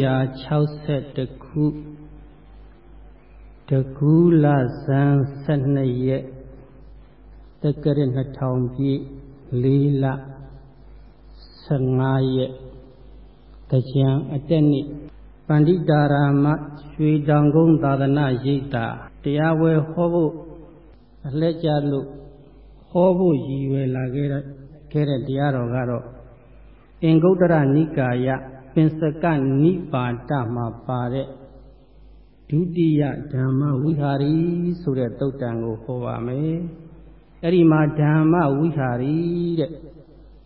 162ခုတကူလဇန်12ရက်တက္ကရ2000ပြည့်4လ15ရက်တကြံအတက်နှစ်ပန္တိတာရာမရွှေတောင်ကုန်းသာသနာရိပ်တာတရားဝဲဟောဖို့အလှည့်ကြလို့ဟောဖို့ရည်ရွယ်လာခဲ့တဲ့ခဲ့တဲ့တရားတော်ကတော့အင်္ဂုတ္တရနိကာယ ပင်စကနိပါတမှာပါတဲ့ဒုတိယဓမ္မဝိဟာရီဆိုတဲ့တုတ်တန်ကိုဟောပါမယ်အဲ့ဒီမှာဓမ္မဝိဟာရီတဲ့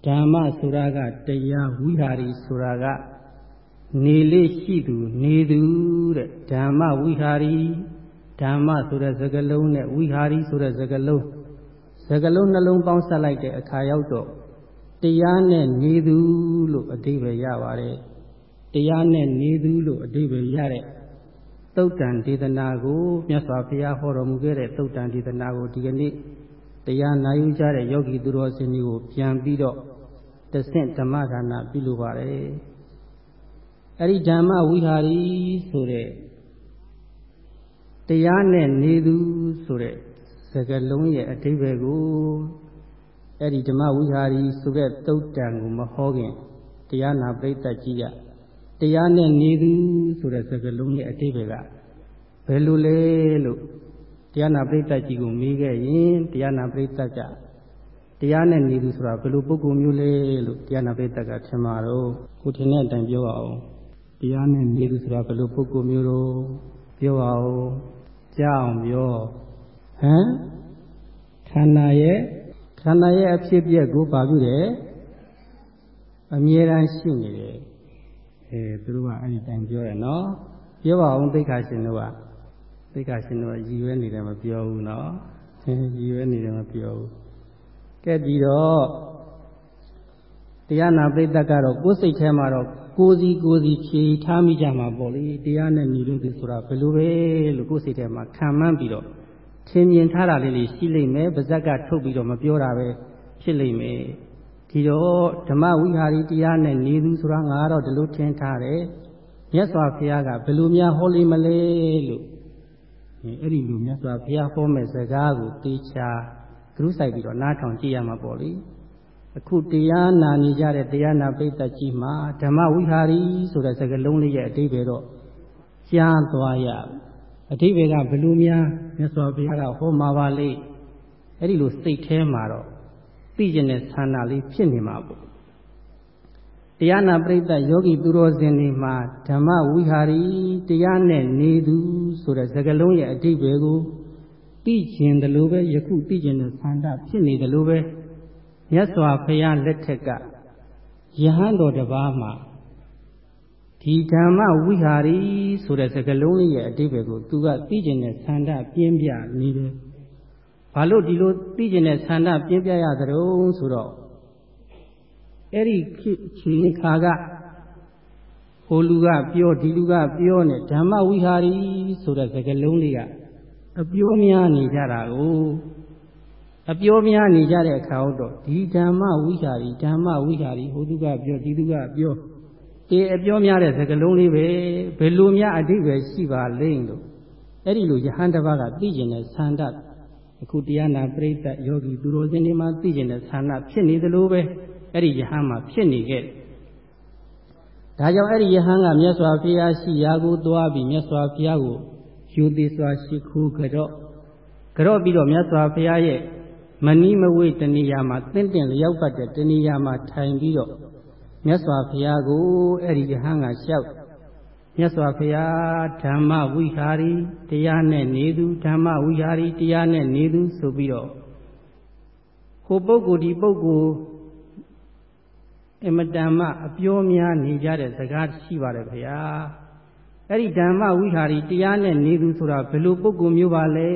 ဓမ္မဆိုတာကတရားဝိဟာရီဆိုတာကနေလေးရှိသူနေသူတဲ့ဓမ္မဝိဟာရီဓမ္မဆိုတဲ့စကားလုံးနဲ့ဝိဟာရီဆိုတဲ့စကားလုံးစကားလုံးနှလုံးပေါင်းဆက်လိုက်တဲ့အခါရောက်တော့တရားနဲ့နေသူလို့အဓိပ္ပာယ်ရပါတယ် တရားနဲ့နေသူလို့အဓိပ္ပာယ်ရတဲ့သုတ်တန်ဒေသနာကိုမြတ်စွာဘုရားဟောတော်မူခဲ့တဲ့သုတ်တန်ဒေသနာကိုဒီကနေ့တရားနာယူကြတဲ့ယောဂီသူတော်စင်တွေကိုပြန်ပြီးတော့တဆင့်ဓမ္မဒါနပြုလိုပါတယ်အဲ့ဒီဓမ္မဝိဟာရီဆိုတဲ့တရားနဲ့နေသူဆိုတဲ့စကားလုံးရဲ့အဓိပ္ပာယ်ကိုအဲ့ဒီဓမ္မဝိဟာရီဆိုတဲ့သုတ်တန်ကိုမဟောခင်တရားနာပရိသတ်ကြီးက တရားနဲ့နေသူဆိုတဲ့စကားလုံးရဲ့အဓိပ္ပာယ်ကဘယ်လိုလဲလို့တရားနာပရိသတ်ကြီးကိုမေးခဲ့ရင်တရားနာပရိသတ်ကတရားနဲ့နေသူဆိုတာဘယ်လိုပုဂ္ဂိုလ်မျိုးလဲလို့တရားနာပရိသတ်ကထင်မှာတော့ကိုထင်တဲ့အတိုင်းပြောအောင်တရားနဲ့နေသူဆိုတာဘယ်လိုပုဂ္ဂိုလ်မျိုးတော့ပြောအောင်ကြားအောင်ပြောဟမ်ခန္ဓာရဲ့ခန္ဓာရဲ့အဖြစ်အပျက်ကိုပါပြုတယ်အမြဲတမ်းရှိနေတယ် အဲသူတို့ကအဲ့ဒီတိုင်ပြောရနော်ပြောပါအောင်သိက္ခာရှင်တို့ကသိက္ခာရှင်တို့ကရည်ရွယ်နေတယ်မပြောဘူးနော်ရည်ရွယ်နေတယ်မပြောဘူးကဲပြီးတော့တရားနာပိဋကကတော့ကိုယ်စိတ်ထဲမှာတော့ကိုယ်စီကိုယ်စီဖြေထားမိကြမှာပေါ့လေတရားနဲ့ညီလို့သူဆိုတာဘယ်လိုပဲလို့ကိုယ်စိတ်ထဲမှာခံမှန်းပြီးတော့ထင်မြင်ထားတာလေးတွေရှိလိမ့်မယ်ပါဇက်ကထုတ်ပြီးတော့မပြောတာပဲဖြစ်လိမ့်မယ် ဒီတော့ဓမ္မဝိဟာရီတရားနဲ့နေသူဆိုတာငါတော့ဒီလိုထင်ထားတယ်မြတ်စွာဘုရားကဘယ်လိုများဟောလိမ့်မလဲလို့အဲ့ဒီလိုမြတ်စွာဘုရားဟောမဲ့စကားကိုတေချာဂရုစိုက်ပြီးတော့နားထောင်ကြည့်ရမှာပေါ့လေအခုတရားနာနေကြတဲ့တရားနာပိဋကကြီးမှာဓမ္မဝိဟာရီဆိုတဲ့စကားလုံးလေးရဲ့အဓိပ္ပာယ်တော့ကြားသွားရအဓိပ္ပာယ်ကဘယ်လိုများမြတ်စွာဘုရားကဟောမှာပါလေအဲ့ဒီလိုစိတ်ထဲမှာတော့ သိကျင်တဲ့ဆန္ဒလေးဖြစ်နေမှာပေါ့တရားနာပရိသတ်ယောဂီသူတော်စင်တွေမှာဓမ္မဝိဟာရီတရားနဲ့နေသူဆိုတဲ့စကားလုံးရဲ့အဓိပ္ပာယ်ကိုသိကျင်တယ်လို့ပဲယခုသိကျင်တဲ့ဆန္ဒဖြစ်နေတယ်လို့ပဲမြတ်စွာဘုရားလက်ထက်ကယဟန်တော်တစ်ပါးမှာဒီဓမ္မဝိဟာရီဆိုတဲ့စကားလုံးလေးရဲ့အဓိပ္ပာယ်ကိုသူကသိကျင်တဲ့ဆန္ဒပြင်းပြနေတယ် ဘာလို့ဒီလိုသိကျင်တဲ့ဆန္ဒပြင်းပြရသတုံးဆိုတော့အဲ့ဒီချိန်ခါကဟိုလူကပြောဒီလူကပြောနေဓမ္မဝိဟာရီဆိုတဲ့စကားလုံးလေးကအပြောများနေကြတာကိုအပြောများနေကြတဲ့အခါတော့ဒီဓမ္မဝိဟာရီဓမ္မဝိဟာရီဟိုသူကပြောဒီသူကပြောအေးအပြောများတဲ့စကားလုံးလေးပဲဘယ်လိုများအဓိပ္ပာယ်ရှိပါလိမ့်လို့အဲ့ဒီလိုယဟန်တစ်ပါးကသိကျင်တဲ့ဆန္ဒ အခုတရားနာပရိသတ်ယောဂီသူတော်စင်တွေမှာသိကျင်တဲ့ဆန္ဒဖြစ်နေသလိုပဲအဲ့ဒီယဟန်မှာဖြစ်နေခဲ့ဒါကြောင့်အဲ့ဒီယဟန်ကမြတ်စွာဘုရားရှိရာကိုသွားပြီးမြတ်စွာဘုရားကိုယူသည်စွာရှိခိုးကြတော့ကြတော့ပြီးတော့မြတ်စွာဘုရားရဲ့မနီးမဝေးတဏီယာမှာတင့်တင့်လျောက်ပတ်တဲ့တဏီယာမှာထိုင်ပြီးတော့မြတ်စွာဘုရားကိုအဲ့ဒီယဟန်ကလျှောက် မြတ်စွာဘုရားဓမ္မဝိဟာရီတရားနဲ့နေသူဓမ္မဝိဟာရီတရားနဲ့နေသူဆိုပြီးတော့ဟိုပုဂ္ဂိုလ်ဒီပုဂ္ဂိုလ်အမတန်မှအပြောများနေကြတဲ့စကားရှိပါတယ်ဗျာအဲ့ဒီဓမ္မဝိဟာရီတရားနဲ့နေသူဆိုတာဘယ်လိုပုဂ္ဂိုလ်မျိုးပါလဲ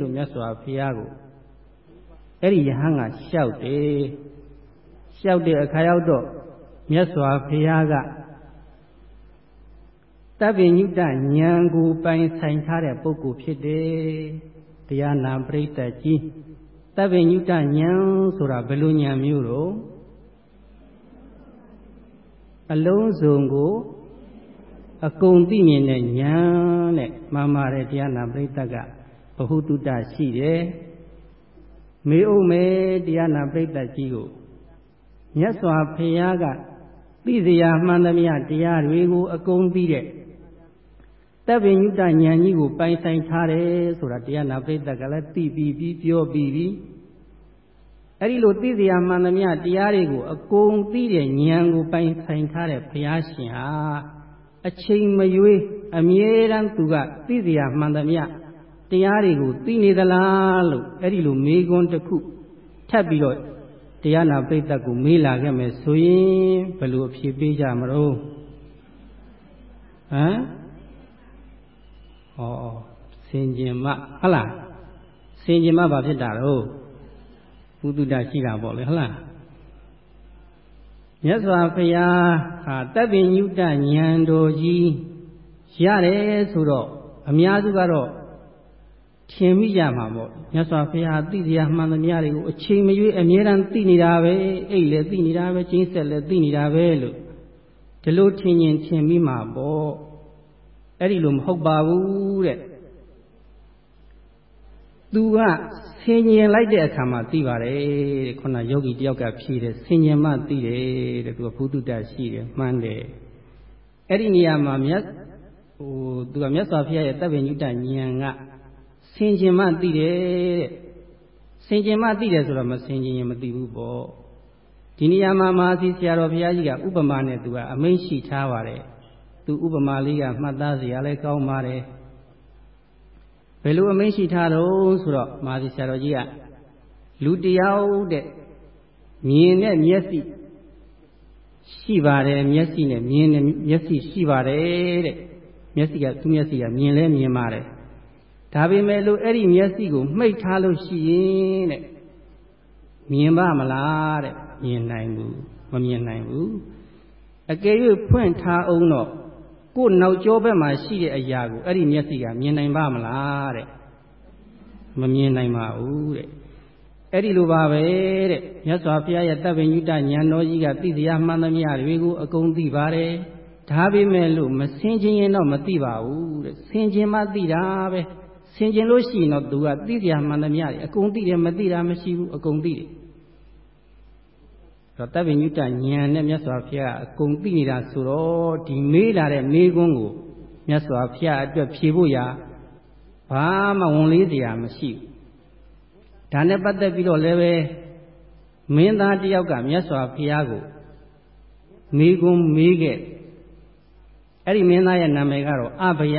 လို့မြတ်စွာဘုရားကိုအဲ့ဒီယဟန်ကလျှောက်တယ်လျှောက်တဲ့အခါရောက်တော့မြတ်စွာဘုရားက တပ္ပိညုတဉာဏ်ကိုပိုင်ဆိုင်ထားတဲ့ပုဂ္ဂိုလ်ဖြစ်တယ်တရားနာပရိသတ်ကြီးတပ္ပိညုတဉာဏ်ဆိုတာဘယ်လိုဉာဏ်မျိုးတော့အလုံးစုံကိုအကုန်သိမြင်တဲ့ဉာဏ်တဲ့မှန်ပါတယ်တရားနာပရိသတ်ကဘဟုတုတရှိတယ်မေးဦးမယ်တရားနာပရိသတ်ကြီးကိုမြတ်စွာဘုရားကသိစရာမှန်သမျှတရားတွေကိုအကုန်သိတဲ့ တပ်ပင်ညုတဉာဏ်ကြီးကိုပိုင်ဆိုင်ထားတယ်ဆိုတာတရားနာပရိသတ်ကလည်းသိပြီးပြီးပြောပြီးပြီးအဲ့ဒီလိုသိစရာမှန်သမျှတရားတွေကိုအကုန်သိတဲ့ဉာဏ်ကိုပိုင်ဆိုင်ထားတဲ့ဘုရားရှင်ဟာအချိန်မရွေးအမြဲတမ်းသူကသိစရာမှန်သမျှတရားတွေကိုသိနေသလားလို့အဲ့ဒီလိုမေးခွန်းတစ်ခုထပ်ပြီးတော့တရားနာပိဋကတ်ကိုမေးလာခဲ့မယ်ဆိုရင်ဘယ်လိုအဖြေပေးကြမလို့ဟမ် ဩစင်ကျင်မဟုတ်လားစင်ကျင်မဘာဖြစ်တာတော့ဘုဒ္ဓတရှိတာပေါ့လေဟုတ်လားမြတ်စွာဘုရားဟာတပ်ပင်ညုတဉာဏ်တော်ကြီးရတယ်ဆိုတော့အများစုကတော့ထင်မိကြမှာပေါ့မြတ်စွာဘုရားသိစရာမှန်သမျှတွေကိုအချိန်မရွေးအမြဲတမ်းသိနေတာပဲအိတ်လည်းသိနေတာပဲကျင်းဆက်လည်းသိနေတာပဲလို့ဒီလိုထင်ရင်ထင်မိမှာပေါ့ အဲ့ဒီလိုမဟုတ်ပါဘူးတဲ့သူကဆင်ញင်လိုက်တဲ့အခါမှာသိပါတယ်တဲ့ခုနယောဂီတယောက်ကဖြေတယ်ဆင်ញင်မှသိတယ်တဲ့သူကဘုဒ္ဓတရှိတယ်မှန်းတယ်အဲ့ဒီနေရာမှာမြတ်ဟိုသူကမြတ်စွာဘုရားရဲ့တပ်ပင်ညုတဉာဏ်ကဆင်ခြင်မှသိတယ်တဲ့ဆင်ခြင်မှသိတယ်ဆိုတော့မဆင်ခြင်ရင်မသိဘူးပေါ့ဒီနေရာမှာမဟာစီဆရာတော်ဘုရားကြီးကဥပမာနဲ့သူကအမိန့်ရှိထားပါတယ် သူဥပမာလေးကမှတ်သားစရာလည်းကောင်းပါတယ်ဘယ်လိုအမိန့်ရှိထားတော့ဆိုတော့မဟာစီဆရာတော်ကြီးကလူတယောက်တဲ့မြင်တဲ့မျက်စိရှိပါတယ်မျက်စိနဲ့မြင်တဲ့မျက်စိရှိပါတယ်တဲ့မျက်စိကသူ့မျက်စိကမြင်လဲမြင်ပါတယ်ဒါပေမဲ့လို့အဲ့ဒီမျက်စိကိုမှိတ်ထားလို့ရှိရင်တဲ့မြင်ပါမလားတဲ့မြင်နိုင်ဘူးမမြင်နိုင်ဘူးအကယ်၍ဖွင့်ထားအောင်တော့ ကိုယ်နောက်ကျောဘက်မှာရှိတဲ့အရာကိုအဲ့ဒီမျက်စိကမြင်နိုင်ပါမလားတဲ့မမြင်နိုင်ပါဘူးတဲ့အဲ့ဒီလိုပါပဲတဲ့မြတ်စွာဘုရားရဲ့တပ်ပင်ညုတဉာဏ်တော်ကြီးကသိစရာမှန်သမျှတွေကိုအကုန်သိပါတယ်ဒါပေမဲ့လို့မစင်ခြင်းရင်တော့မသိပါဘူးတဲ့စင်ခြင်းမှသိတာပဲဆင်ကျင်လို့ရှိရင်တော့သူကသိကြမှန်သမျှတွေအကုန်သိတယ်မသိတာမရှိဘူးအကုန်သိတယ် တော့တပ်ပင်ညုတဉာဏ်နဲ့မြတ်စွာဘုရားအကုန်သိနေတာဆိုတော့ဒီမေးလာတဲ့မေးခွန်းကိုမြတ်စွာဘုရားအတွက်ဖြေဖို့ရာဘာမှဝန်လေးစရာမရှိဘူးဒါနဲ့ပတ်သက်ပြီးတော့လည်းပဲမင်းသားတယောက်ကမြတ်စွာဘုရားကိုမေးခွန်းမေးခဲ့အဲ့ဒီမင်းသားရဲ့နာမည်ကတော့အဘယ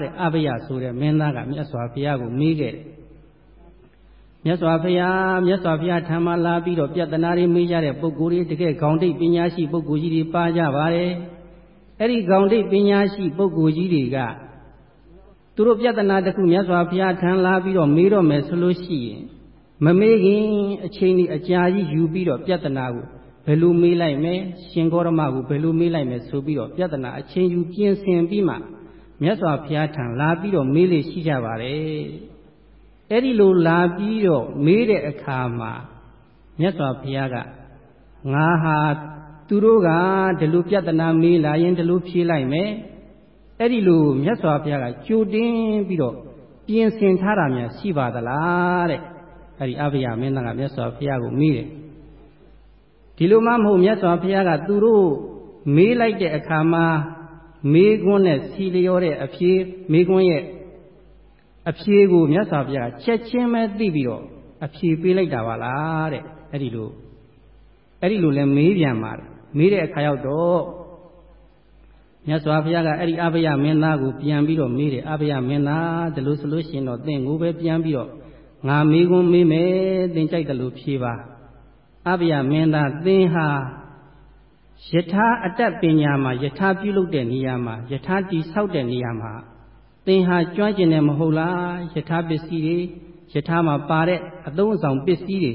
တဲ့အဘယဆိုတဲ့မင်းသားကမြတ်စွာဘုရားကိုမေးခဲ့ မြတ်စွာဘုရားမြတ်စွာဘုရားထံမှာလာပြီးတော့ပြဿနာတွေမေးကြတဲ့ပုဂ္ဂိုလ်တွေတကယ်ခေါင်းတိတ်ပညာရှိပုဂ္ဂိုလ်ကြီးတွေပါကြပါတယ်အဲ့ဒီခေါင်းတိတ်ပညာရှိပုဂ္ဂိုလ်ကြီးတွေကသူတို့ပြဿနာတစ်ခုမြတ်စွာဘုရားထံလာပြီးတော့မေးတော့မယ်ဆိုလို့ရှိရင်မမေးခင်အချိန်ကြီးအကြာကြီးယူပြီးတော့ပြဿနာကိုဘယ်လိုမေးလိုက်မယ်ရှင်ဂေါရမကိုဘယ်လိုမေးလိုက်မယ်ဆိုပြီးတော့ပြဿနာအချင်းယူပြင်ဆင်ပြီးမှမြတ်စွာဘုရားထံလာပြီးတော့မေးလေရှိကြပါတယ် အဲ့ဒီလိုလာပြီးတော့မေးတဲ့အခါမှာမြတ်စွာဘုရားကငါဟာသူတို့ကဒီလိုပြဿနာမေးလာရင်ဒီလိုဖြေလိုက်မယ်အဲ့ဒီလိုမြတ်စွာဘုရားကကြိုတင်ပြီးတော့ပြင်ဆင်ထားတာများရှိပါသလားတဲ့အဲ့ဒီအဘိယမင်းသားကမြတ်စွာဘုရားကိုမေးတယ်ဒီလိုမှမဟုတ်မြတ်စွာဘုရားကသူတို့မေးလိုက်တဲ့အခါမှာမေးခွန်းနဲ့စီလျောတဲ့အဖြေမေးခွန်းရဲ့ အဖြေကိုမြတ်စွာဘုရားချက်ချင်းပဲသိပြီးတော့အဖြေပေးလိုက်တာပါလားတဲ့အဲ့ဒီလိုအဲ့ဒီလိုလဲမေးပြန်ပါတယ်မေးတဲ့အခါရောက်တော့မြတ်စွာဘုရားကအဲ့ဒီအဘယမင်းသားကိုပြန်ပြီးတော့မေးတယ်အဘယမင်းသားဒီလိုဆိုလို့ရှိရင်တော့သင်ကိုပဲပြန်ပြီးတော့ငါမေးခွန်းမေးမယ်သင်ကြိုက်တယ်လို့ဖြေပါအဘယမင်းသားသင်ဟာယထာအတ္တပညာမှာယထာပြုလုပ်တဲ့နေရာမှာယထာတိဆောက်တဲ့နေရာမှာ သင်ဟာကျွမ်းကျင်တယ်မဟုတ်လားယထာပစ္စည်းတွေယထာမှာပါတဲ့အသုံးအဆောင်ပစ္စည်းတွေ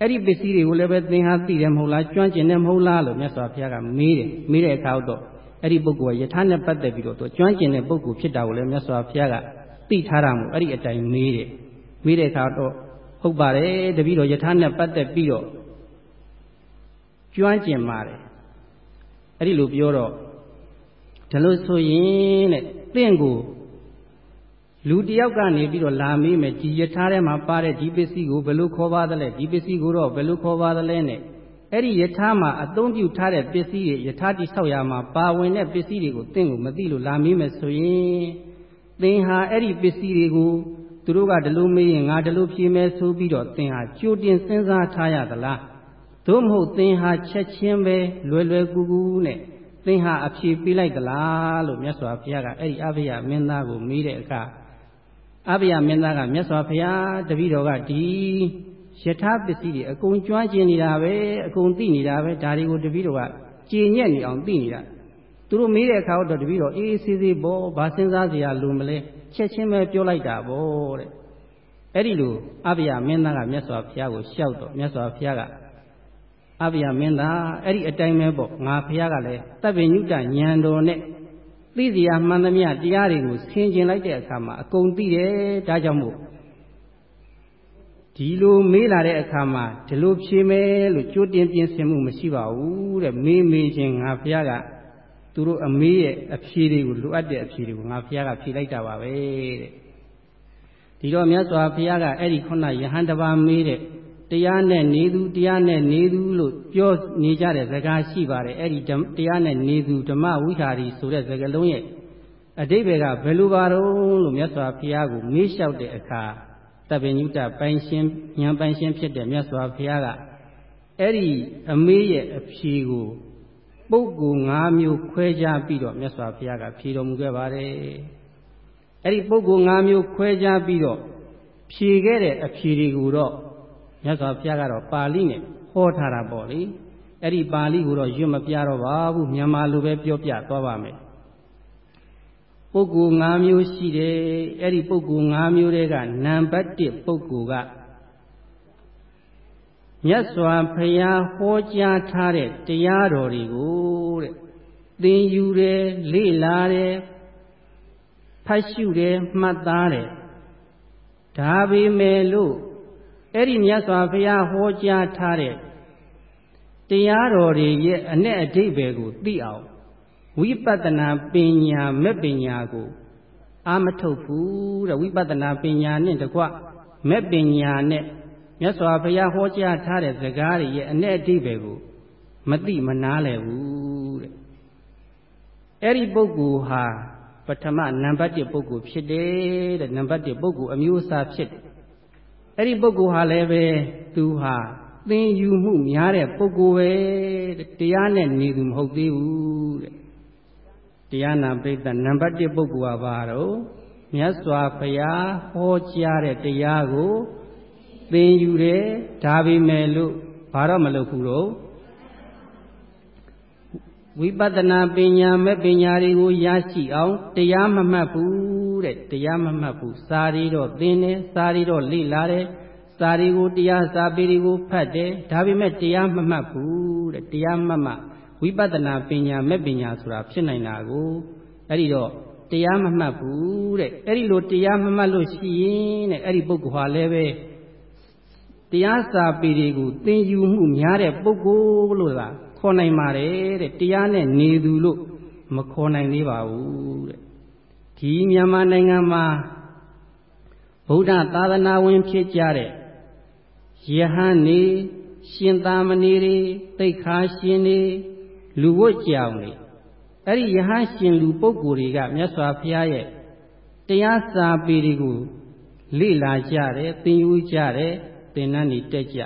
အဲ့ဒီပစ္စည်းတွေကိုလည်းပဲသင်ဟာသိတယ်မဟုတ်လားကျွမ်းကျင်တယ်မဟုတ်လားလို့မြတ်စွာဘုရားကမေးတယ်မေးတဲ့အခါတော့အဲ့ဒီပုဂ္ဂိုလ်ကယထာနဲ့ပတ်သက်ပြီးတော့သူကျွမ်းကျင်တဲ့ပုဂ္ဂိုလ်ဖြစ်တာကိုလည်းမြတ်စွာဘုရားကသိထားတာမို့အဲ့ဒီအတိုင်းမေးတယ်မေးတဲ့အခါတော့ဟုတ်ပါတယ်တပည့်တော်ယထာနဲ့ပတ်သက်ပြီးတော့ကျွမ်းကျင်ပါတယ်အဲ့ဒီလိုပြောတော့တဒါလို့ဆိုရင်တဲ့ တင့်ကိုလူတယောက်ကနေပြီးတော့လာမေးမယ်ဒီယထာထဲမှာပါတဲ့ဒီပစ္စည်းကိုဘယ်လိုခေါ်ပါသလဲဒီပစ္စည်းကိုတော့ဘယ်လိုခေါ်ပါသလဲနဲ့အဲ့ဒီယထာမှာအသုံးပြုထားတဲ့ပစ္စည်းတွေယထာတိဆောက်ရမှာပါဝင်တဲ့ပစ္စည်းတွေကိုတင့်ကိုမသိလို့လာမေးမယ်ဆိုရင်သင်ဟာအဲ့ဒီပစ္စည်းတွေကိုသူတို့ကဒီလိုမေးရင်ငါဒီလိုဖြေမယ်ဆိုပြီးတော့သင်ဟာကြိုတင်စဉ်းစားထားရသလားသို့မဟုတ်သင်ဟာချက်ချင်းပဲလွယ်လွယ်ကူကူနဲ့ သင်ဟာအဖြေပေးလိုက်သလားလို့မြတ်စွာဘုရားကအဲ့ဒီအဘိယမင်းသားကိုမေးတဲ့အခါအဘိယမင်းသားကမြတ်စွာဘုရားတပည့်တော်ကဒီယထာပစ္စည်းတွေအကုန်ကျွမ်းကျင်နေတာပဲအကုန်သိနေတာပဲဒါတွေကိုတပည့်တော်ကကြည်ညက်နေအောင်သိနေတာသူတို့မေးတဲ့အခါတော့တပည့်တော်အေးအေးဆေးဆေးဘောဘာစဉ်းစားစရာလိုမလဲချက်ချင်းပဲပြောလိုက်တာဘောတဲ့အဲ့ဒီလိုအဘိယမင်းသားကမြတ်စွာဘုရားကိုလျှောက်တော့မြတ်စွာဘုရားက အဘိယမင်းသားအဲ့ဒီအတိုင်းပဲပေါ့ငါဘုရားကလည်းတပ်ပင်ညုတဉာဏ်တော်နဲ့သိစရာမှန်သမျှတရားတွေကိုဆင်ခြင်လိုက်တဲ့အခါမှာအကုန်သိတယ်ဒါကြောင့်မို့ဒီလိုမေးလာတဲ့အခါမှာဒီလိုဖြေမယ်လို့ကြိုတင်ပြင်ဆင်မှုမရှိပါဘူးတဲ့မေးမေးချင်းငါဘုရားကသူတို့အမေးရဲ့အဖြေတွေကိုလိုအပ်တဲ့အဖြေတွေကိုငါဘုရားကဖြေလိုက်တာပါပဲတဲ့ဒီတော့မြတ်စွာဘုရားကအဲ့ဒီခုနယဟန်တပါမေးတဲ့ တရားနဲ့နေသူတရားနဲ့နေသူလို့ပြောနေကြတဲ့စကားရှိပါတယ်အဲ့ဒီတရားနဲ့နေသူဓမ္မဝိဟာရီဆိုတဲ့စကားလုံးရဲ့အတိပ္ပယ်ကဘယ်လိုပါတော့လို့မြတ်စွာဘုရားကိုမေးလျှောက်တဲ့အခါတပင်ညုတပိုင်ရှင်ဉာဏ်ပိုင်ရှင်ဖြစ်တဲ့မြတ်စွာဘုရားကအဲ့ဒီအမေးရဲ့အဖြေကိုပုဂ္ဂိုလ်၅မျိုးခွဲခြားပြီးတော့မြတ်စွာဘုရားကဖြေတော်မူခဲ့ပါတယ်အဲ့ဒီပုဂ္ဂိုလ်၅မျိုးခွဲခြားပြီးတော့ဖြေခဲ့တဲ့အဖြေတွေကိုတော့ မြတ်စွာဘုရားကတော့ပါဠိနဲ့ဟောထားတာပေါ့လေအဲ့ဒီပါဠိကိုတော့ရွတ်မပြတော့ပါဘူးမြန်မာလိုပဲပြောပြသွားပါမယ်ပုဂ္ဂိုလ်၅မျိုးရှိတယ်အဲ့ဒီပုဂ္ဂိုလ်၅မျိုးတွေကနံပါတ်1ပုဂ္ဂိုလ်ကမြတ်စွာဘုရားဟောကြားထားတဲ့တရားတော်တွေကိုတဲ့သင်ယူတယ်လေ့လာတယ်ဖတ်ရှုတယ်မှတ်သားတယ်ဒါပေမဲ့လို့ အဲ့ဒီမြတ်စွာဘုရားဟောကြားထားတဲ့တရားတော်တွေရဲ့အ내အဓိပ္ပာယ်ကိုသိအောင်ဝိပဿနာပညာမဲ့ပညာကိုအာမထုတ်ဘူးတဲ့ဝိပဿနာပညာနဲ့တကွမဲ့ပညာနဲ့မြတ်စွာဘုရားဟောကြားထားတဲ့စကားတွေရဲ့အ내အဓိပ္ပာယ်ကိုမသိမနားလည်ဘူးတဲ့အဲ့ဒီပုဂ္ဂိုလ်ဟာပထမနံပါတ်1ပုဂ္ဂိုလ်ဖြစ်တယ်တဲ့နံပါတ်1ပုဂ္ဂိုလ်အမျိုးအစားဖြစ်တယ် အဲ့ဒီပုဂ္ဂိုလ်ဟာလည်းပဲသူဟာသင်ယူမှုများတဲ့ပုဂ္ဂိုလ်ပဲတရားနဲ့နေသူမဟုတ်သေးဘူးတဲ့တရားနာပိဋကနံပါတ်1ပုဂ္ဂိုလ်ကဘာတော့မြတ်စွာဘုရားဟောကြားတဲ့တရားကိုသင်ယူတယ်ဒါပေမဲ့လို့ဘာတော့မလုပ်ဘူးတော့ဝိပဿနာပညာမဲ့ပညာတွေကိုရရှိအောင်တရားမမှတ်ဘူး တဲ့တရားမမှတ်ဘူးစာရီတော့သင်တယ်စာရီတော့လေ့လာတယ်စာရီကိုတရားစာပေတွေကိုဖတ်တယ်ဒါပေမဲ့တရားမမှတ်ဘူးတဲ့တရားမှတ်မှဝိပဿနာပညာမဲ့ပညာဆိုတာဖြစ်နိုင်တာကိုအဲ့ဒီတော့တရားမမှတ်ဘူးတဲ့အဲ့ဒီလိုတရားမမှတ်လို့ရှိရင်တဲ့အဲ့ဒီပုဂ္ဂိုလ်ဟာလည်းပဲတရားစာပေတွေကိုသင်ယူမှုများတဲ့ပုဂ္ဂိုလ်လို့လားခေါ်နိုင်ပါတယ်တဲ့တရားနဲ့နေသူလို့မခေါ်နိုင်သေးပါဘူးတဲ့ ဒီမြန်မာနိုင်ငံမှာဗုဒ္ဓသာသနာဝင်ဖြစ်ကြတဲ့ယဟန်နေရှင်သာမဏေတွေသိခါရှင်တွေလူဝတ်ကြောင်တွေအဲ့ဒီယဟန်ရှင်လူပုဂ္ဂိုလ်တွေကမြတ်စွာဘုရားရဲ့တရားစာပေတွေကိုလေ့လာကြတယ်သင်ယူကြတယ်သင်တန်းတွေတက်ကြ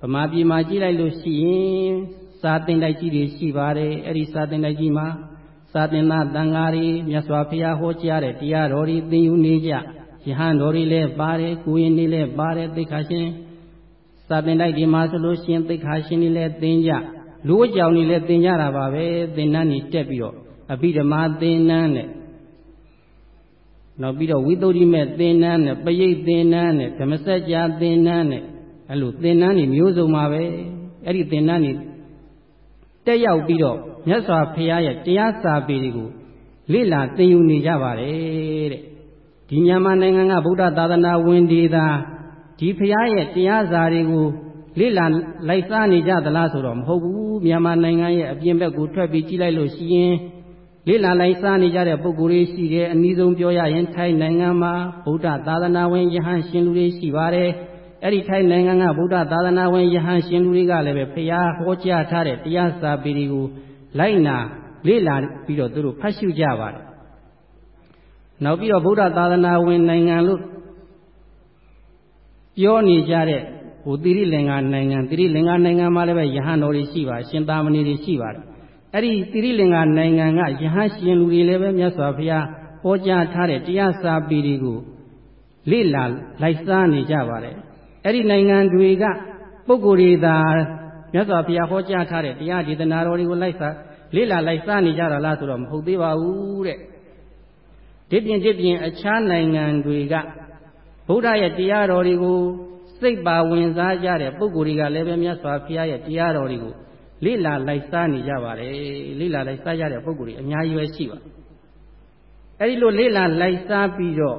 ဗမာပြည်မှာကြည့်လိုက်လို့ရှိရင်စာသင်တိုက်ကြီးတွေရှိပါတယ်အဲ့ဒီစာသင်တိုက်ကြီးမှာ စာသင်သားတန်ဃာတွေမြတ်စွာဘုရားဟောကြားတဲ့တရားတော်တွေသင်ယူနေကြယဟန်တော်တွေလည်းပါတယ်ကိုရင်တွေလည်းပါတယ်သိခါရှင်စာသင်တိုက်ဒီမှာဆိုလို့ရှိရင်သိခါရှင်တွေလည်းသင်ကြလူ့အကြောင်းတွေလည်းသင်ကြတာပါပဲသင်္นานတွေတက်ပြီးတော့အဘိဓမ္မာသင်္นานနဲ့နောက်ပြီးတော့ဝိသုဒ္ဓိမဲ့သင်္นานနဲ့ပရိတ်သင်္นานနဲ့ဓမ္မစကြာသင်္นานနဲ့အဲ့လိုသင်္นานတွေမျိုးစုံပါပဲအဲ့ဒီသင်္นานတွေတက်ရောက်ပြီးတော့ မြတ်စွာဘုရားရဲ့တရားစာပေတွေကိုလေ့လာသင်ယူနေကြပါတယ်တဲ့ဒီမြန်မာနိုင်ငံကဗုဒ္ဓသာသနာဝင်ဒီသာဒီဘုရားရဲ့တရားစာတွေကိုလေ့လာလိုက်စားနေကြသလားဆိုတော့မဟုတ်ဘူးမြန်မာနိုင်ငံရဲ့အပြင်ဘက်ကိုထွက်ပြီးကြည့်လိုက်လို့ရှိရင်လေးလာလိုက်စားနေကြတဲ့ပုဂ္ဂိုလ်တွေရှိတယ်အနည်းဆုံးပြောရရင်ထိုင်းနိုင်ငံမှာဗုဒ္ဓသာသနာဝင်ယဟန်ရှင်လူတွေရှိပါတယ်အဲ့ဒီထိုင်းနိုင်ငံကဗုဒ္ဓသာသနာဝင်ယဟန်ရှင်လူတွေကလည်းပဲဖရာဟောကြားထားတဲ့တရားစာပေတွေကို လိုက်နာလေ့လာပြီးတော့သူတို့ဖတ်ရှုကြပါတယ်နောက်ပြီးတော့ဗုဒ္ဓသာသနာဝင်နိုင်ငံလို့ပြောနေကြတဲ့ဟိုတိရိလင်္ကာနိုင်ငံတိရိလင်္ကာနိုင်ငံမှာလည်းပဲယဟန်တော်တွေရှိပါရှင်သာမဏေတွေရှိပါတယ်အဲ့ဒီတိရိလင်္ကာနိုင်ငံကယဟန်ရှင်လူတွေလည်းပဲမြတ်စွာဘုရားဟောကြားထားတဲ့တရားစာပေတွေကိုလေ့လာလိုက်စားနေကြပါတယ်အဲ့ဒီနိုင်ငံတွေကပုဂ္ဂိုလ်တွေသာမြတ်စွာဘုရားဟောကြားထားတဲ့တရားဒေသနာတော်တွေကိုလိုက်စား လေ့လာလိုက်စားနေကြတာလားဆိုတော့မဟုတ်သေးပါဘူးတဲ့ဒီပြင်ဒီပြင်အခြားနိုင်ငံတွေကဗုဒ္ဓရဲ့တရားတော်တွေကိုစိတ်ပါဝင်စားကြတဲ့ပုဂ္ဂိုလ်တွေကလည်းပဲမြတ်စွာဘုရားရဲ့တရားတော်တွေကိုလေ့လာလိုက်စားနေကြပါတယ်လေ့လာလိုက်စားကြတဲ့ပုဂ္ဂိုလ်တွေအများကြီးပဲရှိပါအဲ့ဒီလိုလေ့လာလိုက်စားပြီးတော့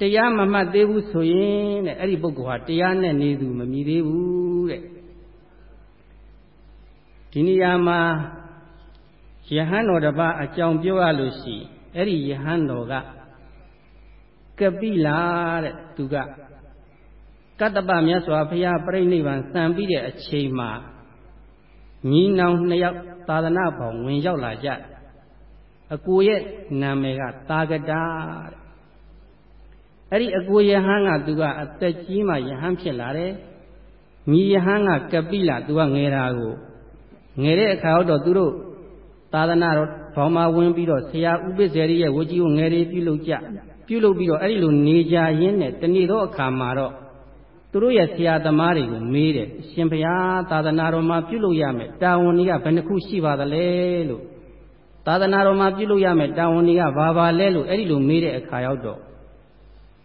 တရားမမှတ်သေးဘူးဆိုရင်တဲ့အဲ့ဒီပုဂ္ဂိုလ်ဟာတရားနဲ့နေသူမမြည်သေးဘူးတဲ့ဒီနေရာမှာ ယဟန်တော်တစ်ပါးအကြောင်းပြောရလို့ရှိအဲ့ဒီယဟန်တော်ကကပိလာတဲ့သူကကတ္တပမြတ်စွာဘုရားပြိဋိဘံစံပြီးတဲ့အချိန်မှာညီနောင်နှစ်ယောက်သာသနာပေါင်းဝင်ရောက်လာကြအကိုရဲ့နာမည်ကသာကတာတဲ့အဲ့ဒီအကိုယဟန်ကသူကအသက်ကြီးမှယဟန်ဖြစ်လာတယ်ညီယဟန်ကကပိလာသူကငယ်တာကိုငယ်တဲ့အခါတော့သူတို့ သာသနာတော်ဘောင်မှာဝင်ပြီးတော့ဆရာဥပ္ပဇေရိရဲ့ဝကြီးကိုငယ်တွေပြုလုပ်ကြပြုလုပ်ပြီးတော့အဲ့ဒီလိုနေကြရင်းနဲ့တနေ့တော့အခါမှာတော့သူတို့ရဲ့ဆရာသမားတွေကိုမေးတယ်ရှင်ဘုရားသာသနာတော်မှာပြုလုပ်ရမယ်တာဝန်တွေကဘယ်နှခုရှိပါသလဲလို့သာသနာတော်မှာပြုလုပ်ရမယ်တာဝန်တွေကဘာပါလဲလို့အဲ့ဒီလိုမေးတဲ့အခါရောက်တော့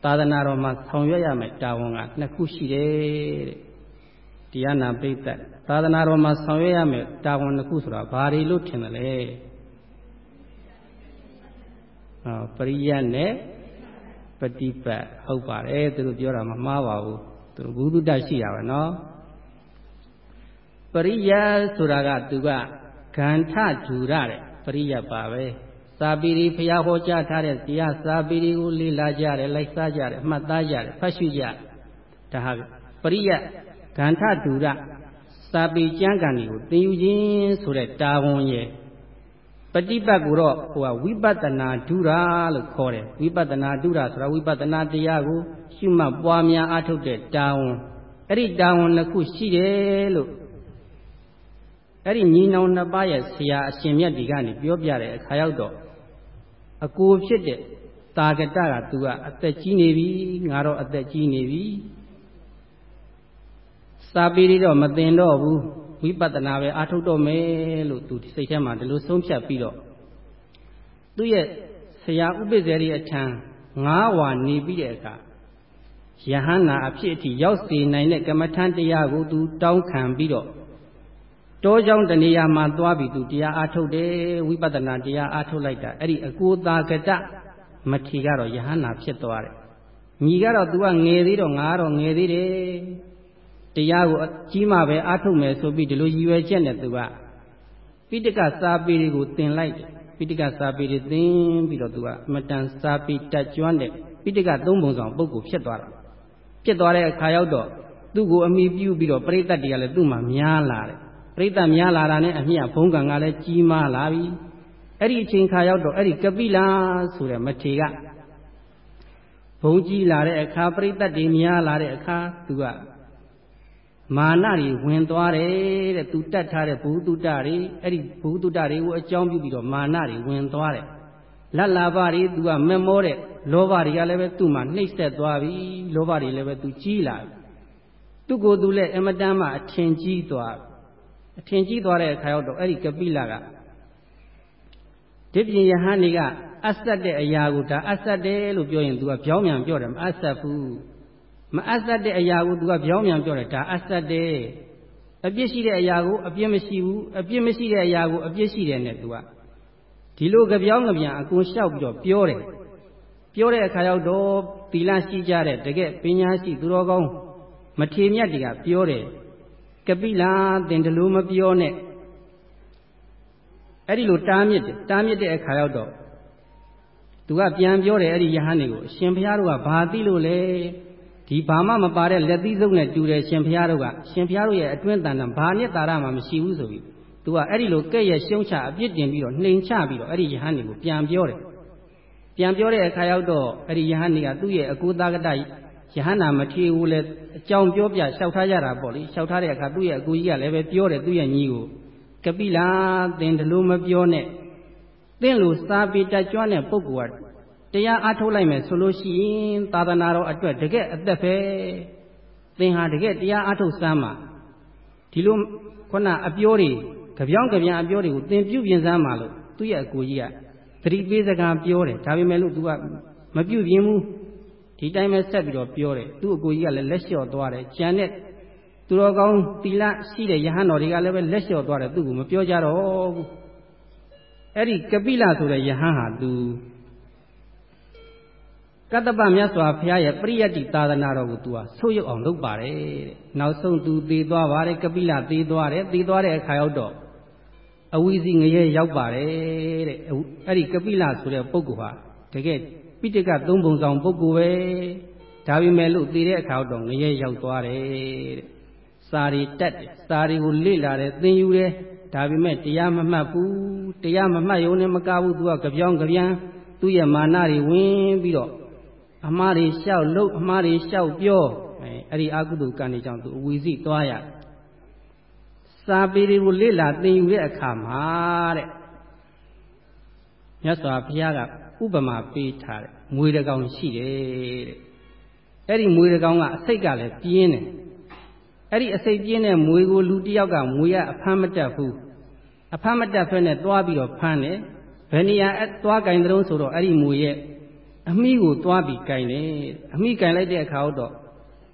သာသနာတော်မှာဆောင်ရွက်ရမယ်တာဝန်ကနှစ်ခုရှိတယ်တဲ့တရားနာပိဋက သာသနာတော်မှာဆောင်ရွက်ရမယ်တာဝန်နှစ်ခုဆိုတာဘာတွေလို့ထင်တယ်လဲဟောပရိယတ်နဲ့ပฏิပတ်ဟုတ်ပါတယ်သူတို့ပြောတာမမှားပါဘူးသူတို့ဘုဒ္ဓရှိတာပဲနော်ပရိယတ်ဆိုတာကသူကဂန္ထဂျူရတဲ့ပရိယတ်ပါပဲစာပေတွေဘုရားဟောကြားထားတဲ့တရားစာပေတွေကိုလေ့လာကြတယ်လိုက်စားကြတယ်မှတ်သားကြတယ်ဖတ်ရှုကြဒါဟာပရိယတ်ဂန္ထဒူရ စာပေကျမ်းဂန်တွေကိုသင်ယူခြင်းဆိုတဲ့တာဝန်ရဲ့ပฏิပတ်ကိုတော့ဟိုကဝိပဿနာဒုရာလို့ခေါ်တယ်ဝိပဿနာဒုရာဆိုတာဝိပဿနာတရားကိုရှုမှတ်ပွားများအားထုတ်တဲ့တာဝန်အဲ့ဒီတာဝန်တစ်ခုရှိတယ်လို့အဲ့ဒီညီနောင်နှစ်ပါးရဲ့ဆရာအရှင်မြတ်ဒီကနေပြောပြတဲ့အခါရောက်တော့အကိုဖြစ်တဲ့တာကတကသူကအသက်ကြီးနေပြီငါတော့အသက်ကြီးနေပြီ စာပေတွေတော့မသင်တော့ဘူးဝိပဿနာပဲအားထုတ်တော့မယ်လို့သူစိတ်ထဲမှာဒီလိုဆုံးဖြတ်ပြီးတော့သူ့ရဲ့ဆရာဥပိ္ပဇေရီအထံငါးဝါနေပြီးတဲ့အခါယဟန္တာအဖြစ်အထိရောက်စေနိုင်တဲ့ကမ္မထံတရားကိုသူတောင်းခံပြီးတော့တောကြောင်တနေရာမှာသွားပြီးသူတရားအားထုတ်တယ်ဝိပဿနာတရားအားထုတ်လိုက်တာအဲ့ဒီအကိုသာကတမထီကတော့ယဟန္တာဖြစ်သွားတယ်ညီကတော့ तू ကငယ်သေးတော့ငါကတော့ငယ်သေးတယ် တရားကိုကြီးမှပဲအားထုတ်မယ်ဆိုပြီးဒီလိုရည်ရွယ်ချက်နဲ့ तू ကပိဋကစာပေတွေကိုသင်လိုက်တယ်ပိဋကစာပေတွေသင်ပြီးတော့ तू ကအမတန်စာပေတက်ကျွမ်းတဲ့ပိဋကသုံးပုံဆောင်ပုဂ္ဂိုလ်ဖြစ်သွားတာဖြစ်သွားတဲ့အခါရောက်တော့သူ့ကိုအမိပြုပြီးတော့ပရိသတ်တွေကလည်းသူ့မှာများလာတယ်ပြိဿများလာတာနဲ့အမျှဘုံကံကလည်းကြီးမားလာပြီအဲ့ဒီအချိန်ခါရောက်တော့အဲ့ဒီကပိလာဆိုတဲ့မထေကဘုံကြီးလာတဲ့အခါပြိဿတွေများလာတဲ့အခါသူက မာနတွေဝင်သွားတယ်တဲ့သူတတ်ထားတဲ့ဘုသူတ္တတွေအဲ့ဒီဘုသူတ္တတွေကိုအကြောင်းပြုပြီးတော့မာနတွေဝင်သွားတယ်လတ်လာပါတွေသူကမမောတဲ့လောဘတွေကလည်းပဲသူ့မှာနှိပ်စက်သွားပြီလောဘတွေလည်းပဲသူကြီးလာပြီသူ့ကိုယ်သူလည်းအမတန်မှအထင်ကြီးသွားပြီအထင်ကြီးသွားတဲ့အခါရောက်တော့အဲ့ဒီကပိလကဒီပြင်ယဟန်နေကအဆက်တဲ့အရာကိုဒါအဆက်တယ်လို့ပြောရင် तू ကပြောင်းပြန်ပြောတယ်မအဆက်ဘူး မအဆက်တဲ့အရာကို तू ကပြောင်းပြန်ပြောတယ်ဒါအဆက်တယ်အပြစ်ရှိတဲ့အရာကိုအပြစ်မရှိဘူးအပြစ်မရှိတဲ့အရာကိုအပြစ်ရှိတယ်နဲ့ तू ကဒီလိုကြပြောင်းကြပြန်အကုန်လျှောက်ပြီးတော့ပြောတယ်ပြောတဲ့အခါရောက်တော့သီလရှိကြတဲ့တကယ်ပညာရှိသူတော်ကောင်းမထေမြတ်တွေကပြောတယ်ကပိလာသင်တလို့မပြောနဲ့အဲ့ဒီလိုတားမြစ်တယ်တားမြစ်တဲ့အခါရောက်တော့သူကပြန်ပြောတယ်အဲ့ဒီယဟန်တွေကိုအရှင်ဘုရားတို့ကဘာသိလို့လဲ ဒီဘာမှမပါတဲ့လက်သီးစုပ်နဲ့တူတယ်ရှင်ဘုရားတို့ကရှင်ဘုရားတို့ရဲ့အတွင်းတန်တန်ဘာနဲ့တာရမှမရှိဘူးဆိုပြီးသူကအဲ့ဒီလိုကဲ့ရဲ့ရှုံးချအပြစ်တင်ပြီးတော့နှိမ်ချပြီးတော့အဲ့ဒီယဟန်တွေကိုပြန်ပြောတယ်ပြန်ပြောတဲ့အခါရောက်တော့အဲ့ဒီယဟန်တွေကသူ့ရဲ့အကူသားကတယဟန္နာမထေရကိုလည်းအကြောင်းပြောပြလျှောက်ထားကြတာပေါ့လေလျှောက်ထားတဲ့အခါသူ့ရဲ့အကူကြီးကလည်းပဲပြောတယ်သူ့ရဲ့ညီကိုကပိလာသင်ဒီလိုမပြောနဲ့သင်လိုစာပေတတ်ကြွတဲ့ပုဂ္ဂိုလ်က တရားအားထုတ်လိုက်မယ်ဆိုလို့ရှိရင်သာသနာတော်အတွက်တကယ်အသက်ပဲသင်ဟာတကယ်တရားအားထုတ်စမ်းမှာဒီလိုခုနအပြောတွေကြပြောင်းကြပြန်အပြောတွေကိုသင်ပြုပြင်စမ်းမှာလို့သူ့ရဲ့အကူကြီးကသတိပေးစကားပြောတယ်ဒါပေမဲ့လို့ तू ကမပြုပြင်ဘူးဒီတိုင်းပဲဆက်ပြီးတော့ပြောတယ်သူ့အကိုကြီးကလည်းလက်လျှော့သွားတယ်ကြံတဲ့သူတော်ကောင်းတီလရှိတဲ့ယဟန်တော်တွေကလည်းပဲလက်လျှော့သွားတယ်သူ့ကိုမပြောကြတော့ဘူးအဲ့ဒီကပိလဆိုတဲ့ယဟန်ဟာသူ ကတ္တပမြတ်စွာဘုရားရဲ့ပရိယတ္တိသာသနာတော်ကိုသူဟာဆုပ်ယုပ်အောင်လုပ်ပါတယ်တဲ့နောက်ဆုံးသူသေသွားပါတယ်ကပိလသေသွားတယ်သေသွားတဲ့အခါရောက်တော့အဝီစီငရဲရောက်ပါတယ်တဲ့အဲ့ဒီကပိလဆိုတဲ့ပုဂ္ဂိုလ်ဟာတကယ်ပိဋကသုံးပုံဆောင်ပုဂ္ဂိုလ်ပဲဒါပေမဲ့လို့သိတဲ့အခါတော့ငရဲရောက်သွားတယ်တဲ့စာရီတက်တယ်စာရီကိုလေ့လာတယ်သင်ယူတယ်ဒါပေမဲ့တရားမမှတ်ဘူးတရားမမှတ်ရုံနဲ့မကဘူးသူကကြပြောင်းကြပြန်သူ့ရဲ့မာနတွေဝင်ပြီးတော့ အမှားတွေလျှောက်လို့အမှားတွေလျှောက်ပြောအဲအဲ့ဒီအကုသိုလ်ကံတွေကြောင့်သူအဝီစီသွားရစာပေတွေကိုလေ့လာသင်ယူတဲ့အခါမှာတဲ့မြတ်စွာဘုရားကဥပမာပေးထားတယ်မွေတကောင်ရှိတယ်တဲ့အဲ့ဒီမွေတကောင်ကအစိတ်ကလည်းပြင်းတယ်အဲ့ဒီအစိတ်ပြင်းတဲ့မွေကိုလူတစ်ယောက်ကမွေကအဖမ်းမတက်ဘူးအဖမ်းမတက်ဖက်နဲ့သွားပြီးတော့ဖမ်းတယ်ဘယ်နေရာသွားကင်တုံးဆိုတော့အဲ့ဒီမွေရဲ့ အမိကိုသွားပြီးကင်တယ်အမိကင်လိုက်တဲ့အခါတော့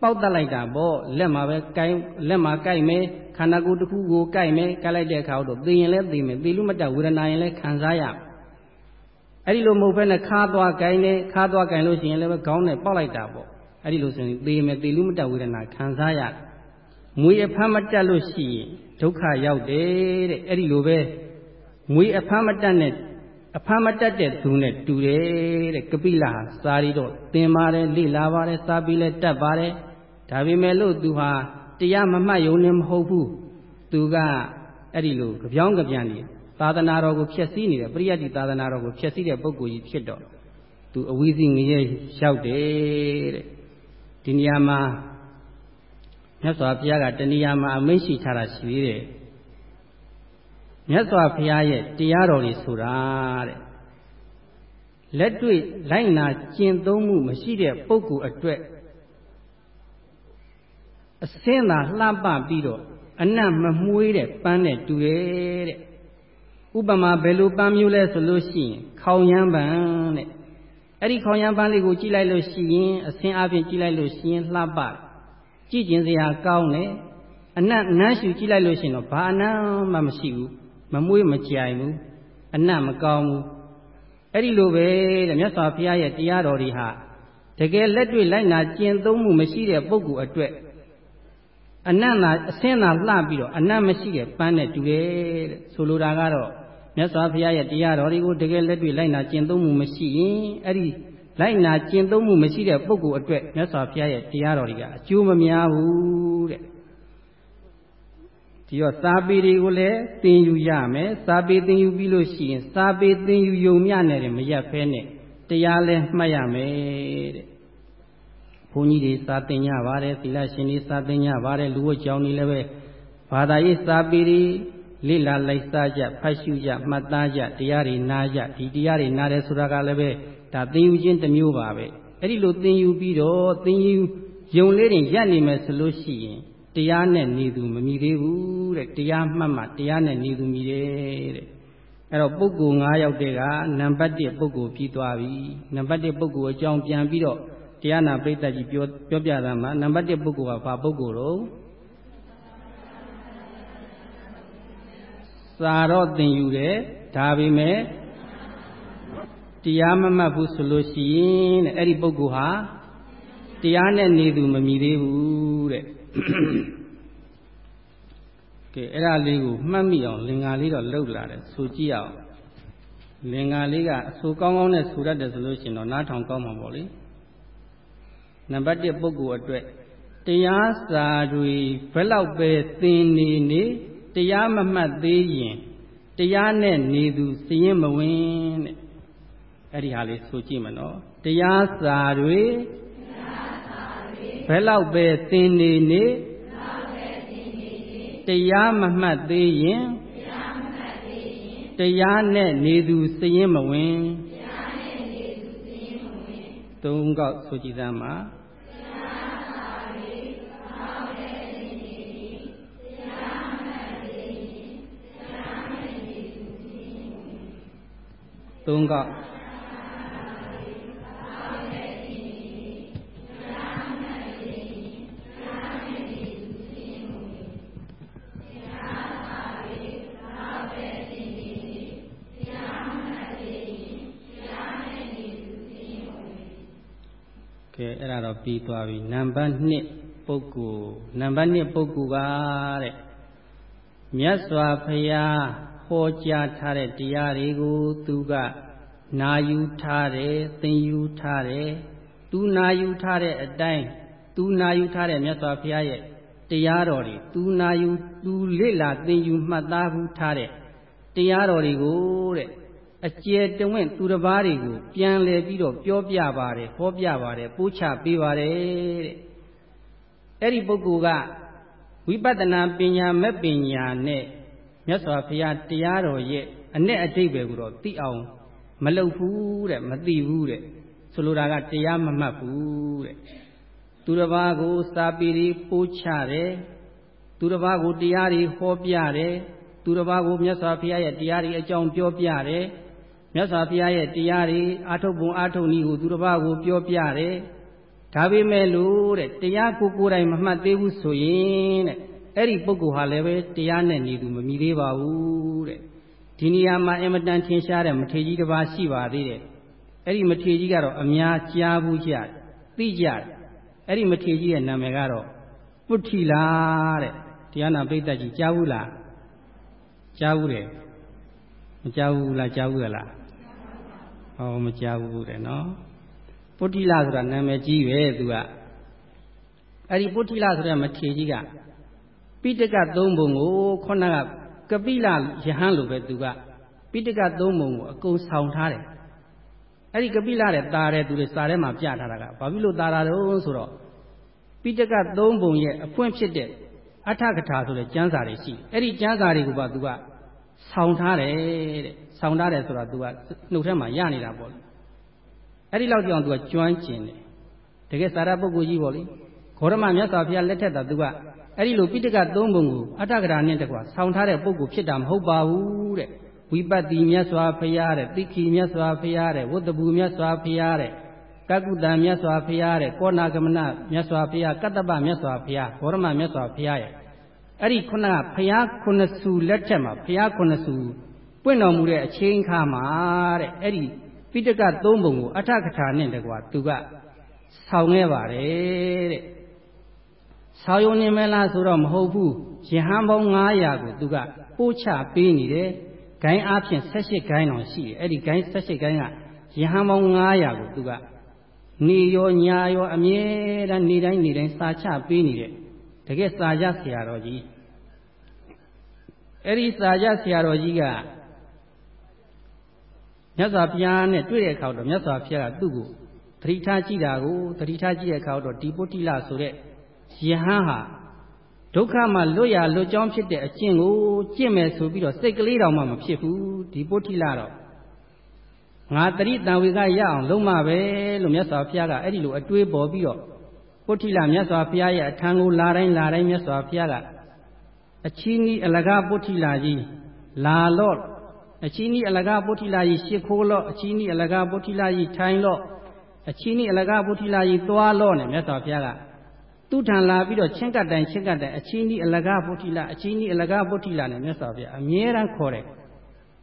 ပေါက်တက်လိုက်တာပေါ့လက်မှာပဲကင်လက်မှာကင်မယ်ခန္ဓာကိုယ်တစ်ခုကိုကင်မယ်ကင်လိုက်တဲ့အခါတော့သိရင်လည်းသိမယ်သိလို့မတက်ဝေဒနာရင်လည်းခံစားရအဲ့ဒီလိုမဟုတ်ဘဲနဲ့ခါသွားကင်တယ်ခါသွားကင်လို့ရှိရင်လည်းပဲခေါင်းနဲ့ပေါက်လိုက်တာပေါ့အဲ့ဒီလိုဆိုရင်သိမယ်သိလို့မတက်ဝေဒနာခံစားရမွေအဖမ်းမတက်လို့ရှိရင်ဒုက္ခရောက်တယ်တဲ့အဲ့ဒီလိုပဲမွေအဖမ်းမတက်နဲ့ အဖမ်းမတက်တဲ့သူနဲ့တူတယ်တဲ့ကပိလဟာစာရီတော့သင်ပါတယ်လေ့လာပါတယ်စာပြီးလဲတတ်ပါတယ်ဒါပေမဲ့လို့သူဟာတရားမမှတ်ယုံနဲ့မဟုတ်ဘူးသူကအဲ့ဒီလိုကြပြောင်းကြပြန်နေသာသနာတော်ကိုဖျက်ဆီးနေတယ်ပရိယတ်တိသာသနာတော်ကိုဖျက်ဆီးတဲ့ပုဂ္ဂိုလ်ကြီးဖြစ်တော့သူအဝိဇ္ဇငရဲရောက်တယ်တဲ့ဒီနေရာမှာမြတ်စွာဘုရားကတဏှာမှာအမိန့်ရှိထားတာရှိသေးတယ် မြတ်စွာဘုရားရဲ့တရားတော်တွေဆိုတာတဲ့လက်တွေ့လိုက်နာကျင့်သုံးမှုမရှိတဲ့ပုဂ္ဂိုလ်အတွက်အစင်းသာလှပပြီးတော့အနတ်မမွှေးတဲ့ပန်းနဲ့တူတယ်တဲ့ဥပမာဘယ်လိုပန်းမျိုးလဲဆိုလို့ရှိရင်ခေါင်ရမ်းပန်းတဲ့အဲ့ဒီခေါင်ရမ်းပန်းလေးကိုကြည့်လိုက်လို့ရှိရင်အစင်းအပြင်ကြည့်လိုက်လို့ရှိရင်လှပကြည့်ကျင်စရာကောင်းတယ်အနတ်နမ်းရှူကြည့်လိုက်လို့ရှိရင်တော့ဘာအနမ်းမှမရှိဘူး မမွေးမကြိုင်ဘူးအနတ်မကောင်းဘူးအဲ့ဒီလိုပဲတဲ့မြတ်စွာဘုရားရဲ့တရားတော်တွေဟာတကယ်လက်တွေ့လိုက်နာကျင့်သုံးမှုမရှိတဲ့ပုဂ္ဂိုလ်အတွက်အနတ်သာအစင်းသာလှပြီးတော့အနတ်မရှိတဲ့ပန်းနဲ့တူတယ်တဲ့ဆိုလိုတာကတော့မြတ်စွာဘုရားရဲ့တရားတော်တွေကိုတကယ်လက်တွေ့လိုက်နာကျင့်သုံးမှုမရှိရင်အဲ့ဒီလိုက်နာကျင့်သုံးမှုမရှိတဲ့ပုဂ္ဂိုလ်အတွက်မြတ်စွာဘုရားရဲ့တရားတော်တွေကအကျိုးမများဘူးတဲ့ ဒီတော့စာပေတွေကိုလည်းသင်ယူရမယ်စာပေသင်ယူပြီးလို့ရှိရင် စာပေသင်ယူယုံမြနဲ့တယ်မရက်ဖဲနဲ့တရားလည်းမှတ်ရမယ်တဲ့ဘုန်းကြီးတွေစာသင်ကြပါတယ်သီလရှင်တွေစာသင်ကြပါတယ်လူဝတ်ကြောင်းတွေလည်းပဲဘာသာရေးစာပေတွေလိလာလိုက်စားကြဖတ်ရှုကြမှတ်သားကြတရားတွေနားကြဒီတရားတွေနားတယ်ဆိုတာကလည်းပဲဒါသင်ယူခြင်းတစ်မျိုးပါပဲအဲ့ဒီလိုသင်ယူပြီးတော့သင်ယူယုံလေးတွေရပ်နေမယ်ဆိုလို့ရှိရင်တရားနဲ့နေသူမမြည်သေးဘူး တဲ့တရားမှတ်မှတရားနဲ့နေသူမြည်တယ်တဲ့အဲ့တော့ပုဂ္ဂိုလ်၅ယောက်တည်းကနံပါတ်1ပုဂ္ဂိုလ်ပြီးသွားပြီနံပါတ်1ပုဂ္ဂိုလ်အကြောင်းပြန်ပြီးတော့တရားနာပိဋကကြီးပြောပြောပြတာမှာနံပါတ်1ပုဂ္ဂိုလ်ကဘာပုဂ္ဂိုလ်တော့စာတော့သင်ယူတယ်ဒါပေမဲ့တရားမမှတ်ဘူးဆိုလို့ရှိရင်တဲ့အဲ့ဒီပုဂ္ဂိုလ်ဟာတရားနဲ့နေသူမမြည်သေးဘူးတဲ့ ကကဲအဲ့ဒါလေးကိုမှတ်မိအောင်လင်္ကာလေးတော့လှုပ်လာတယ်ဆိုကြည့်အောင်လင်္ကာလေးကအဆိုကောင်းကောင်းနဲ့ဆိုတတ်တယ်ဆိုလို့ရှိရင်တော့နားထောင်ကောင်းမှာပေါ့လေနံပါတ်1ပုဂ္ဂိုလ်အတွက်တရားစာတွေဘယ်လောက်ပဲသင်နေနေတရားမမှတ်သေးရင်တရားနဲ့နေသူစရင်မဝင်တဲ့အဲ့ဒီဟာလေးဆိုကြည့်မနော်တရားစာတွေဘယ်လောက်ပဲသင်နေနေ တရားမမှတ်သေးရင်တရားနဲ့နေသူစရင်မဝင်သုံးကောက်ဆိုကြည့်သမ်းပါသုံးကောက် ကဲအဲ့ဒါတော့ပြီးသွားပြီနံပါတ်1ပုဂ္ဂိုလ်နံပါတ်2ပုဂ္ဂိုလ်ကတဲ့မြတ်စွာဘုရားဟောကြားထားတဲ့တရားတွေကိုသူကနာယူထားတယ်သင်ယူထားတယ်သူနာယူထားတဲ့အတိုင်းသူနာယူထားတဲ့မြတ်စွာဘုရားရဲ့တရားတော်တွေသူနာယူသူလေ့လာသင်ယူမှတ်သားဘူးထားတဲ့တရားတော်တွေကိုတဲ့ အကျယ်တဝင့်သူတစ်ပါးတွေကိုပြန်လည်ပြီးတော့ပြောပြပါတယ်ဟောပြပါတယ်ပို့ချပေးပါတယ်တဲ့အဲ့ဒီပုဂ္ဂိုလ်ကဝိပဿနာပညာမဲ့ပညာနဲ့မြတ်စွာဘုရားတရားတော်ရဲ့အ내အတိတ်ပဲကိုတော့သိအောင်မလုပ်ဘူးတဲ့မသိဘူးတဲ့ဆိုလိုတာကတရားမမှတ်ဘူးတဲ့သူတစ်ပါးကိုစာပေတွေပို့ချတယ်သူတစ်ပါးကိုတရားတွေဟောပြတယ်သူတစ်ပါးကိုမြတ်စွာဘုရားရဲ့တရားတွေအကြောင်းပြောပြတယ် မြတ်စွာဘုရားရဲ့တရားတွေအာထုတ်ပုံအာထုတ်နည်းကိုသူတစ်ပါးကိုပြောပြတယ်ဒါပေမဲ့လို့တဲ့တရားကိုကိုယ်တိုင်မမှတ်သေးဘူးဆိုရင်တဲ့အဲ့ဒီပုဂ္ဂိုလ်ဟာလည်းပဲတရားနဲ့နေသူမမီသေးပါဘူးတဲ့ဒီနေရာမှာအင်မတန်ထင်ရှားတဲ့မထေကြီးတစ်ပါးရှိပါသေးတယ်အဲ့ဒီမထေကြီးကတော့အများကြားဘူးကြသိကြတယ်အဲ့ဒီမထေကြီးရဲ့နာမည်ကတော့ပုထိလာတဲ့တရားနာပိဋကကြီးကြားဘူးလားကြားဘူးတယ်မကြားဘူးလားကြားဘူးရလား ဟောမကြားဘူးတဲ့နော်ပုထိလာဆိုတာနာမည်ကြီးပဲသူကအဲ့ဒီပုထိလာဆိုတဲ့မထေကြီးကပိဋကသုံးပုံကိုခုနကကပိလယဟန်လိုပဲသူကပိဋကသုံးပုံကိုအကုန်ဆောင်ထားတယ်အဲ့ဒီကပိလတဲ့ตาတဲ့သူတွေစာထဲမှာပြထားတာကဘာဖြစ်လို့ตาတာတော့ဆိုတော့ပိဋကသုံးပုံရဲ့အဖွင့်ဖြစ်တဲ့အဋ္ဌကထာဆိုတဲ့ကျမ်းစာတွေရှိအဲ့ဒီကျမ်းစာတွေကိုပါသူက ဆောင်ထားတယ်တဲ့ဆောင်ထားတယ်ဆိုတော့သူကနှုတ်ထဲမှာရနေတာပေါ့လေအဲ့ဒီလောက်ကြောင့်သူကကျွမ်းကျင်တယ်တကယ်စာရပုဂ္ဂိုလ်ကြီးပေါ့လေဂေါရမမြတ်စွာဘုရားလက်ထက်တာသူကအဲ့ဒီလိုပိဋကသုံးပုံကိုအတ္တကရာနဲ့တကွာဆောင်းထားတဲ့ပုဂ္ဂိုလ်ဖြစ်တာမဟုတ်ပါဘူးတဲ့ဝိပတ္တိမြတ်စွာဘုရားတဲ့သိခိမြတ်စွာဘုရားတဲ့ဝတ္တဘူမြတ်စွာဘုရားတဲ့ကကုတံမြတ်စွာဘုရားတဲ့ကောနာကမနမြတ်စွာဘုရားကတ္တပမြတ်စွာဘုရားဘောရမမြတ်စွာဘုရားရဲ့ အဲ့ဒီခုနကဘုရားခုနှစ်ဆူလက်ထက်မှာဘုရားခုနှစ်ဆူပွင့်တော်မူတဲ့အချိန်ခါမှာတဲ့အဲ့ဒီပိဋကသုံးပုံကိုအထကထာနဲ့တကွာသူကဆောင်းခဲ့ပါတယ်တဲ့ဆောင်းရုံနေမလားဆိုတော့မဟုတ်ဘူးယဟန်ပေါင်း900ကိုသူကပို့ချပေးနေတယ်ဂိုင်းအားဖြင့်78ဂိုင်းတော်ရှိတယ်အဲ့ဒီဂိုင်း78ဂိုင်းကယဟန်ပေါင်း900ကိုသူကနေရောညာရောအမြဲတမ်းနေတိုင်းနေတိုင်းစာချပေးနေတယ် တကယ်စာကြဆရာတော်ကြီးအဲ့ဒီစာကြဆရာတော်ကြီးကမြတ်စွာဘုရားနဲ့တွေ့တဲ့အခါတော့မြတ်စွာဘုရားကသူ့ကိုသတိထားကြည့်တာကိုသတိထားကြည့်တဲ့အခါတော့ဒီပုတ္တိလဆိုတဲ့ယဟန်ဟာဒုက္ခမှာလွတ်ရလွတ်ကြောင်းဖြစ်တဲ့အကျင့်ကိုကျင့်မယ်ဆိုပြီးတော့စိတ်ကလေးတောင်မှမဖြစ်ဘူးဒီပုတ္တိလတော့ငါတတိတံဝေကရအောင်လုံးမပဲလို့မြတ်စွာဘုရားကအဲ့ဒီလိုအတွေးပေါ်ပြီးတော့ ပုတ္တိလမြတ်စွာဘုရားရဲ့အထံကိုလာတိုင်းလာတိုင်းမြတ်စွာဘုရားကအချီးနီးအလကားပုတ္တိလကြီးလာလော့အချီးနီးအလကားပုတ္တိလကြီးရှ िख ိုးလော့အချီးနီးအလကားပုတ္တိလကြီးထိုင်လော့အချီးနီးအလကားပုတ္တိလကြီးသွားလော့နဲ့မြတ်စွာဘုရားကသူ့ထံလာပြီးတော့ချင်းကတ်တိုင်ချင်းကတ်တိုင်အချင်းကြီးအလကားပုဋ္ဌိလအချင်းကြီးအလကားပုဋ္ဌိလနဲ့မြတ်စွာဘုရားအမြဲတမ်းခေါ်တယ်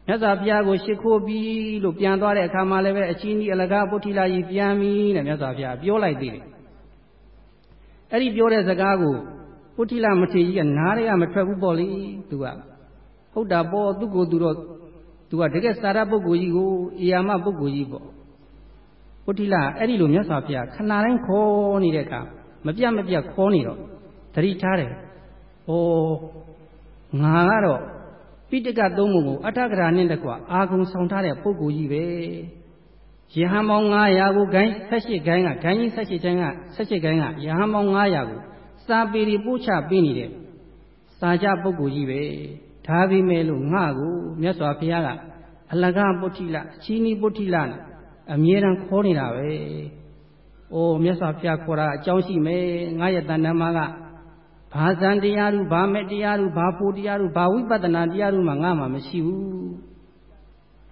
မြတ်စွာဘုရားကိုရှ िख ိုးပြီးလို့ပြန်သွားတဲ့အခါမှာလည်းပဲအချင်းကြီးအလကားပုဋ္ဌိလကြီးပြန်ပြီတဲ့မြတ်စွာဘုရားပြောလိုက်သေးတယ် အဲ့ဒီပြောတဲ့စကားကိုပုထိလမထေရကြီးကနားတွေကမထွက်ဘူးပေါ့လေသူကဟုတ်တာပေါ့သူ့ကိုယ်သူတော့သူကတကယ်စာရပုဂ္ဂိုလ်ကြီးကိုအေယာမပုဂ္ဂိုလ်ကြီးပေါ့ပုထိလအဲ့ဒီလိုမြတ်စွာဘုရားခဏတိုင်းခေါ်နေတဲ့အခါမပြတ်မပြတ်ခေါ်နေတော့သတိထားတယ်။ဩငါကတော့ပိဋကသုံးပုံကိုအဋ္ဌကရာနဲ့တကွအာဂုံဆောင်ထားတဲ့ပုဂ္ဂိုလ်ကြီးပဲ။ ယဟန်ပေါင်း900ကိုဂိုင်း78ဂိုင်းကဂိုင်းကြီး78ဂိုင်းက78ဂိုင်းကယဟန်ပေါင်း900ကိုစာပေတွေပို့ချပေးနေတဲ့စာကြပုဂ္ဂိုလ်ကြီးပဲ။ဒါပေမဲ့လို့ငါကိုမြတ်စွာဘုရားကအလကားပုထိလအချီးနီးပုထိလနဲ့အမြဲတမ်းခေါ်နေတာပဲ။အိုးမြတ်စွာဘုရားခေါ်တာအကြောင်းရှိမယ်။ငါရဲ့တဏ္ဍမကဘာဇန်တရားတို့ဘာမဲ့တရားတို့ဘာဖို့တရားတို့ဘာဝိပဿနာတရားတို့မှငါမှမရှိဘူး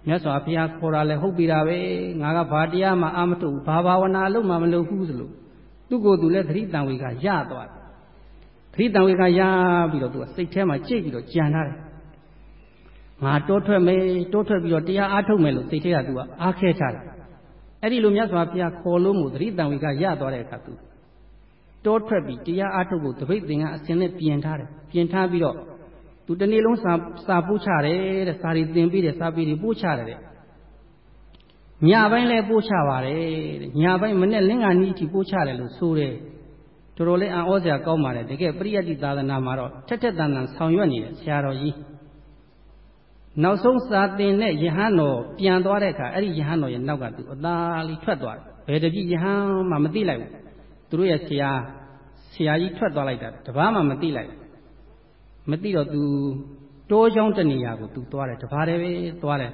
မြတ်စွာဘုရားခေါ်တာလဲဟုတ်ပြီတာပဲငါကဘာတရားမှအာမထုတ်ဘူးဘာဘာဝနာအလုပ်မှမလုပ်ဘူးဆိုလို့သူ့ကိုယ်သူလည်းသတိတန်ဝေကရသွားတယ်သတိတန်ဝေကရပြီးတော့သူကစိတ်ထဲမှာကြိတ်ပြီးတော့ကြံထားတယ်ငါတိုးထွက်မယ်တိုးထွက်ပြီးတော့တရားအားထုတ်မယ်လို့စိတ်ထဲကသူကအားခဲချတယ်အဲ့ဒီလိုမြတ်စွာဘုရားခေါ်လို့မှုသတိတန်ဝေကရသွားတဲ့အခါသူတောထွက်ပြီးတရားအားထုတ်ဖို့တပိတ်သင်္ကအစင်နဲ့ပြင်ထားတယ်ပြင်ထားပြီးတော့ သူတနေ့လုံးစာစာပို့ချတယ်တဲ့စာတွေသင်ပြီးတယ်စာပေတွေပို့ချတယ်တဲ့ညပိုင်းလည်းပို့ချပါတယ်တဲ့ညပိုင်းမနဲ့လင်းကနီးထိပို့ချတယ်လို့ဆိုတယ်တော်တော်လေးအံ့ဩစရာကောင်းပါတယ်တကယ်ပရိယတ်တိသာသနာမှာတော့ထက်ထက်တန်တန်ဆောင်ရွက်နေတဲ့ဆရာတော်ကြီးနောက်ဆုံးစာသင်တဲ့ယဟန်တော်ပြန်သွားတဲ့အခါအဲ့ဒီယဟန်တော်ရဲ့နောက်ကသူအသာလေးထွက်သွားတယ်ဘယ်တပြည့်ယဟန်မှမသိလိုက်ဘူးသူတို့ရဲ့ဆရာဆရာကြီးထွက်သွားလိုက်တာတပားမှမသိလိုက် မသိတော့သူတိုးချောင်းတနေရာကိုသူသွားတယ်တပားတည်းပဲသွားတယ်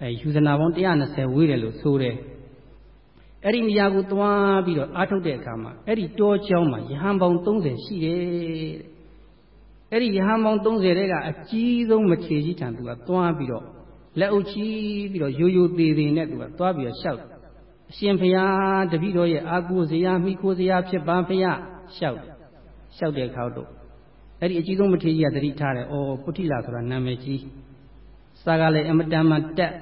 အဲယူဇနာပေါင်း120ဝေးတယ်လို့ဆိုတယ်အဲ့ဒီနေရာကိုသွားပြီးတော့အားထုတ်တဲ့အခါမှာအဲ့ဒီတောချောင်းမှာယဟန်ပေါင်း30ရှိတယ်အဲ့ဒီယဟန်ပေါင်း30တဲ့ကအကြီးဆုံးမထေကြီးထံသူကသွားပြီးတော့လက်အုပ်ချီးပြီးတော့ရိုးရိုးသေးသေးနဲ့သူကသွားပြီးတော့ရှောက်အရှင်ဘုရားတပည့်တော်ရဲ့အာကိုဇရာမိခိုဇရာဖြစ်ပါဘုရားလျှောက်လျှောက်တဲ့ခါတော့ အဲ့ဒီအကြီးဆုံးမထေရကြီးကသတိထားတယ်။အော်ပုထိလာဆိုတာနာမည်ကြီးစာကလည်းအမတန်မှတက်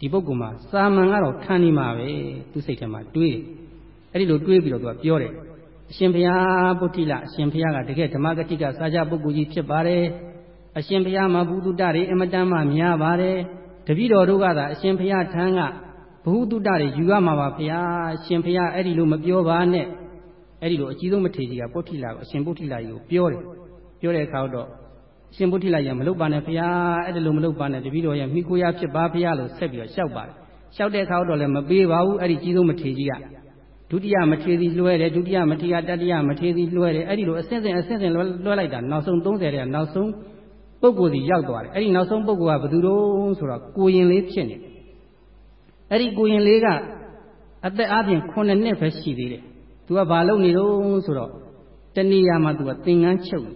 ဒီပုဂ္ဂိုလ်မှာစာမန်ကတော့ခံနေမှာပဲသူစိတ်ထဲမှာတွေးတယ်။အဲ့ဒီလိုတွေးပြီးတော့သူကပြောတယ်။အရှင်ဘုရားပုထိလာအရှင်ဘုရားကတကယ်ဓမ္မဂတိကစာကြပုဂ္ဂိုလ်ကြီးဖြစ်ပါတယ်။အရှင်ဘုရားမှာဘုဒ္ဓတတွေအမတန်မှများပါတယ်။တပည့်တော်တို့ကသာအရှင်ဘုရားထံကဘုဟုတုတ္တတွေယူရမှာပါဗျာရှင်ဘုရားအဲ့ဒီလိုမပြောပါနဲ့ အဲ့ဒီလိုအကြီးဆုံးမထေကြီးကပုဋ္ဌိလာကိုအရှင်ပုဋ္ဌိလာကြီးကိုပြောတယ်ပြောတဲ့အခါတော့အရှင်ပုဋ္ဌိလာကြီးမလုပ်ပါနဲ့ဘုရားအဲ့ဒီလိုမလုပ်ပါနဲ့တပည့်တော်ရဲ့မိကိုရဖြစ်ပါဘုရားလို့ဆက်ပြီးတော့လျှောက်ပါတယ်လျှောက်တဲ့အခါတော့လည်းမပေးပါဘူးအဲ့ဒီကြီးဆုံးမထေကြီးကဒုတိယမထေစီလွှဲတယ်ဒုတိယမထေရတတိယမထေစီလွှဲတယ်အဲ့ဒီလိုအစဉ်စဉ်အစဉ်စဉ်လွှဲလွှဲလိုက်တာနောက်ဆုံး30တဲ့နောက်ဆုံးပုဂ္ဂိုလ်စီရောက်သွားတယ်အဲ့ဒီနောက်ဆုံးပုဂ္ဂိုလ်ကဘယ်သူတော့ဆိုတော့ကိုရင်လေးဖြစ်နေတယ်အဲ့ဒီကိုရင်လေးကအသက်အပြင်9နှစ်ပဲရှိသေးတယ် သူကဘာလုပ်နေတော့ဆိုတော့တဏှာမှာသူကသင်္ကန်းချုပ်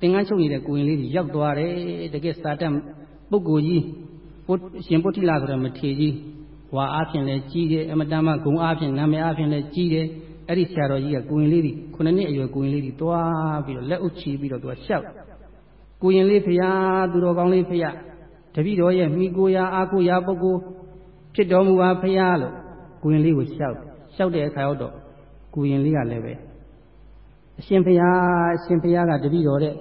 သင်္ကန်းချုပ်နေတဲ့ကိုရင်လေးကြီးရောက်သွားတယ်တကယ်စာတတ်ပုဂ္ဂိုလ်ကြီးရှင်ပုထိလာဆိုတော့မထေကြီးဝါအားဖြင့်လည်းကြီးတယ်အမတန်မှဂုံအားဖြင့်နာမည်အားဖြင့်လည်းကြီးတယ်အဲ့ဒီဆရာတော်ကြီးကကိုရင်လေးကြီး9နှစ်အရွယ်ကိုရင်လေးကြီးသွားပြီးတော့လက်အုပ်ချီပြီးတော့သူကရှောက်ကိုရင်လေးဖရာသူတော်ကောင်းလေးဖရာတပည့်တော်ရဲ့မိကိုရာအာကိုရာပုဂ္ဂိုလ်ဖြစ်တော်မူပါဖရာလို့ကိုရင်လေးကိုရှောက်ရှောက်တဲ့အခါတော့ ကိုရင်လေးကလည်းပဲအရှင်ဘုရားအရှင်ဘုရားကတပည့်တော်တဲ့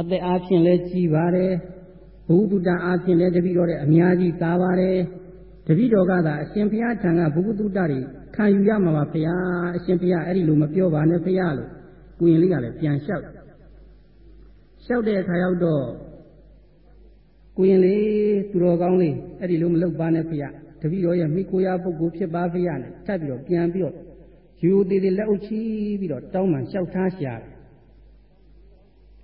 အသက်အားဖြင့်လည်းကြီးပါတယ်ဘုသူတ္တအားဖြင့်လည်းတပည့်တော်တဲ့အများကြီးသားပါတယ်တပည့်တော်ကသာအရှင်ဘုရားထံကဘုသူတ္တတွေခံယူရမှာပါဘုရားအရှင်ဘုရားအဲ့ဒီလိုမပြောပါနဲ့ဘုရားလို့ကိုရင်လေးကလည်းပြန်လျှောက်လျှောက်တဲ့အခါရောက်တော့ကိုရင်လေးသူတော်ကောင်းလေးအဲ့ဒီလိုမလုပ်ပါနဲ့ဘုရားတပည့်တော်ရဲ့မိကိုရာပုဂ္ဂိုလ်ဖြစ်ပါဘုရားနဲ့ထပ်ပြီးတော့ပြန်ပြီးတော့ ယူသေးသေးလက်အုပ်ချီးပြီးတော့တောင်းမှန်လျှောက်ထားရှာတယ်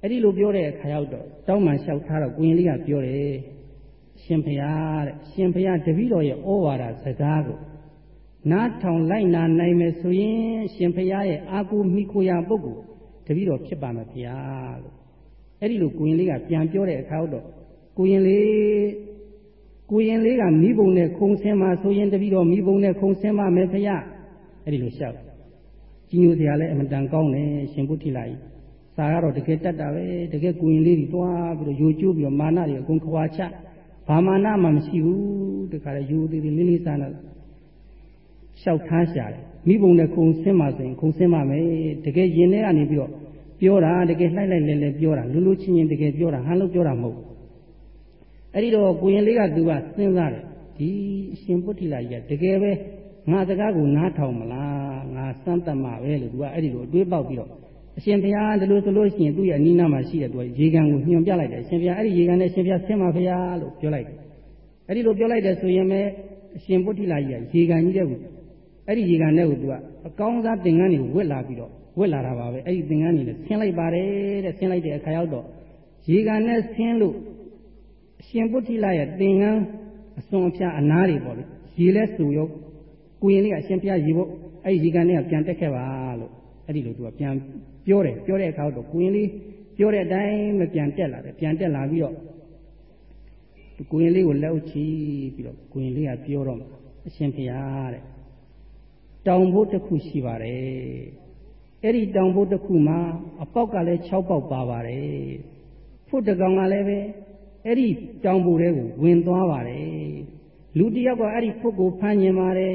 အဲ့ဒီလိုပြောတဲ့အခါရောက်တော့တောင်းမှန်လျှောက်ထားတော့ကိုရင်လေးကပြောတယ်ရှင်ဖရာတဲ့ရှင်ဖရာတပည့်တော်ရဲ့ဩဝါဒစကားကိုနားထောင်လိုက်နာနိုင်မယ်ဆိုရင်ရှင်ဖရာရဲ့အာကိုမိကိုရာပုဂ္ဂိုလ်တပည့်တော်ဖြစ်ပါမယ်ဖရာလို့အဲ့ဒီလိုကိုရင်လေးကပြန်ပြောတဲ့အခါတော့ကိုရင်လေးကိုရင်လေးကမိဘုံနဲ့ခုံဆင်းမှာဆိုရင်တပည့်တော်မိဘုံနဲ့ခုံဆင်းပါမယ်ဖရာအဲ့ဒီလိုလျှောက် ကြီးညိုစရာလည်းအမတန်ကောင်းတယ်ရှင်ပုထိလာကြီးစာကတော့တကယ်တတ်တာပဲတကယ်ကိုရင်လေးတွေတွားပြီးတော့ယိုကျိုးပြီးတော့မာနတွေအကုန်ခွာချဘာမာနမှမရှိဘူးတခါလေယိုသေးသေးလေးလေးစားတော့လျှောက်ထားရှာတယ်မိဘုံနဲ့ခုံဆင်းပါဆိုရင်ခုံဆင်းပါမယ်တကယ်ရင်ထဲကနေပြီးတော့ပြောတာတကယ်လှိုက်လိုက်လဲလဲပြောတာလူလူချင်းချင်းတကယ်ပြောတာဟန်လို့ပြောတာမဟုတ်အဲ့ဒီတော့ကိုရင်လေးကသူကစဉ်းစားတယ်ဒီအရှင်ပုထိလာကြီးကတကယ်ပဲ ငါစကားကိုနားထောင်မလားငါစမ်းသပ်မှာပဲလို့သူကအဲ့ဒီလိုအတွေးပေါက်ပြီးတော့အရှင်ဘုရားဒီလိုဆိုလို့ရှိရင်သူ့ရဲ့အနိနာမှာရှိတဲ့သူကရေကန်ကိုညွှန်ပြလိုက်တယ်အရှင်ဘုရားအဲ့ဒီရေကန်နဲ့အရှင်ဘုရားဆင်းပါဘုရားလို့ပြောလိုက်တယ်အဲ့ဒီလိုပြောလိုက်တယ်ဆိုရင်ပဲအရှင်ပုထိလာကြီးကရေကန်ကြီးတဲ့ကိုအဲ့ဒီရေကန်တဲ့ကိုသူကအကောင်းစားသင်္ကန်းတွေဝက်လာပြီးတော့ဝက်လာတာပါပဲအဲ့ဒီသင်္ကန်းတွေနဲ့ဆင်းလိုက်ပါတယ်တဲ့ဆင်းလိုက်တဲ့အခါရောက်တော့ရေကန်နဲ့ဆင်းလို့အရှင်ပုထိလာရဲ့သင်္ကန်းအစွန်အဖျားအနားတွေပေါ့လေရေလဲဆူရော ကိုရင်လေးကအရှင်ဘုရားရေဖို့အဲ့ဒီရေကန်နဲ့ကပြန်တက်ခဲ့ပါလို့အဲ့ဒီလိုသူကပြန်ပြောတယ်ပြောတဲ့အခါတော့ကိုရင်လေးပြောတဲ့အတိုင်းမပြန်တက်လာတယ်ပြန်တက်လာပြီးတော့ကိုရင်လေးကိုလက်အုပ်ချီပြီးတော့ကိုရင်လေးကပြောတော့အရှင်ဘုရားတဲ့တောင်ဘိုးတစ်ခုရှိပါတယ်အဲ့ဒီတောင်ဘိုးတစ်ခုမှာအပေါက်ကလည်း6ပေါက်ပါပါတယ်ဖုတ်တကောင်ကလည်းပဲအဲ့ဒီတောင်ဘိုးတွေကိုဝင်သွားပါတယ်လူတယောက်ကအဲ့ဒီဖုတ်ကိုဖမ်းညင်ပါတယ်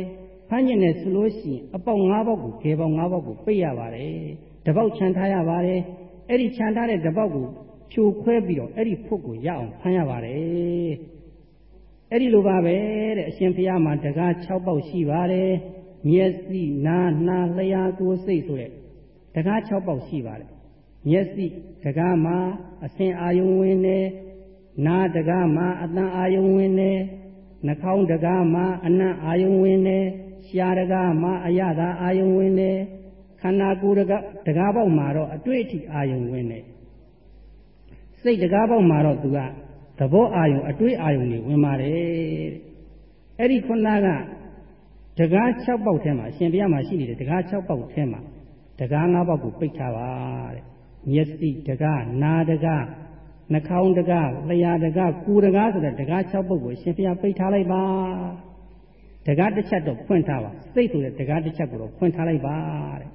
ဖမ်းညင်တယ်ဆိုလို့ရှိရင်အပေါက်၅ပေါက်ကိုခေပေါက်၅ပေါက်ကိုပိတ်ရပါတယ်တပေါက်ခြံထားရပါတယ်အဲ့ဒီခြံထားတဲ့တပေါက်ကိုဖြိုခွဲပြီးတော့အဲ့ဒီဖုတ်ကိုရအောင်ဖမ်းရပါတယ်အဲ့ဒီလိုပါပဲတဲ့အရှင်ဘုရားမှာတကား6ပေါက်ရှိပါတယ်မျက်စိနားနှာလျှာကိုယ်စိတ်ဆိုတဲ့တကား6ပေါက်ရှိပါတယ်မျက်စိတကားမှာအစဉ်အာယုံဝင်နေနားတကားမှာအတန်အာယုံဝင်နေနှာခေါင်းတကားမှာအနံ့အာယုံဝင်နေ ရှားတကားမှာအရသာအာယုံဝင်နေခန္ဓာကိုယ်တကားတကားပေါက်မှာတော့အတွေ့အထိအာယုံဝင်နေစိတ်တကားပေါက်မှာတော့သူကသဘောအာယုံအတွေ့အာယုံတွေဝင်ပါတယ်အဲ့ဒီခုနကတကား6ပေါက်ထဲမှာအရှင်ဘုရားမှာရှိနေတဲ့တကား6ပေါက်ထဲမှာတကား9ပေါက်ကိုပိတ်ထားပါတဲ့မျက်စိတကားနားတကားနှာခေါင်းတကားလျှာတကားကိုယ်တကားဆိုတဲ့တကား6ပုတ်ကိုရှင်ဘုရားပိတ်ထားလိုက်ပါ တကားတစ်ချက်တော့ဖွင့်ထားပါစိတ်ဆိုတဲ့တကားတစ်ချက်ကိုတော့ဖွင့်ထားလိုက်ပါတဲ့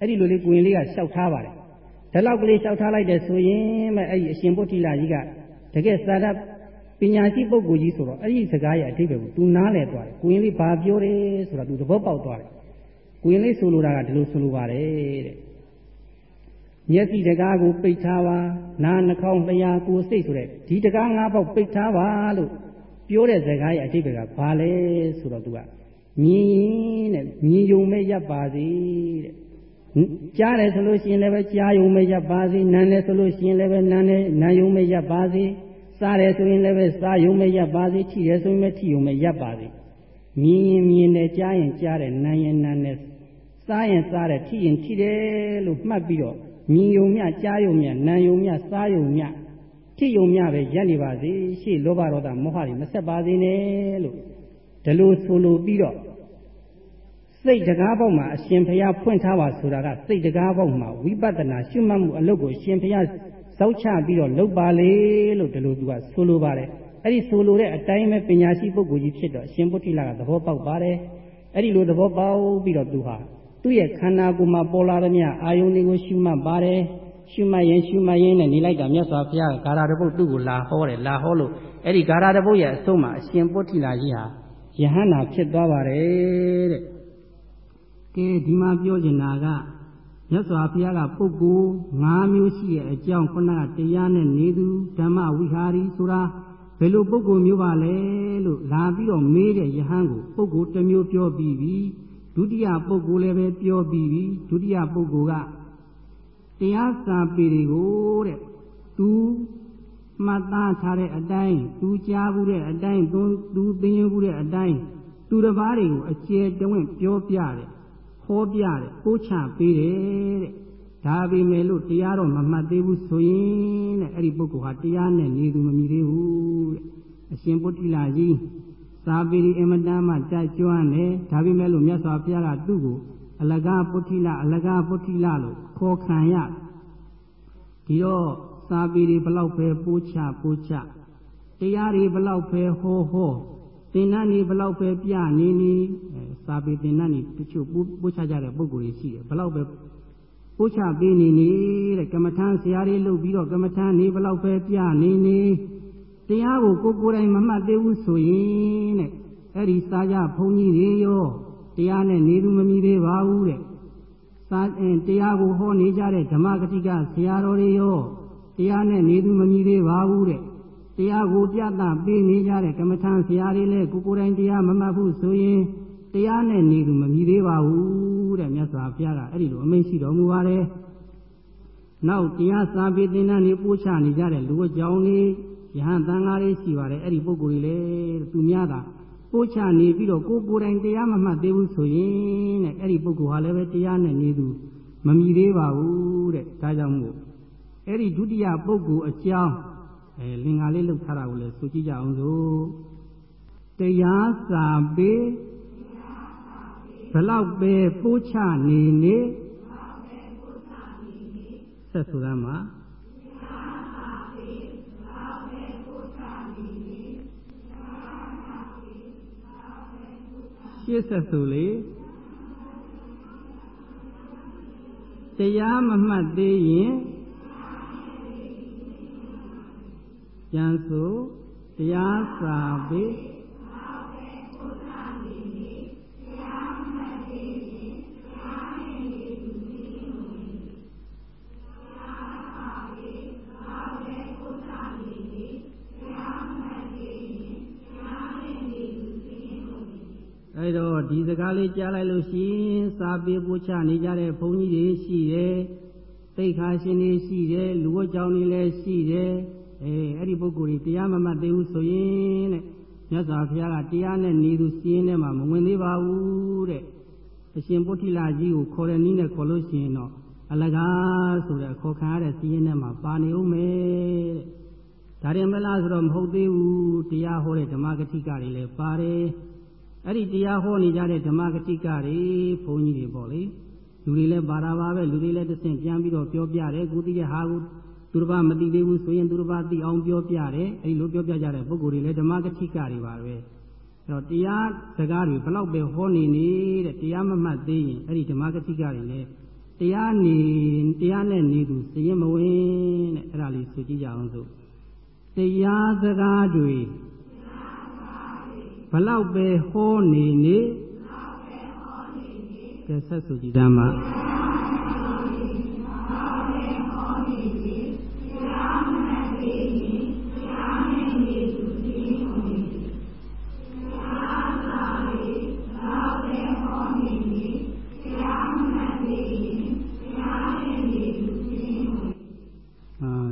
အဲ့ဒီလိုလေးကိုရင်လေးကလျှောက်ထားပါတယ်ဒါလောက်ကလေးလျှောက်ထားလိုက်တယ်ဆိုရင်မဲ့အဲ့ဒီအရှင်ဗုဒ္ဓိလာကြီးကတကယ်သာရပညာရှိပုဂ္ဂိုလ်ကြီးဆိုတော့အဲ့ဒီစကားရဲ့အဓိပ္ပာယ်ကိုသူနားလည်သွားတယ်ကိုရင်လေးဘာပြောတယ်ဆိုတာသူသဘောပေါက်သွားတယ်ကိုရင်လေးဆိုလိုတာကဒီလိုဆိုလိုပါတယ်တဲ့မျက်စိတကားကိုပိတ်ထားပါနားနှာခေါင်းလျှာကိုယ်စိတ်ဆိုတဲ့ဒီတကားငါးပေါက်ပိတ်ထားပါလို့ ပြောတဲ့စကားရဲ့အဓိပ္ပာယ်ကဘာလဲဆိုတော့သူကမြင်ရင်တဲ့မြင်ယုံမဲ့ရပ်ပါစေတဲ့ကြားတယ်ဆိုလို့ရှိရင်လည်းပဲကြားယုံမဲ့ရပ်ပါစေနားတယ်ဆိုလို့ရှိရင်လည်းပဲနားတယ်နားယုံမဲ့ရပ်ပါစေစားတယ်ဆိုရင်လည်းပဲစားယုံမဲ့ရပ်ပါစေထိတယ်ဆိုရင်လည်းထိယုံမဲ့ရပ်ပါစေမြင်ရင်မြင်တယ်ကြားရင်ကြားတယ်နားရင်နားတယ်စားရင်စားတယ်ထိရင်ထိတယ်လို့မှတ်ပြီးတော့မြင်ယုံမြကြားယုံမြနာယုံမြစားယုံမြ ထိယုံမြပဲရက်နေပါစေရှေ့လောဘဒေါသမောဟတွေမဆက်ပါစေနဲ့လို့ဒီလိုဆိုလိုပြီးတော့စိတ်တကားပေါက်မှာအရှင်ဘုရားဖွင့်ထားပါဆိုတာကစိတ်တကားပေါက်မှာဝိပဿနာရှုမှတ်မှုအလုပ်ကိုအရှင်ဘုရားစောက်ချပြီးတော့လုပ်ပါလေလို့ဒီလိုသူကဆိုလိုပါတယ်အဲ့ဒီဆိုလိုတဲ့အတိုင်းပဲပညာရှိပုဂ္ဂိုလ်ကြီးဖြစ်တော့အရှင်ဗုဒ္ဓိလာကသဘောပေါက်ပါတယ်အဲ့ဒီလိုသဘောပေါက်ပြီးတော့သူဟာသူ့ရဲ့ခန္ဓာကိုယ်မှာပေါ်လာသမျှအာယုန်တွေကိုရှုမှတ်ပါတယ် ရှုမှတ်ရင်ရှုမှတ်ရင်နဲ့နေလိုက်တာမြတ်စွာဘုရားဂါရတပုတ်သူ့ကိုလာဟောတယ်လာဟောလို့အဲ့ဒီဂါရတပုတ်ရဲ့အဆုံးမှာအရှင်ပုဋ္ဌိလာကြီးဟာယဟန္တာဖြစ်သွားပါတယ်တဲ့ကဲဒီမှာပြောချင်တာကမြတ်စွာဘုရားကပုဂ္ဂိုလ်၅မျိုးရှိတဲ့အကြောင်းခုနကတရားနဲ့နေသူဓမ္မဝိဟာရီဆိုတာဘယ်လိုပုဂ္ဂိုလ်မျိုးပါလဲလို့လာပြီးတော့မေးတဲ့ယဟန်ကိုပုဂ္ဂိုလ်တစ်မျိုးပြောပြီးပြီဒုတိယပုဂ္ဂိုလ်လည်းပဲပြောပြီးပြီဒုတိယပုဂ္ဂိုလ်က တရားစာပေတွေကိုတဲ့သူမှတ်သားထားတဲ့အတိုင်းသူကြားဘူးတဲ့အတိုင်းသူသူသိရင်ဘူးတဲ့အတိုင်းသူတစ်ပါးတွေကိုအကျယ်တဝင့်ပြောပြတယ်ဟောပြတယ်ပို့ချပေးတယ်တဲ့ဒါပေမဲ့လို့တရားတော့မမှတ်သေးဘူးဆိုရင်တဲ့အဲ့ဒီပုဂ္ဂိုလ်ဟာတရားနဲ့နေသူမမီသေးဘူးတဲ့အရှင်ပုတ္တိလာကြီးသာပေရီအမတန်မှကြိုက်ကျွမ်းတယ်ဒါပေမဲ့လို့မြတ်စွာဘုရားကသူ့ကို အလကားပုဋ္ဌိလအလကားပုဋ္ဌိလလို့ခေါ်ခံရဒီတော့သာပေရီဘလောက်ပဲပိုးချပိုးချတရားတွေဘလောက်ပဲဟောဟောသင်္นานတွေဘလောက်ပဲပြနေနေစာပေသင်္นานတွေတချို့ပိုးချကြတဲ့ပုံကိုယ်တွေရှိတယ်ဘလောက်ပဲပိုးချပေးနေနေတဲ့ကမ္မထမ်းဆရာတွေလုပ်ပြီးတော့ကမ္မထမ်းနေဘလောက်ပဲပြနေနေတရားကိုကိုကိုယ်တိုင်မမှတ်သေးဘူးဆိုရင်တဲ့အဲ့ဒီစာကြဘုန်းကြီးတွေရော တရားနဲ့နေသူမမီသေးပါဘူးတဲ့သာတရားကိုဟောနေကြတဲ့ဓမ္မကတိကဆရာတော်တွေရောတရားနဲ့နေသူမမီသေးပါဘူးတဲ့တရားကိုပြသပေးနေကြတဲ့ကမ္မထံဆရာတွေလည်းကိုကိုယ်တိုင်တရားမမှတ်ဘူးဆိုရင်တရားနဲ့နေသူမမီသေးပါဘူးတဲ့မြတ်စွာဘုရားကအဲ့ဒီလိုအမိန့်ရှိတော်မူပါတယ်နောက်တရားစာပေသင်္ဍာန်တွေပို့ချနေကြတဲ့လူအကြောင်းတွေယဟန်တန်ဃာတွေရှိပါတယ်အဲ့ဒီပုဂ္ဂိုလ်တွေလည်းသူများတာ ပို့ချနေပြီးတော့ကိုကိုယ်တိုင်တရားမမှတ်သေးဘူးဆိုရင်တဲ့အဲ့ဒီပုဂ္ဂိုလ်ဟာလည်းပဲတရားနဲ့နေသူမမီသေးပါဘူးတဲ့ဒါကြောင့်မို့အဲ့ဒီဒုတိယပုဂ္ဂိုလ်အကြောင်းအဲလင်္ကာလေးလောက်ထားတာကိုလည်းဆိုကြည့်ကြအောင်စို့တရားစာပေဘလောက်ပဲပို့ချနေနေဆက်ဆိုရမှာ ရှေ့ဆက်ဆိုလေတရားမမှတ်သေးရင်ပြန်ဆိုတရားစာပေအဲတော့ဒီစကား လေးကြားလိုက်လို့ရှိရင်စာပေပို့ချနေကြတဲ့ဘုန်းကြီးတွေရှိတယ်သိခါရှင်တွေရှိတယ်လူဝတ်ကြောင်တွေလည်းရှိတယ်အဲအဲ့ဒီပုဂ္ဂိုလ်တွေတရားမမှတ်သေးဘူးဆိုရင်တဲ့မြတ်စွာဘုရားကတရားနဲ့နေသူစီးရင်ထဲမှာမဝင်သေးပါဘူးတဲ့အရှင်ပုထိလာကြီးကိုခေါ်တဲ့နည်းနဲ့ခေါ်လို့ရှိရင်တော့အလကားဆိုတဲ့ခေါ်ခံရတဲ့စီးရင်ထဲမှာပါနေဦးမယ်တဲ့ဒါရင်မလားဆိုတော့မဟုတ်သေးဘူးတရားဟောတဲ့ဓမ္မဂတိကတွေလည်းပါတယ် အဲ့ဒီတရားဟောနေကြတဲ့ဓမ္မဂတိကတွေဘုန်းကြီးတွေပေါ့လေလူတွေလည်းပါတာပါပဲလူတွေလည်းတစ်ဆင့်ပြန်ပြီးတော့ပြောပြတယ်ကိုသိတဲ့ဟာကိုသူတစ်ပါးမသိသေးဘူးဆိုရင်သူတစ်ပါးသိအောင်ပြောပြတယ်အဲ့ဒီလိုပြောပြကြတဲ့ပုဂ္ဂိုလ်တွေလည်းဓမ္မဂတိကတွေပါပဲအဲ့တော့တရားစကားတွေဘလောက်ပဲဟောနေနေတဲ့တရားမမှတ်သေးရင်အဲ့ဒီဓမ္မဂတိကတွေလည်းတရားနေတရားနဲ့နေသူစရင်မဝင်တဲ့အဲ့ဒါလေးဆိုကြည့်ကြအောင်စို့တရားစကားတွေ ဘလောက်ပဲဟောနေနေကဲဆက်ဆိုကြည့်သားမှာ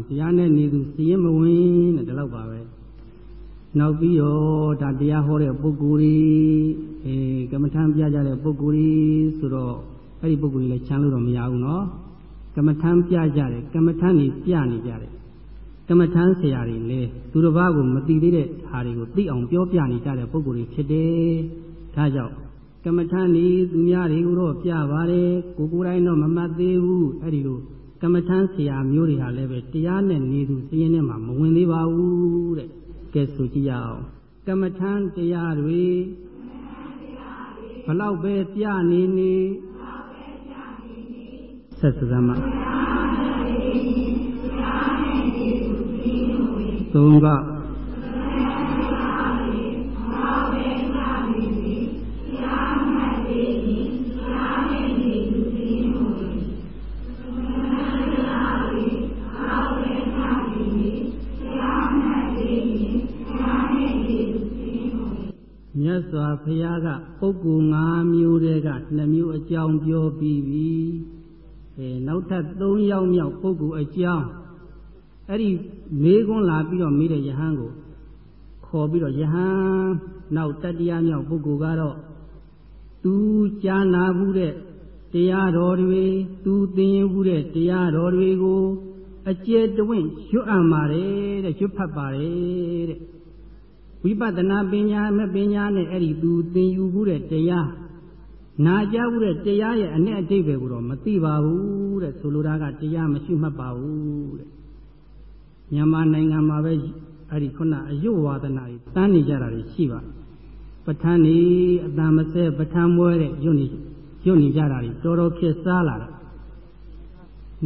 တရားနဲ့နေသူစီရင်မဝင်တဲ့ဒီလောက်ပါပဲ နောက်ပြီးတော့ဒါတရားဟောတဲ့ပုဂ္ဂိုလ်ကြီးအဲကမ္မထံပြကြတဲ့ပုဂ္ဂိုလ်ကြီးဆိုတော့အဲ့ဒီပုဂ္ဂိုလ်ကြီးလည်းချမ်းလို့တော့မရဘူးနော်ကမ္မထံပြကြတယ်ကမ္မထံကြီးပြနေကြတယ်ကမ္မထံဆရာတွေလည်းသူတစ်ပါးကိုမသိသေးတဲ့ဟာတွေကိုသိအောင်ပြောပြနေကြတဲ့ပုဂ္ဂိုလ်တွေဖြစ်တယ်ဒါကြောင့်ကမ္မထံကြီးသူများတွေကိုတော့ပြပါတယ်ကိုကိုယ်တိုင်တော့မမှတ်သေးဘူးအဲ့ဒီလိုကမ္မထံဆရာမျိုးတွေဟာလည်းပဲတရားနဲ့နေသူစည်ရင်ထဲမှာမဝင်သေးပါဘူးတဲ့ ကဲဆိုကြည့်ရအောင်ကမ္မထံတရားတွေဘလောက်ပဲပြနေနေဆက်စရမသုံးက ဘုရားကပုဂ္ဂိုလ်၅မျိုးတည်းက2မျိုးအကြောင်းပြောပြီးပြီအဲနောက်ထပ်3ယောက်မြောက်ပုဂ္ဂိုလ်အကြောင်းအဲ့ဒီမေးခွန်းလာပြီးတော့မေးတဲ့ယဟန်ကိုခေါ်ပြီးတော့ယဟန်နောက်တတိယမြောက်ပုဂ္ဂိုလ်ကတော့သူကြားနာဘူးတဲ့တရားတော်တွေသူသိရင်ဘူးတဲ့တရားတော်တွေကိုအကျယ်တဝင့်ရွတ်အံပါတယ်တဲ့ရွတ်ဖတ်ပါတယ်တဲ့ ဝိပဿနာပညာမဲ့ပညာနဲ့အဲ့ဒီသူသင်ယူမှုတဲ့တရားနာကြားမှုတဲ့တရားရဲ့အ내အတိတ်ပဲကိုတော့မသိပါဘူးတဲ့ဆိုလိုတာကတရားမရှိမှတ်ပါဘူးတဲ့မြန်မာနိုင်ငံမှာပဲအဲ့ဒီခုနအယုဝါဒနာတွေတန်းနေကြတာတွေရှိပါပဋ္ဌာန်းနေအတန်မစဲပဋ္ဌာန်းမွဲတဲ့ယွတ်နေယွတ်နေကြတာတွေတော်တော်ဖြစ်စားလာတယ်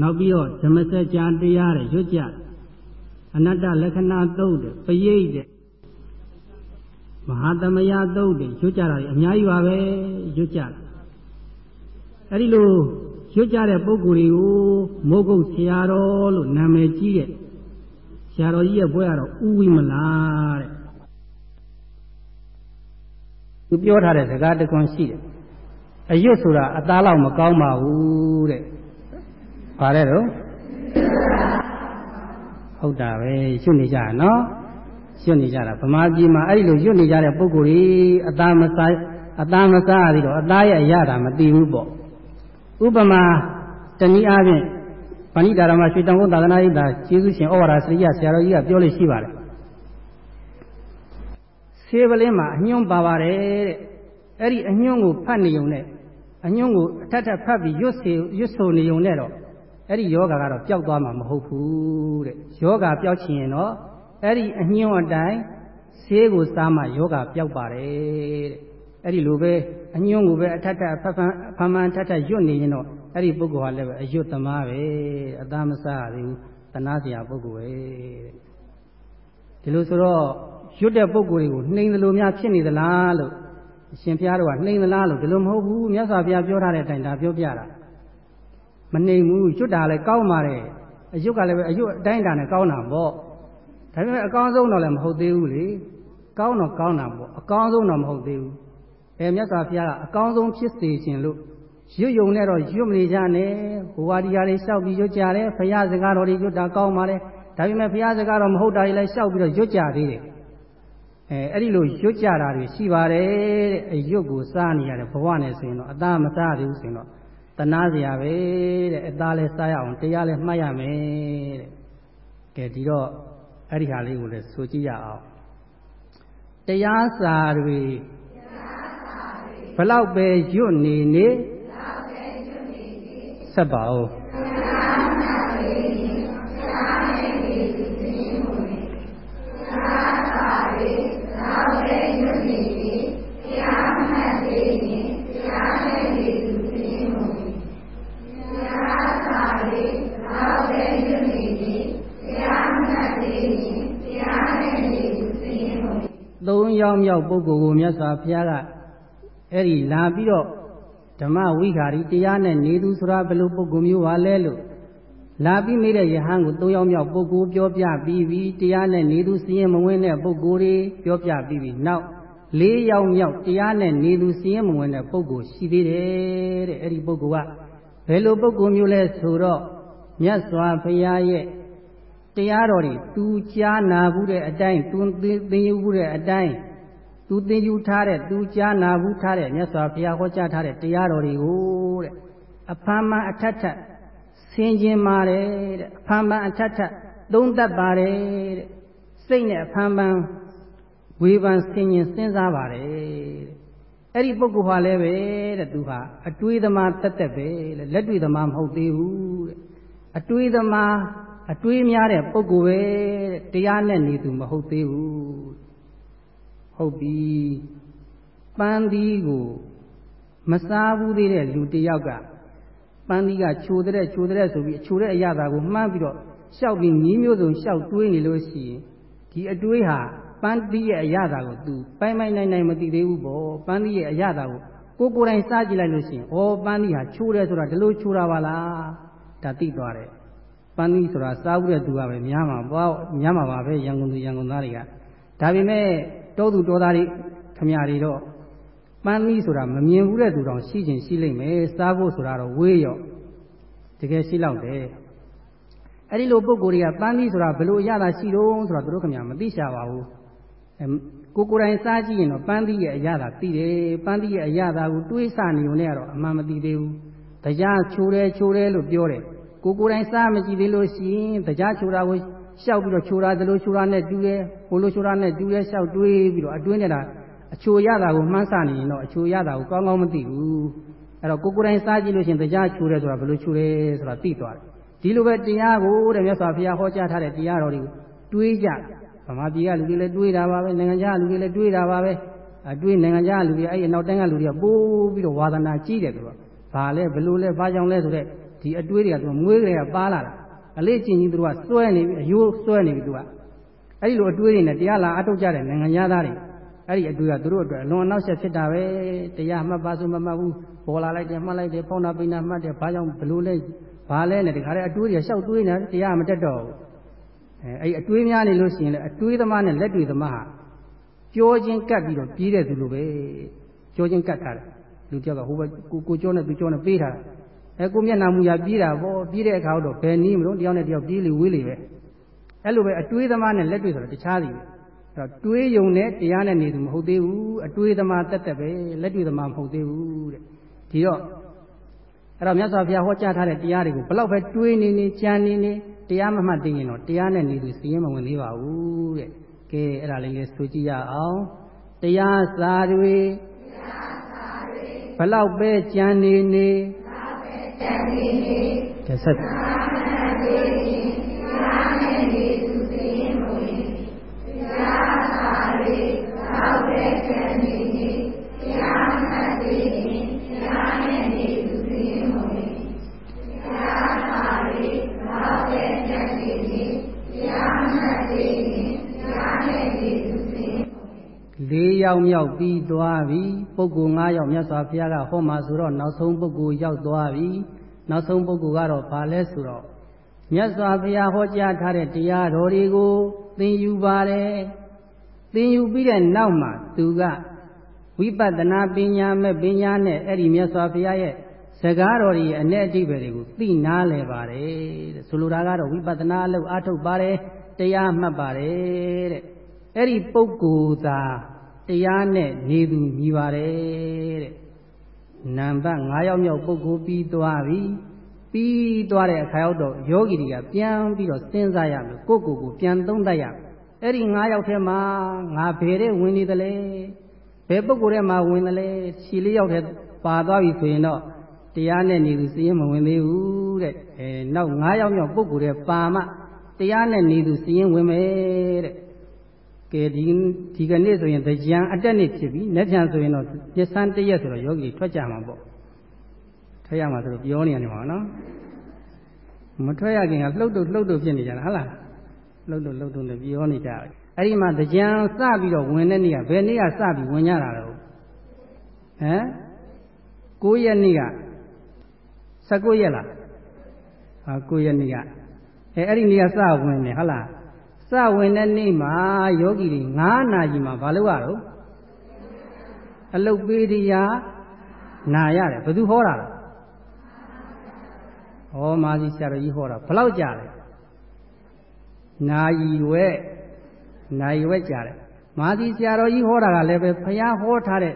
နောက်ပြီးတော့ဓမ္မစကြာတရားတဲ့ရွတ်ကြအနတ္တလက္ခဏာသုံးတဲ့ပရိတ်တဲ့ မဟာသမယသုတ်တွေရွတ်ကြတာအများကြီးပါပဲရွတ်ကြအဲ့ဒီလိုရွတ်ကြတဲ့ပုဂ္ဂိုလ်တွေကိုမိုးကုတ်ဆရာတော်လို့နာမည်ကြီးတဲ့ဆရာတော်ကြီးရဲ့ဘွဲကတော့ဥဝိမလားတဲ့သူပြောထားတဲ့စကားတကွန်ရှိတယ်အရွတ်ဆိုတာအသားလောက်မကောင်းပါဘူးတဲ့။ဘာလဲတော့ဟုတ်တာပဲရွတ်နေကြနော် ရွတ်နေကြတာဗမာပြည်မှာအဲ့ဒီလိုရွတ်နေကြတဲ့ပုဂ္ဂိုလ်ကြီးအသားမစားအသားမစားရသေးတော့အသားရဲ့အရတာမသိဘူးပေါ့ဥပမာတနည်းအားဖြင့်ဗဏိတာရမရွှေတောင်ကုန်းသာသနာ့ရေးသာကျေးဇူးရှင်ဩဝါဒစရိယဆရာတော်ကြီးကပြောလို့ရှိပါတယ်ဆေးပလင်းမှာအညွန့်ပါပါတယ်တဲ့အဲ့ဒီအညွန့်ကိုဖတ်နေုံနဲ့အညွန့်ကိုအထက်ထပ်ဖတ်ပြီးရွတ်စေရွတ်ဆိုနေုံနဲ့တော့အဲ့ဒီယောဂါကတော့ပျောက်သွားမှာမဟုတ်ဘူးတဲ့ယောဂါပျောက်ချင်ရင်တော့ အဲ့ဒီအညွန့်အတိုင်းဆေးကိုစားမှယောဂါပျောက်ပါတယ်တဲ့အဲ့ဒီလိုပဲအညွန့်ကိုပဲအထက်ထပ်ဖတ်ဖန်ဖန်ဖန်ထက်ထပ်ရွတ်နေရင်တော့အဲ့ဒီပုဂ္ဂိုလ်ဟာလည်းပဲအယွတ်သမားပဲအသားမစားရသေးဘူးတနာစရာပုဂ္ဂိုလ်ပဲတဲ့ဒီလိုဆိုတော့ရွတ်တဲ့ပုဂ္ဂိုလ်တွေကိုနှိမ်သလိုများဖြစ်နေသလားလို့အရှင်ဘုရားတို့ကနှိမ်သလားလို့ဒီလိုမဟုတ်ဘူးမြတ်စွာဘုရားပြောထားတဲ့အတိုင်းဒါပြောပြတာမနှိမ်ဘူးရွတ်တာလည်းကောင်းပါတယ်အယွတ်ကလည်းပဲအယွတ်အတိုင်းတာနဲ့ကောင်းတာပေါ့ ဒါပေမဲ့အကောင်းဆုံးတော့လည်းမဟုတ်သေးဘူးလေကောင်းတော့ကောင်းတာပေါ့အကောင်းဆုံးတော့မဟုတ်သေးဘူးအဲမြတ်စွာဘုရားကအကောင်းဆုံးဖြစ်စေခြင်းလို့ရွတ်ယုံနဲ့တော့ရွတ်မနေကြနဲ့ဟိုဝါဒီယာတွေလျှောက်ပြီးရွတ်ကြတယ်ဘုရားစကားတော်တွေရွတ်တာကောင်းပါလေဒါပေမဲ့ဘုရားစကားတော်မဟုတ်တာတွေလည်းလျှောက်ပြီးတော့ရွတ်ကြသေးတယ်အဲအဲ့ဒီလိုရွတ်ကြတာတွေရှိပါတယ်တဲ့အရွတ်ကိုစားနေရတယ်ဘဝနဲ့ဆိုရင်တော့အသားမစားသေးဘူးဆိုရင်တော့တနာစရာပဲတဲ့အသားလည်းစားရအောင်တရားလည်းမှတ်ရမယ်တဲ့ကဲဒီတော့ အဲ့ဒီဟာလေးကိုလည်းဆိုကြည့်ရအောင်တရားစာတွေဘလောက်ပဲရွတ်နေနေဆက်ပါဦးသုံး ယောက်မြောက်ပုဂ္ဂိုလ်ကိုမြတ်စွာဘုရားကအဲ့ဒီလာပြီးတော့ဓမ္မဝိခါရီတရားနဲ့နေသူဆိုတာဘယ်လိုပုဂ္ဂိုလ်မျိုးပါလဲလို့လာပြီးမိတဲ့ယဟန်ကိုသုံးယောက်မြောက်ပုဂ္ဂိုလ်ပြောပြပြီးပြီးတရားနဲ့နေသူစည်ရင်မဝင်တဲ့ပုဂ္ဂိုလ်တွေပြောပြပြီးပြီးနောက်လေးယောက်မြောက်တရားနဲ့နေသူစည်ရင်မဝင်တဲ့ပုဂ္ဂိုလ်ရှိသေးတယ်တဲ့အဲ့ဒီပုဂ္ဂိုလ်ကဘယ်လိုပုဂ္ဂိုလ်မျိုးလဲဆိုတော့မြတ်စွာဘုရားရဲ့ တရားတော်တွေသူကြားနာဘူးတဲ့အတိုင်းသူသင်ယူဘူးတဲ့အတိုင်းသူသင်ယူထားတဲ့သူကြားနာဘူးထားတဲ့မြတ်စွာဘုရားဟောကြားထားတဲ့တရားတော်တွေကိုတဲ့အဖမ်းမှန်အထက်ထက်ဆင်ခြင်ပါတယ်တဲ့အဖမ်းမှန်အထက်ထက်သုံးသပ်ပါတယ်တဲ့စိတ်နဲ့အဖမ်းမှန်ဝေဖန်ဆင်ခြင်စဉ်းစားပါတယ်တဲ့အဲ့ဒီပုဂ္ဂိုလ်ဟာလည်းပဲတဲ့သူဟာအတွေးသမားတက်တက်ပဲလက်တွေ့သမားမဟုတ်သေးဘူးတဲ့အတွေးသမား အတွေးများတဲ့ပုဂ္ဂိုလ်ပဲတရားနဲ့နေသူမဟုတ်သေးဘူးဟုတ်ပြီပန်းသီးကိုမစားဘူးသေးတဲ့လူတယောက်ကပန်းသီးကချိုတဲ့ချိုတဲ့ဆိုပြီးချိုတဲ့အရာသာကိုမှန်းပြီးတော့ရှောက်ပြီးညီးမျိုးစုံရှောက်တွေးနေလို့ရှိရင်ဒီအတွေးဟာပန်းသီးရဲ့အရာသာကို तू ပိုင်ပိုင်နိုင်နိုင်မသိသေးဘူးပေါ့ပန်းသီးရဲ့အရာသာကိုကိုကိုယ်တိုင်စားကြည့်လိုက်လို့ရှိရင်ဩပန်းသီးဟာချိုးတယ်ဆိုတာဒီလိုချိုးတာပါလားဒါသိသွားတယ် ပန်းသီးဆိုတာစားဘူးတဲ့သူကပဲများမှာပေါ့များမှာပါပဲရန်ကုန်သူရန်ကုန်သားတွေကဒါပေမဲ့တောသူတောသားတွေခမရတွေတော့ပန်းသီးဆိုတာမမြင်ဘူးတဲ့သူတောင်ရှိချင်းရှိလိမ့်မယ်စားဖို့ဆိုတာတော့ဝေးရော့တကယ်ရှိလောက်တယ်အဲ့ဒီလိုပုံကိုယ်တွေကပန်းသီးဆိုတာဘယ်လိုရတာရှိတော့ဆိုတာသူတို့ခမရမသိရှာပါဘူးအဲကိုကိုယ်တိုင်စားကြည့်ရင်တော့ပန်းသီးရဲ့အရသာသိတယ်ပန်းသီးရဲ့အရသာကိုတွေးဆနေုံနဲ့ကတော့အမှန်မသိသေးဘူးတရားချိုးတယ်ချိုးတယ်လို့ပြောတယ် ကိုကိုယ်တိုင်စားမကြည့်သေးလို့ရှိရင်တရားချိုးတာကိုရှောက်ပြီးတော့ချိုးတာသလိုချိုးတာနဲ့တူတယ်ဟိုလိုချိုးတာနဲ့တူတယ်ရှောက်တွေးပြီးတော့အတွင်းနေတာအချိုရတာကိုမှန်းဆနေရင်တော့အချိုရတာကိုကောင်းကောင်းမသိဘူးအဲ့တော့ကိုကိုယ်တိုင်စားကြည့်လို့ရှိရင်တရားချိုးတယ်ဆိုတာဘယ်လိုချိုးတယ်ဆိုတာသိသွားတယ်ဒီလိုပဲတရားကိုတဲ့မြတ်စွာဘုရားဟောကြားထားတဲ့တရားတော်တွေကိုတွေးကြဗမာပြည်ကလူတွေလည်းတွေးတာပါပဲနိုင်ငံခြားလူတွေလည်းတွေးတာပါပဲအတွေးနိုင်ငံခြားလူတွေအဲ့ဒီနောက်တိုင်းကလူတွေကပိုးပြီးတော့ဝါသနာကြီးတယ်သူကဘာလဲဘယ်လိုလဲဘာကြောင့်လဲဆိုတော့ ဒီအတွေးတွေကသူမွေးကြရပါလာတာအလေးကျင့်ကြီးသူကစွဲနေပြီအယိုးစွဲနေပြီသူကအဲ့ဒီလိုအတွေးတွေနဲ့တရားလာအထုတ်ကြတဲ့နိုင်ငံသားတွေအဲ့ဒီအတွေ့ကသူတို့အတွက်အလွန်အနောက်ဆက်ဖြစ်တာပဲတရားမှတ်ပါဆိုမမှတ်ဘူးပေါ်လာလိုက်တယ်မှတ်လိုက်တယ်ဖောင်းတာပိန်တာမှတ်တယ်ဘာကြောင့်ဘလို့လဲဘာလဲနဲ့တခါတည်းအတွေးတွေလျှောက်တွေးနေတရားမတက်တော့ဘူးအဲအဲ့အတွေးများနေလို့ရှိရင်လည်းအတွေးသမားနဲ့လက်တွေသမားဟာကြောချင်းကပ်ပြီးတော့ပြေးတဲ့သူလိုပဲကြောချင်းကပ်ထားတယ်လူတယောက်ကဟိုဘက်ကိုကိုကြောနဲ့သူကြောနဲ့ပေးထားတယ် အဲကိုမျက်နှာမူရပြေးတာပေါ့ပြေးတဲ့အခါတော့ဘယ်နည်းမလို့တယောက်နဲ့တယောက်ပြေးလေဝေးလေပဲအဲ့လိုပဲအတွေးသမားနဲ့လက်တွေဆိုတော့တခြားစီပဲအဲ့တော့တွေးယုံနဲ့တရားနဲ့နေသူမဟုတ်သေးဘူးအတွေးသမားတက်တက်ပဲလက်တွေသမားမဟုတ်သေးဘူးတဲ့ဒီတော့အဲ့တော့မြတ်စွာဘုရားဟောကြားထားတဲ့တရားတွေကိုဘလောက်ပဲတွေးနေနေကြံနေနေတရားမမှတ်သိရင်တော့တရားနဲ့နေသူစီရင်မဝင်သေးပါဘူးတဲ့ကဲအဲ့ဒါလေးလေးဆိုကြည့်ရအောင်တရားစာတွေဘလောက်ပဲကြံနေနေ ဘလောက်ပဲကြံနေနေတစ်ဆက် ၄ယောက်မြောက်ပြီးသွားပြီပုဂ္ဂိုလ်၅ယောက်မြတ်စွာဘုရားကဟောမှာဆိုတော့နောက်ဆုံးပုဂ္ဂိုလ်ရောက်သွားပြီနောက်ဆုံးပုဂ္ဂိုလ်ကတော့ဘာလဲဆိုတော့မြတ်စွာဘုရားဟောကြားထားတဲ့တရားတော်တွေကိုသင်ယူပါတယ်သင်ယူပြီးတဲ့နောက်မှာသူကဝိပဿနာပညာမဲ့ပညာနဲ့အဲ့ဒီမြတ်စွာဘုရားရဲ့စကားတော်ကြီးအ내အတိပ္ပယ်တွေကိုသိနာလဲပါတယ်တဲ့ဆိုလိုတာကတော့ဝိပဿနာအလုပ်အားထုတ်ပါတယ်တရားမှတ်ပါတယ်တဲ့အဲ့ဒီပုဂ္ဂိုလ်သာ တရားနဲ့နေသူညီပါတယ်တဲ့နံပါတ်9ယောက်မြောက်ပုဂ္ဂိုလ်ပြီးသွားပြီပြီးသွားတဲ့အခါရောက်တော့ယောဂီတွေကပြန်ပြီးတော့စဉ်းစားရမယ်ကိုယ့်ကိုယ်ကိုပြန်သုံးသပ်ရမယ်အဲ့ဒီ9ယောက်ထဲမှာငါဘယ်တဲ့ဝင်နေသလဲဘယ်ပုဂ္ဂိုလ်ထဲမှာဝင်သလဲခြေလေးယောက်ထဲပါသွားပြီဆိုရင်တော့တရားနဲ့နေသူစည်ရင်မဝင်သေးဘူးတဲ့အဲနောက်9ယောက်မြောက်ပုဂ္ဂိုလ်ထဲပါမှတရားနဲ့နေသူစည်ရင်ဝင်မယ်တဲ့ ကဲဒီဒီကနေ့ဆိုရင်ကြံအတက်နေ့ဖြစ်ပြီ။လက်ပြန်ဆိုရင်တော့ပစ္စန်းတရက်ဆိုတော့ယောဂီထွက်ကြမှာပေါ့။ထွက်ရမှာဆိုတော့ပြောနေရတယ်မှာနော်။မထွက်ရခင်ကလှုပ်တုပ်လှုပ်တုပ်ဖြစ်နေကြတာဟုတ်လား။လှုပ်တုပ်လှုပ်တုပ်နဲ့ပြောနေကြတယ်။အဲ့ဒီမှာကြံစပြီးတော့ဝင်တဲ့နေ့ကဘယ်နေ့ကစပြီးဝင်ကြတာတော့ဟမ်9ရက်နေ့က19ရက်လားဟာ9ရက်နေ့ကအဲအဲ့ဒီနေ့ကစဝင်နေဟုတ်လား စဝင်တဲ့နေ့မှာယောဂီတွေ9နာရီမှာဘာလုပ်ရတော့အလုတ်ပေးတရားနာရတယ်ဘယ်သူဟောတာလဲဟောမာစီဆရာတော်ကြီးဟောတာဘလောက်ကြာလဲနာယီဝဲနာယီဝဲကြာတယ်မာစီဆရာတော်ကြီးဟောတာကလည်းပဲဘုရားဟောထားတဲ့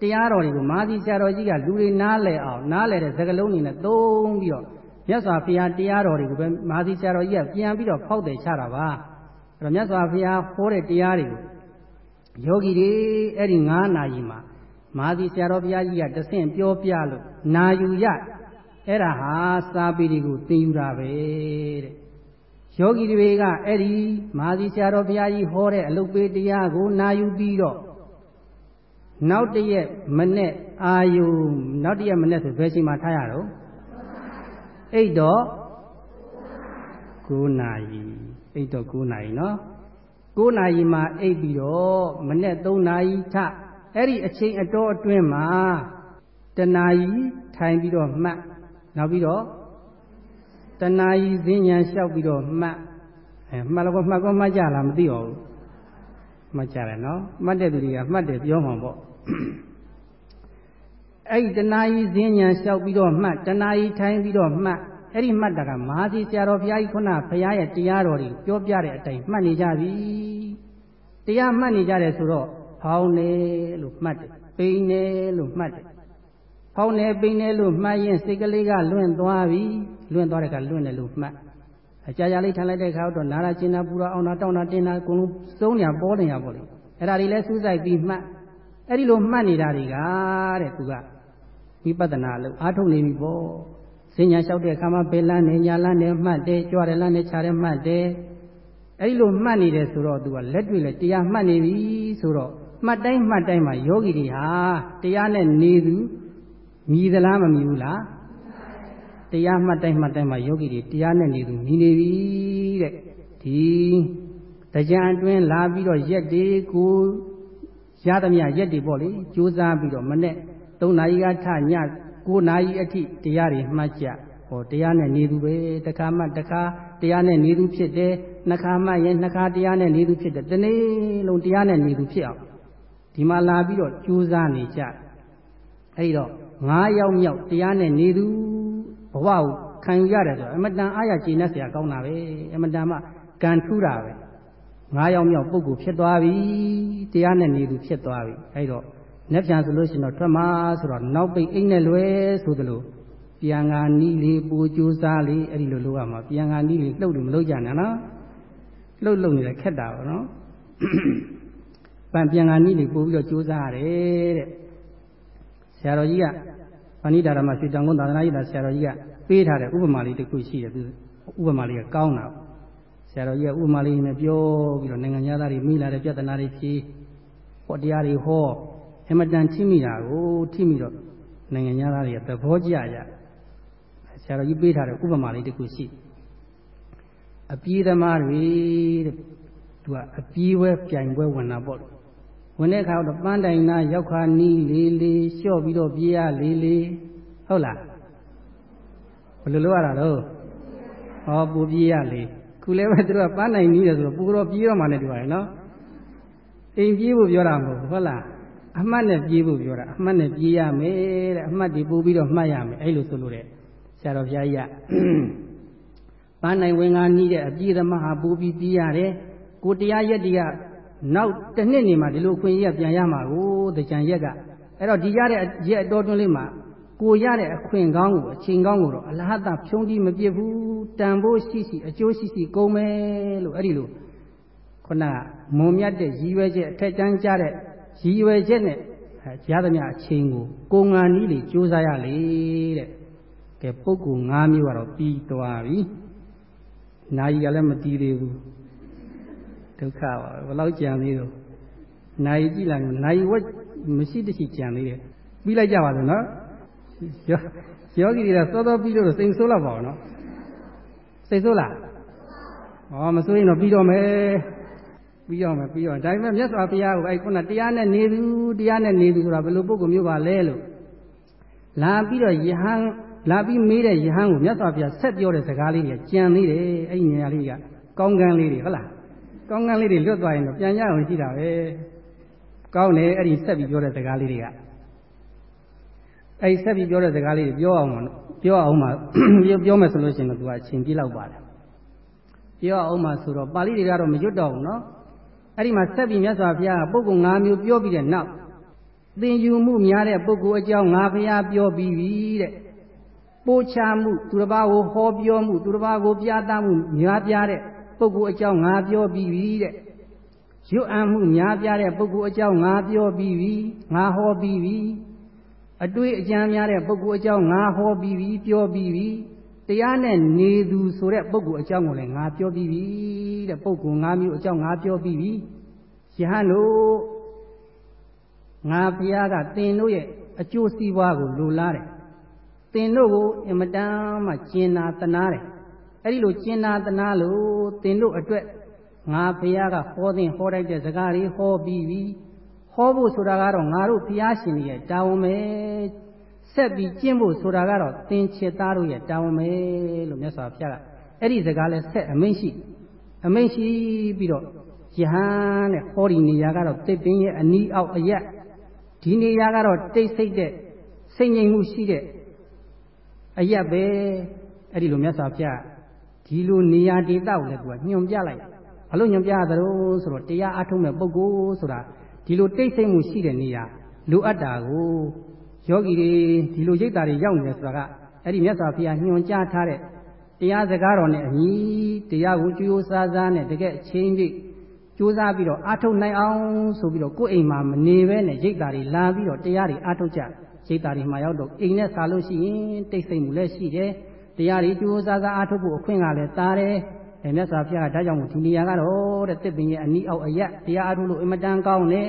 တရားတော်တွေကိုမာစီဆရာတော်ကြီးကလူတွေနားလည်အောင်နားလည်တဲ့စကားလုံးတွေနဲ့သုံးပြီးတော့မြတ်စွာဘုရားတရားတော်တွေကိုပဲမာစီဆရာတော်ကြီးကပြန်ပြီးတော့ဖောက်တယ်ချတာပါ အဲ့တော့မြတ်စွာဘုရားဟောတဲ့တရားတွေကိုယောဂီတွေအဲ့ဒီ9နာရီမှာမာသီဆရာတော်ဘုရားကြီးကတဆင့်ပြောပြလို့နာယူရအဲ့ဒါဟာစာပေတွေကိုသင်ယူတာပဲတဲ့ယောဂီတွေကအဲ့ဒီမာသီဆရာတော်ဘုရားကြီးဟောတဲ့အလုတ်ပေးတရားကိုနာယူပြီးတော့နောက်တရက်မနေ့အာယုနောက်တရက်မနေ့ဆိုဘယ်ချိန်မှထားရတော့အိတ်တော့9နာရီ အိတ်တော့9နာရီနော်9နာရီမှာအိတ်ပြီးတော့မနေ့3နာရီထအဲ့ဒီအချိန်အတော်အတွင်းမှာတနာရီထိုင်ပြီးတော့မှတ်နောက်ပြီးတော့တနာရီဈဉ္ဉံလျှောက်ပြီးတော့မှတ်အဲမှတ်တော့မှတ်ကောမှတ်ကြလားမသိပါဘူးမှတ်ကြတယ်နော်မှတ်တဲ့သူတွေကမှတ်တယ်ပြောမှာပေါ့အဲ့ဒီတနာရီဈဉ္ဉံလျှောက်ပြီးတော့မှတ်တနာရီထိုင်ပြီးတော့မှတ် အဲ့ဒီမှတ်တာကမဟာစီဆရာတော်ဘုရားကြီးခုနဘုရားရဲ့တရားတော်တွေပြောပြတဲ့အတိုင်းမှတ်နေကြပြီတရားမှတ်နေကြတယ်ဆိုတော့ဖောင်းနေလို့မှတ်တယ်ပိန်နေလို့မှတ်တယ်ဖောင်းနေပိန်နေလို့မှတ်ရင်စိတ်ကလေးကလွင့်သွားပြီလွင့်သွားတဲ့ကလွင့်တယ်လို့မှတ်အကြာကြာလေးထိုင်လိုက်တဲ့အခါတော့နာရာကျင်နာပူရာအောင်တာတောင်းတာတင်းတာအကုန်လုံးစုံးနေပေါ်နေရပါလေအဲ့ဒါတွေလည်းစူးစိုက်ပြီးမှတ်အဲ့ဒီလိုမှတ်နေတာတွေကတဲ့သူကဝိပဿနာလို့အားထုတ်နေပြီပေါ့ စဉ္ညာလျှောက်တဲ့အခါမှာဘယ်လန်းနေညာလန်းနေမှတ်တယ်ကြွတယ်လန်းနေခြားတယ်မှတ်တယ်အဲ့ဒီလိုမှတ်နေတယ်ဆိုတော့သူကလက်တွေ့လက်တရားမှတ်နေပြီဆိုတော့မှတ်တိုင်းမှတ်တိုင်းမှာယောဂီတွေဟာတရားနဲ့နေသူမြည်သလားမမြည်ဘူးလားတရားမှတ်တိုင်းမှတ်တိုင်းမှာယောဂီတွေတရားနဲ့နေသူမြည်နေပြီတဲ့ဒီတရားအတွင်းလာပြီးတော့ရက်တွေကိုရသမျှရက်တွေပေါ့လေကြိုးစားပြီးတော့မနဲ့၃နာရီကထည 9နာရီအထိတရားတွေမှတ်ကြဟောတရားနဲ့နေသူပဲတခါမှတခါတရားနဲ့နေသူဖြစ်တယ်နှစ်ခါမှရင်နှစ်ခါတရားနဲ့နေသူဖြစ်တယ်တနေ့လုံးတရားနဲ့နေသူဖြစ်အောင်ဒီမှာလာပြီးတော့ကြိုးစားနေကြအဲ့တော့9ယောက်မြောက်တရားနဲ့နေသူဘဝကိုခံယူရတယ်ဆိုတော့အမတန်အားရကျေနပ်စရာကောင်းတာပဲအမတန်မှကံထူးတာပဲငါးယောက်မြောက်ပုဂ္ဂိုလ်ဖြစ်သွားပြီတရားနဲ့နေသူဖြစ်သွားပြီအဲ့တော့ လက်ပြန်ဆိုလို့ရှိရင်တော့ထွက်မှာဆိုတော့နောက်ပိတ်အိတ်နဲ့လွယ်ဆိုသလိုပြန်ငါနီးလေးပူကြိုးစားလေးအဲ့ဒီလိုလုပ်ရမှာပြန်ငါနီးလေးလှုပ်လို့မလုပ်ကြနဲ့နော်လှုပ်လှုပ်နေတဲ့ခက်တာပါနော်ပန်ပြန်ငါနီးလေးပို့ပြီးတော့ကြိုးစားရတယ်တဲ့ဆရာတော်ကြီးကဗဏိတာရမရွှေတောင်ကုန်းသာသနာ့ရေးတာဆရာတော်ကြီးကပေးထားတဲ့ဥပမာလေးတစ်ခုရှိတယ်သူဥပမာလေးကကောင်းတာဆရာတော်ကြီးကဥပမာလေးနဲ့ပြောပြီးတော့နိုင်ငံသားတွေမိလာတဲ့ပြဿနာတွေဖြေဟောတရားတွေဟော အမတန်ထိမိတာကိုထိမိတော့နိုင်ငံသားတွေကသဘောကျကြဆရာတော်ကြီးပေးထားတဲ့ဥပမာလေးတစ်ခုရှိအပြေးသမားတွေတဲ့သူကအပြေးပွဲပြိုင်ပွဲဝင်တာပေါ့ဝင်တဲ့အခါတော့ပန်းတိုင်နာရောက်ခါနီးလေးလေးလျှော့ပြီးတော့ပြေးရလေးလေးဟုတ်လားဘယ်လိုလုပ်ရတာတော့ဟောပူပြေးရလေခုလည်းပဲသူတို့ကပန်းနိုင်နီးတယ်ဆိုတော့ပူတော့ပြေးတော့မှလည်းဒီပါလေနော်အိမ်ပြေးဖို့ပြောတာမဟုတ်ဘူးဟုတ်လား အမှတ်နဲ့ပြေးဖို့ပြောတာအမှတ်နဲ့ပြေးရမယ်တဲ့အမှတ်ဒီပို့ပြီးတော့မှတ်ရမယ်အဲ့လိုဆိုလို့တဲ့ဆရာတော်ဘုရားကြီးကပန်းနိုင်ဝင်ငါနီးတဲ့အပြေးသမားဟာပူပြီးပြေးရတယ်ကိုတရားရက်တွေကနောက်တစ်နှစ်နေမှဒီလိုခွင့်ရပြန်ရမှာကိုတကြံရက်ကအဲ့တော့ဒီရတဲ့ရက်အတော်တွင်းလေးမှာကိုရတဲ့အခွင့်ကောင်းကိုအချိန်ကောင်းကိုတော့အလဟတဖြုံးပြီးမပြစ်ဘူးတန်ဖို့ရှိရှိအကျိုးရှိရှိကုန်မယ်လို့အဲ့ဒီလိုခုနကမုံမြတ်တဲ့ရည်ရွယ်ချက်အထက်တန်းကြတဲ့ ရည်ရွယ်ချက်နဲ့ရသမျှအချိန်ကိုကိုငါနီးလေစူးစမ်းရလေတဲ့ကဲပုဂ္ဂိုလ်၅မျိုးကတော့ပြီးသွားပြီနာယီကလည်းမတီးသေးဘူးဒုက္ခပါဘယ်လောက်ကြံသေးတော့နာယီကြည့်လိုက်နာယီဝက်မရှိတရှိကြံသေးတယ်ပြီးလိုက်ကြပါစို့နော်ယောဂီတွေကစောစောပြီးလို့စိတ်ဆိုးလောက်ပါအောင်နော်စိတ်ဆိုးလားဟောမဆိုးရင်တော့ပြီးတော့မယ် ပြီးတော့မယ်ပြီးတော့ဒါပေမဲ့မြတ်စွာဘုရားကအဲခုနတရားနဲ့နေသူတရားနဲ့နေသူဆိုတာဘယ်လိုပုဂ္ဂိုလ်မျိုးပါလဲလို့လာပြီးတော့ယဟန်လာပြီးမေးတဲ့ယဟန်ကိုမြတ်စွာဘုရားဆက်ပြောတဲ့စကားလေးတွေကြံသေးတယ်အဲ့ဒီနေရာလေးကကောင်းကန်းလေးတွေဟုတ်လားကောင်းကန်းလေးတွေလွတ်သွားရင်တော့ပြန်ရအောင်ရှိတာပဲကောင်းတယ်အဲ့ဒီဆက်ပြီးပြောတဲ့စကားလေးတွေကအဲဒီဆက်ပြီးပြောတဲ့စကားလေးတွေပြောအောင်ပါပြောအောင်ပါပြောမယ်ဆိုလို့ရှိရင်တော့သူကအချိန်ပြည့်လောက်ပါတယ်ပြောအောင်ပါဆိုတော့ပါဠိတွေကတော့မရွတ်တော့ဘူးနော် အဲ့ဒီမှာဆက်ပြီးမြတ်စွာဘုရားကပုဂ္ဂိုလ်၅မျိုးပြောပြီးတဲ့နောက်သင်ယူမှုများတဲ့ပုဂ္ဂိုလ်အကြောင်းငါဘုရားပြောပြီးပြီတဲ့ပို့ချမှုသူတစ်ပါးကိုဟောပြောမှုသူတစ်ပါးကိုပြသမှုများပြားတဲ့ပုဂ္ဂိုလ်အကြောင်းငါပြောပြီးပြီတဲ့ရွတ်အံမှုများပြားတဲ့ပုဂ္ဂိုလ်အကြောင်းငါပြောပြီးပြီငါဟောပြီးပြီအတွေ့အကြံများတဲ့ပုဂ္ဂိုလ်အကြောင်းငါဟောပြီးပြီပြောပြီးပြီ တရားနဲ့နေသူဆိုတဲ့ပုဂ္ဂိုလ်အကြောင်းကိုလည်းငါပြောပြီးပြီတဲ့ပုဂ္ဂိုလ်၅မျိုးအကြောင်းငါပြောပြီးပြီယဟန်တို့ငါဘုရားကသင်တို့ရဲ့အကျိုးစီးပွားကိုလိုလားတယ်သင်တို့ကိုအမတန်မှကျင်နာတနာတယ်အဲ့ဒီလိုကျင်နာတနာလို့သင်တို့အတွက်ငါဘုရားကဟောသင်ဟောတိုက်တဲ့စကားတွေဟောပြီးပြီဟောဖို့ဆိုတာကတော့ငါတို့ဘုရားရှင်ရဲ့တာဝန်ပဲ ဆက်ပြီးကျင့်ဖို့ဆိုတာကတော့သင်ချစ်သားတို့ရဲ့တာဝန်ပဲလို့မြတ်စွာဘုရားကအဲ့ဒီစကားလဲဆက်အမိန့်ရှိအမိန့်ရှိပြီးတော့ယဟန်တဲ့ဟောဒီနေရာကတော့တိတ်ပင်ရဲ့အနီးအောက်အရက်ဒီနေရာကတော့တိတ်ဆိတ်တဲ့စိတ်ငြိမ်မှုရှိတဲ့အရက်ပဲအဲ့ဒီလိုမြတ်စွာဘုရားဒီလိုနေရာဒေသကိုလည်းသူကညွန်ပြလိုက်ဘာလို့ညွန်ပြရသလဲဆိုတော့တရားအထုံးမဲ့ပုဂ္ဂိုလ်ဆိုတာဒီလိုတိတ်ဆိတ်မှုရှိတဲ့နေရာလိုအပ်တာကို ယောဂီတွေဒီလိုရိတ်တာတွေရောက်နေတယ်ဆိုတာကအဲ့ဒီမြတ်စွာဘုရားညွှန်ကြားထားတဲ့တရားစကားတော်နဲ့အညီတရားကိုကြိုးစားစားနဲ့တကယ်အချင်းပြည့်ကြိုးစားပြီးတော့အာထုတ်နိုင်အောင်ဆိုပြီးတော့ကိုယ့်အိမ်မှာမနေဘဲနဲ့ရိတ်တာတွေလာပြီးတော့တရားတွေအာထုတ်ကြရိတ်တာတွေမှာရောက်တော့အိမ်နဲ့စားလို့ရှိရင်တိတ်ဆိတ်မှုလည်းရှိတယ်တရားတွေကြိုးစားစားအာထုတ်ဖို့အခွင့်ကလည်းတားတယ်အဲမြတ်စွာဘုရားကဒါကြောင့်မို့ဒီနေရာကတော့တဲ့တစ်ပင်ရဲ့အနီးအောက်အရက်တရားအားထုတ်လို့အင်မတန်ကောင်းတယ်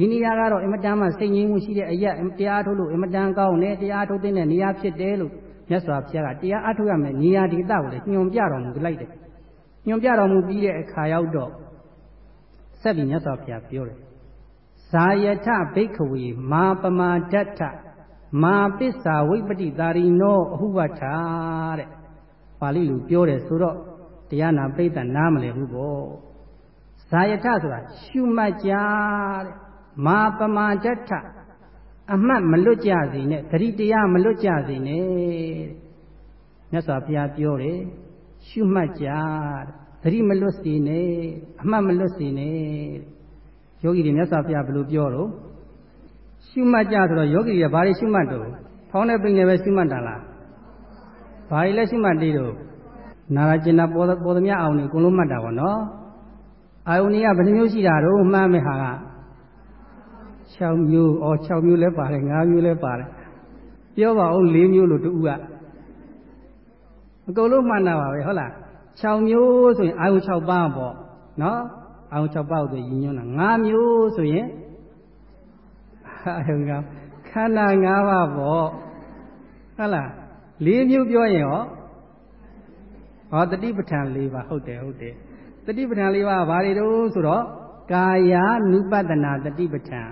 ဒီနေရာကတော့အင်မတန်မှစိတ်ငြိမ်းမှုရှိတဲ့အရက်တရားအားထုတ်လို့အင်မတန်ကောင်းတယ်တရားအားထုတ်တဲ့နေရာဖြစ်တယ်လို့မြတ်စွာဘုရားကတရားအားထုတ်ရမယ်နေရာဒေသကိုလည်းညွှန်ပြတော်မူလိုက်တယ်ညွှန်ပြတော်မူပြီးတဲ့အခါရောက်တော့ဆက်ပြီးမြတ်စွာဘုရားပြောတယ်ဇာယထဘိက္ခဝေမာပမာဒတ္ထမာပစ္စာဝိပတိတာရိနောအဟုဝတ္ထာတဲ့ပါဠိလိုပြောတယ်ဆိုတော့တရားနာပိဋကနားမလဲဘူးပေါ့ဇာယထဆိုတာရှုမှတ်ကြတဲ့ မာပမာဒတ္ထအမှတ်မလွတ်ကြစေနဲ့သတိတရားမလွတ်ကြစေနဲ့တဲ့မြတ်စွာဘုရားပြောတယ်ရှုမှတ်ကြတဲ့သတိမလွတ်စေနဲ့အမှတ်မလွတ်စေနဲ့ယောဂီတွေမြတ်စွာဘုရားဘယ်လိုပြောတော့ရှုမှတ်ကြဆိုတော့ယောဂီတွေကဘာတွေရှုမှတ်တော့ဖောင်းတဲ့ပိန်နဲ့ပဲရှုမှတ်တာလားဘာတွေလဲရှုမှတ်သေးတော့နာရကျင်နာပေါ်ပေါ်သမျှအောင်နေအကုန်လုံးမှတ်တာပေါ့နော်အာယုန်ကြီးကဘယ်နှမျိုးရှိတာတော့မှန်းမဲ့ဟာက 6မျိုးဩ6မျိုးလဲပါတယ်5မျိုးလဲပါတယ်ပြောပါဦး4မျိုးလို့တူကအကုန်လုံးမှန်တာပါပဲဟုတ်လား6မျိုးဆိုရင်အာယုန်6ပါးပေါ့နော်အာယုန်6ပါးဆိုရင်ညွှန်းတာ5မျိုးဆိုရင်အာယုန်ကခန္ဓာ5ပါးပေါ့ဟုတ်လား4မျိုးပြောရင်ရောဟောတတိပဋ္ဌာန်၄ပါးဟုတ်တယ်ဟုတ်တယ်တတိပဋ္ဌာန်၄ပါးဘာတွေတုံးဆိုတော့ကာယ ानु ပတနာတတိပဋ္ဌာန်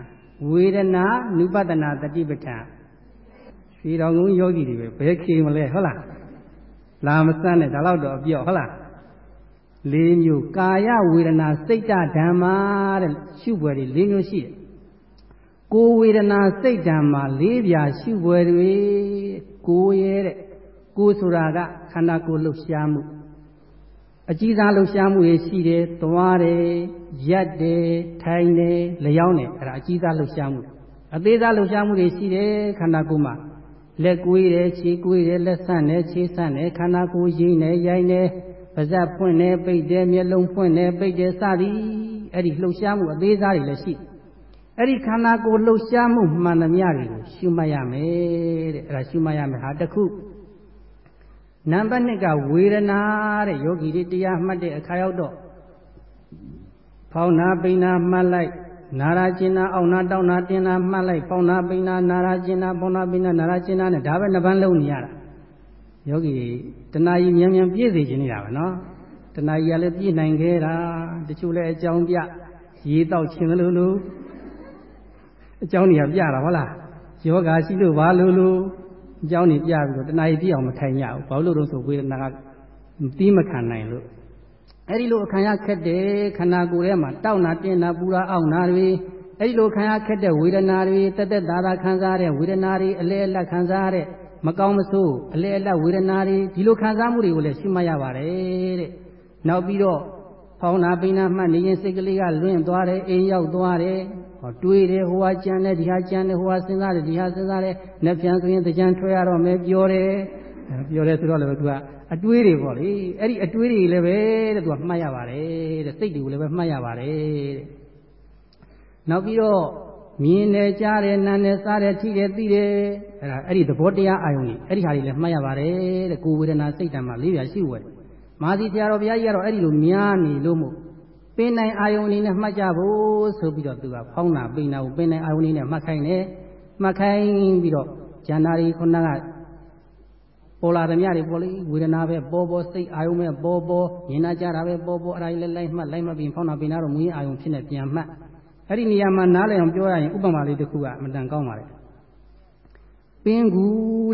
ဝေဒနာ ानु ပတနာတတိပဋ္ဌာန်ရွှေတော်ကုန်းယောဂီတွေပဲဘယ်ခေမလဲဟုတ်လားလာမစမ်းနဲ့ဒါတော့တော့အပြော့ဟုတ်လားလေးမျိုးကာယဝေဒနာစိတ်ဓမ္မာတဲ့ရှုွယ်တွေလေးမျိုးရှိတယ်ကိုယ်ဝေဒနာစိတ်ဓမ္မာလေးပြာရှုွယ်တွေကိုယ်ရဲ့တဲ့ကိုယ်ဆိုတာကခန္ဓာကိုယ်လှုပ်ရှားမှု အကြီးစားလှုပ်ရှားမှုတွေရှိတယ်သွားတယ်ရက်တယ်ထိုင်တယ်လျောင်းတယ်အဲ့ဒါအကြီးစားလှုပ်ရှားမှုအသေးစားလှုပ်ရှားမှုတွေရှိတယ်ခန္ဓာကိုယ်မှာလက်ကွေးတယ်ခြေကွေးတယ်လက်ဆန့်တယ်ခြေဆန့်တယ်ခန္ဓာကိုယ်ရိမ့်တယ်ရိုင်းတယ်ပါးစပ်ဖွင့်တယ်ပိတ်တယ်မျက်လုံးဖွင့်တယ်ပိတ်တယ်စသည်အဲ့ဒီလှုပ်ရှားမှုအသေးစားတွေလည်းရှိအဲ့ဒီခန္ဓာကိုယ်လှုပ်ရှားမှုမှန်သမျှတွေကိုရှုမှတ်ရမယ်တဲ့အဲ့ဒါရှုမှတ်ရမယ်ဟာတစ်ခု နံပါတ်2ကဝေဒနာတဲ့ယောဂီတွေတရားမှတ်တဲ့အခါရောက်တော့ဖောင်းနာပိနာမှတ်လိုက်နာရာကျင်နာအောင်နာတောင်းနာတင်နာမှတ်လိုက်ဖောင်းနာပိနာနာရာကျင်နာဖောင်းနာပိနာနာရာကျင်နာနဲ့ဒါပဲနှစ်ပန်းလုံးနေရတာယောဂီတဏှာကြီးမြန်မြန်ပြည့်စေခြင်းနေတာပဲနော်တဏှာကြီးကလည်းပြည့်နိုင်ခဲ့တာတချို့လည်းအကြောင်းပြရေတောက်ခြင်းလို့လို့အကြောင်းတွေကပြတာဟုတ်လားယောဂါရှိလို့ဘာလို့လို့ အကြောင်းတွေပြပြီးတော့တဏှာကြီးပြည့်အောင်မထိုင်ရဘူးဘာလို့လို့ဆိုဝေဒနာကတီးမခံနိုင်လို့အဲ့ဒီလိုအခါရခက်တဲ့ခန္ဓာကိုယ်ထဲမှာတောက်နာတင်းနာပူရာအောက်နာတွေအဲ့ဒီလိုခံရခက်တဲ့ဝေဒနာတွေတက်တက်သာသာခံစားရတဲ့ဝေဒနာတွေအလဲအလတ်ခံစားရတဲ့မကောင်းမဆိုးအလဲအလတ်ဝေဒနာတွေဒီလိုခံစားမှုတွေကိုလည်းရှုမှတ်ရပါတယ်တဲ့နောက်ပြီးတော့ဖောင်းနာပိနာမှတ်နေရင်စိတ်ကလေးကလွင့်သွားတယ်အိမ်ရောက်သွားတယ်ဟော တွေးတယ်ဟိုဟာကြမ်းတယ်ဒီဟာကြမ်းတယ်ဟိုဟာစဉ်းစားတယ်ဒီဟာစဉ်းစားတယ်နှစ်ပြန်ဆိုရင်တကြံထွက်ရတော့မယ်ပြောတယ်ပြောတယ်ဆိုတော့လည်းသူကအတွေးတွေပေါ့လေအဲ့ဒီအတွေးတွေလည်းပဲတဲ့သူကမှတ်ရပါတယ်တဲ့စိတ်တွေကိုလည်းပဲမှတ်ရပါတယ်တဲ့နောက်ပြီးတော့မြင်တယ်ကြားတယ်နားတယ်စားတယ်ထိတယ်သိတယ်အဲ့ဒါအဲ့ဒီသဘောတရားအာယုံကြီးအဲ့ဒီဟာတွေလည်းမှတ်ရပါတယ်တဲ့ကိုယ်ဝေဒနာစိတ်ဓာတ်မှာလေးပြရှိဝယ်မာသီဆရာတော်ဘုရားကြီးကတော့အဲ့ဒီလိုများနေလို့မို့ ပင်နိုင်အာယုံအနေနဲ့မှတ်ကြဖို့ဆိုပြီးတော့သူကဖောင်းတာပိန်တာကိုပင်နိုင်အာယုံအနေနဲ့မှတ်ခိုင်းတယ်မှတ်ခိုင်းပြီးတော့ဇန္နာရီခုနကပေါ်လာသည်များတွေပေါ်လေဝေဒနာပဲပေါ်ပေါ်စိတ်အာယုံပဲပေါ်ပေါ်မြင်နာကြတာပဲပေါ်ပေါ်အရာလေးလိုက်မှတ်လိုက်မှတ်ပြီးဖောင်းတာပိန်တာတော့မူရင်းအာယုံဖြစ်နေပြန်မှတ်အဲ့ဒီနေရာမှာနားလည်အောင်ပြောရရင်ဥပမာလေးတစ်ခုကအမတန်ကောင်းပါလေပင်ကူ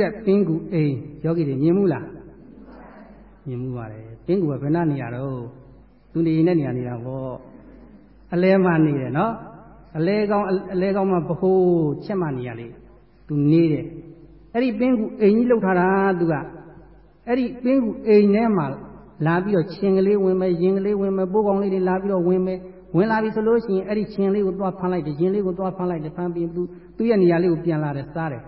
တဲ့ပင်ကူအိမ်ယောဂီတွေမြင်မှုလားမြင်မှုပါတယ်ပင်ကူကဘယ်နှနေရာတော့ သူနေနေတဲ့နေရာနေတာပေါ့အလဲမှနေတယ်နော်အလဲကောင်းအလဲကောင်းမှဘိုးချက်မှနေရလေသူနေတယ်အဲ့ဒီပင်ကူအိမ်ကြီးလှုပ်ထားတာသူကအဲ့ဒီပင်ကူအိမ်ထဲမှာလာပြီးတော့ချင်းကလေးဝင်မယ်ရင်ကလေးဝင်မယ်ပိုးကောင်လေးတွေလာပြီးတော့ဝင်မယ်ဝင်လာပြီဆိုလို့ရှိရင်အဲ့ဒီချင်းလေးကိုသွားဖမ်းလိုက်တယ်ရင်လေးကိုသွားဖမ်းလိုက်တယ်ဖမ်းပြီးသူသူ့ရဲ့နေရာလေးကိုပြန်လာတယ်စားတယ်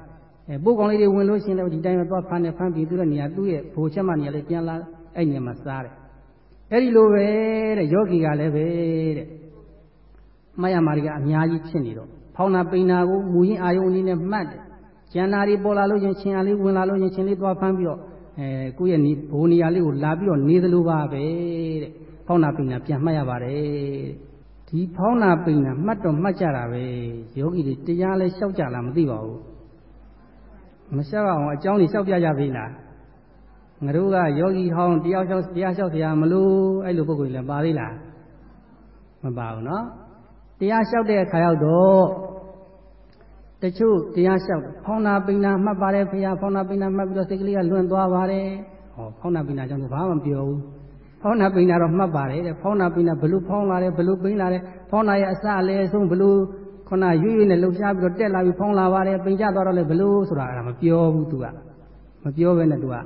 အဲပိုးကောင်လေးတွေဝင်လို့ရှိရင်လည်းဒီတိုင်းပဲသွားဖမ်းတယ်ဖမ်းပြီးသူ့ရဲ့နေရာသူ့ရဲ့ဘိုးချက်မှနေရာလေးပြန်လာအဲ့နေရာမှာစားတယ် အဲ့ဒီလိုပဲတဲ့ယောဂီကလည်းပဲတဲ့မယမာရီကအများကြီးဖြစ်နေတော့ဖောင်းနာပိန်နာကိုမူရင်းအာယုန်အနေနဲ့မှတ်တယ်ကျန်နာတွေပေါ်လာလို့ချင်းချင်းအားလေးဝင်လာလို့ချင်းချင်းလေးသွားဖမ်းပြီးတော့အဲကိုယ့်ရဲ့ဘိုးနေရာလေးကိုလာပြီးတော့နေသလိုပါပဲတဲ့ဖောင်းနာပိန်နာပြန်မှတ်ရပါတယ်ဒီဖောင်းနာပိန်နာမှတ်တော့မှတ်ကြတာပဲယောဂီတွေတရားလဲလျှောက်ကြလားမသိပါဘူးမလျှောက်အောင်အကြောင်းကြီးလျှောက်ပြကြပြီလား ငါတို့ကယောဂီဟောင်းတရားလျှောက်တရားလျှောက်စရာမလိုအဲ့လိုပုဂ္ဂိုလ်လည်းပါသေးလားမပါဘူးနော်တရားလျှောက်တဲ့အခါရောက်တော့တချို့တရားလျှောက်ဖောင်းနာပိန်နာမှတ်ပါတယ်ဖေရဖောင်းနာပိန်နာမှတ်ပြီးတော့စိတ်ကလေးကလွန့်သွားပါတယ်ဟောဖောင်းနာပိန်နာကြောင့်ဘာမှမပြောဘူးဖောင်းနာပိန်နာတော့မှတ်ပါတယ်တဲ့ဖောင်းနာပိန်နာဘလို့ဖောင်းလာတယ်ဘလို့ပိန်လာတယ်ဖောင်းနာရဲ့အစအလယ်ဆုံးဘလို့ခဏရွရွနဲ့လှုပ်ရှားပြီးတော့တက်လာပြီးဖောင်းလာပါတယ်ပိန်ကြသွားတော့လေဘလို့ဆိုတာအဲ့ဒါမပြောဘူးသူကမပြောဘဲနဲ့သူက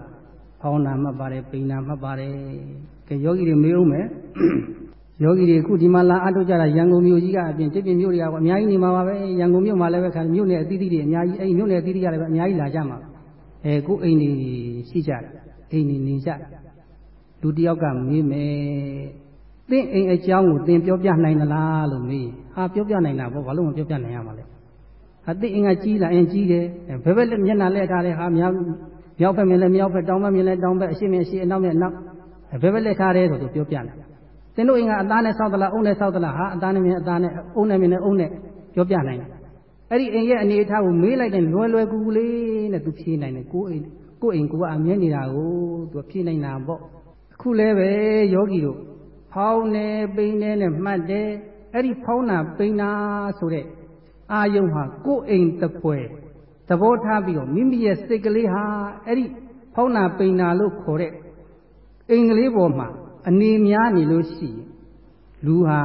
ဖောင်းနာမှတ်ပါတယ်ပိန်နာမှတ်ပါတယ်ကဲယောဂီတွေမေးအောင်မယ်ယောဂီတွေအခုဒီမှာလာအထုတ်ကြတာရန်ကုန်မြို့ကြီးကအပြင်တစ်ပြင်မြို့တွေကအများကြီးနေမှာပါပဲရန်ကုန်မြို့မှာလည်းပဲခါမြို့နယ်အသီးသီးတွေအများကြီးအဲ့မြို့နယ်အသီးသီးကလည်းပဲအများကြီးလာကြမှာအဲကိုအိမ်တွေရှိကြတယ်အိမ်တွေနေကြလူတယောက်ကမေးမယ်သင်အိမ်အကြောင်းကိုသင်ပြောပြနိုင်သလားလို့မေးဟာပြောပြနိုင်တာပေါ့ဘာလို့မပြောပြနိုင်ရမှာလဲဟာသင်အိမ်ကကြီးလားအင်းကြီးတယ်ဘယ်ဘက်လက်မျက်နှာလဲထားတယ်ဟာမြောက် မြောက်ဘက်မြင်လဲမြောက်ဘက်တောင်ဘက်မြင်လဲတောင်ဘက်အရှိမြင်အရှိအနောက်မြင်အနောက်ဘယ်ဘက်လက်ထားတယ်ဆိုတော့ပြောပြတယ်သင်တို့အိမ်ကအသားနဲ့ဆောက်သလားအုံနဲ့ဆောက်သလားဟာအသားနဲ့မြင်အသားနဲ့အုံနဲ့မြင်နဲ့အုံနဲ့ပြောပြနိုင်တယ်အဲ့ဒီအိမ်ရဲ့အနေအထားကိုမေးလိုက်တဲ့လွယ်လွယ်ကူကူလေးနဲ့သူဖြေနိုင်တယ်ကိုအိမ်ကိုအိမ်ကိုကအမြဲနေတာကိုသူဖြေနိုင်တာပေါ့အခုလည်းပဲယောဂီတို့ဖောင်းနေပိန်နေနဲ့မှတ်တယ်အဲ့ဒီဖောင်းတာပိန်တာဆိုတဲ့အာယုံဟာကိုအိမ်တပွဲ သဘောထားပြီးတော့မိမိရဲ့စိတ်ကလေးဟာအဲ့ဒီဖောင်းတာပိန်တာလို့ခေါ်တဲ့အိမ်ကလေးပေါ်မှာအနေများနေလို့ရှိရင်လူဟာ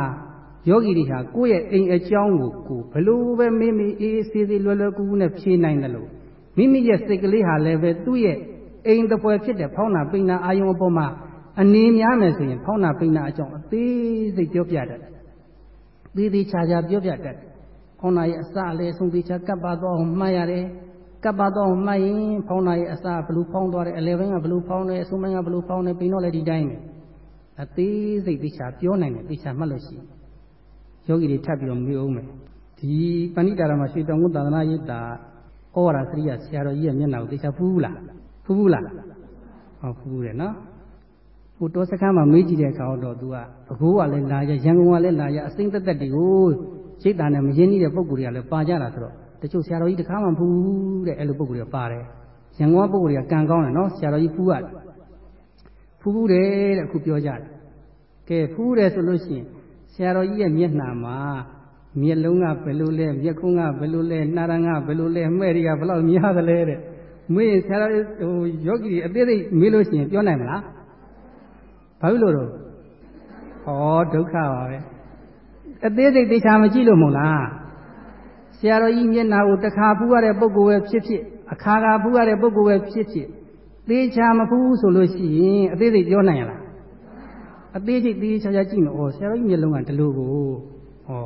ယောဂီတွေဟာကိုယ့်ရဲ့အိမ်အကြောင်းကိုကိုဘလို့ပဲမေးမေးအေးအေးဆေးဆေးလွယ်လွယ်ကူကူနဲ့ဖြေနိုင်တယ်လို့မိမိရဲ့စိတ်ကလေးဟာလည်းပဲသူ့ရဲ့အိမ်တပွဲဖြစ်တဲ့ဖောင်းနာပိန်နာအာယုံအပေါ်မှာအနေများမယ်ဆိုရင်ဖောင်းနာပိန်နာအကြောင်းအသေးစိတ်ပြောပြတတ်တယ်။သေးသေးချာချာပြောပြတတ်တယ်။ ဖောင်းနာရဲ့အစအလယ်ဆုံးသေးချာကပ်ပါတော့မှတ်ရတယ်။ကပ်ပါတော့မှတ်ရင်ဖောင်းနာရဲ့အစဘလူဖောင်းသွားတယ်အလယ်ပိုင်းကဘလူဖောင်းတယ်အဆုံးပိုင်းကဘလူဖောင်းတယ်ပိန်တော့လည်းဒီတိုင်းပဲ။အသေးစိတ်သေချာပြောနိုင်တယ်သေချာမှတ်လို့ရှိရင်ယောဂီတွေထပ်ပြီးတော့မေးအောင်မယ်ဒီပဏိတာရမှာရွှေတောင်ကုသာသနာရေးတာဩဝါဒစရိယဆရာတော်ကြီးရဲ့မျက်နှာကိုသေချာဖူးဘူးလားဖူးဘူးလားဟောဖူးတယ်နော်ဟိုတောစခန်းမှာမေးကြည့်တဲ့အခါတော့သူကဘကိုးကလည်းလာရရန်ကုန်ကလည်းလာရအစိမ့်သက်သက်တွေကို စိတ်တန်နဲ့မရင်းနှီးတဲ့ပုံကိုယ်တွေကလည်းပါကြတာဆိုတော့တချို့ဆရာတော်ကြီးတခါမှဖူးတဲ့အဲ့လိုပုံကိုယ်တွေပါတယ်ရန်ကုန်ကပုံကိုယ်တွေကကံကောင်းတယ်နော်ဆရာတော်ကြီးဖူးရတယ်ဖူးဘူးတယ်တဲ့အခုပြောကြတယ်ကဲဖူးတယ်ဆိုလို့ရှိရင်ဆရာတော်ကြီးရဲ့မျက်နှာမှာမျက်လုံးကဘယ်လိုလဲမျက်ခုံးကဘယ်လိုလဲနှာရံကဘယ်လိုလဲမှဲ့တွေကဘယ်လောက်များသလဲတဲ့မေးရင်ဆရာတော်ဟိုယောဂီအသေးစိတ်မေးလို့ရှိရင်ပြောနိုင်မလားဘာဖြစ်လို့တော့ဟောဒုက္ခပါပဲ အသေးစိတ်သေချာမကြည့်လို့မဟုတ်လားဆရာတော်ကြီးမျက်နှာကိုတစ်ခါဖူးရတဲ့ပုဂ္ဂိုလ်ပဲဖြစ်ဖြစ်အခါခါဖူးရတဲ့ပုဂ္ဂိုလ်ပဲဖြစ်ဖြစ်သေချာမဖူးဆိုလို့ရှိရင်အသေးစိတ်ပြောနိုင်ရလားအသေးစိတ်သေးချာချာကြည့်မယ်။ဩဆရာတော်ကြီးမျက်လုံးကဒီလိုကိုဟော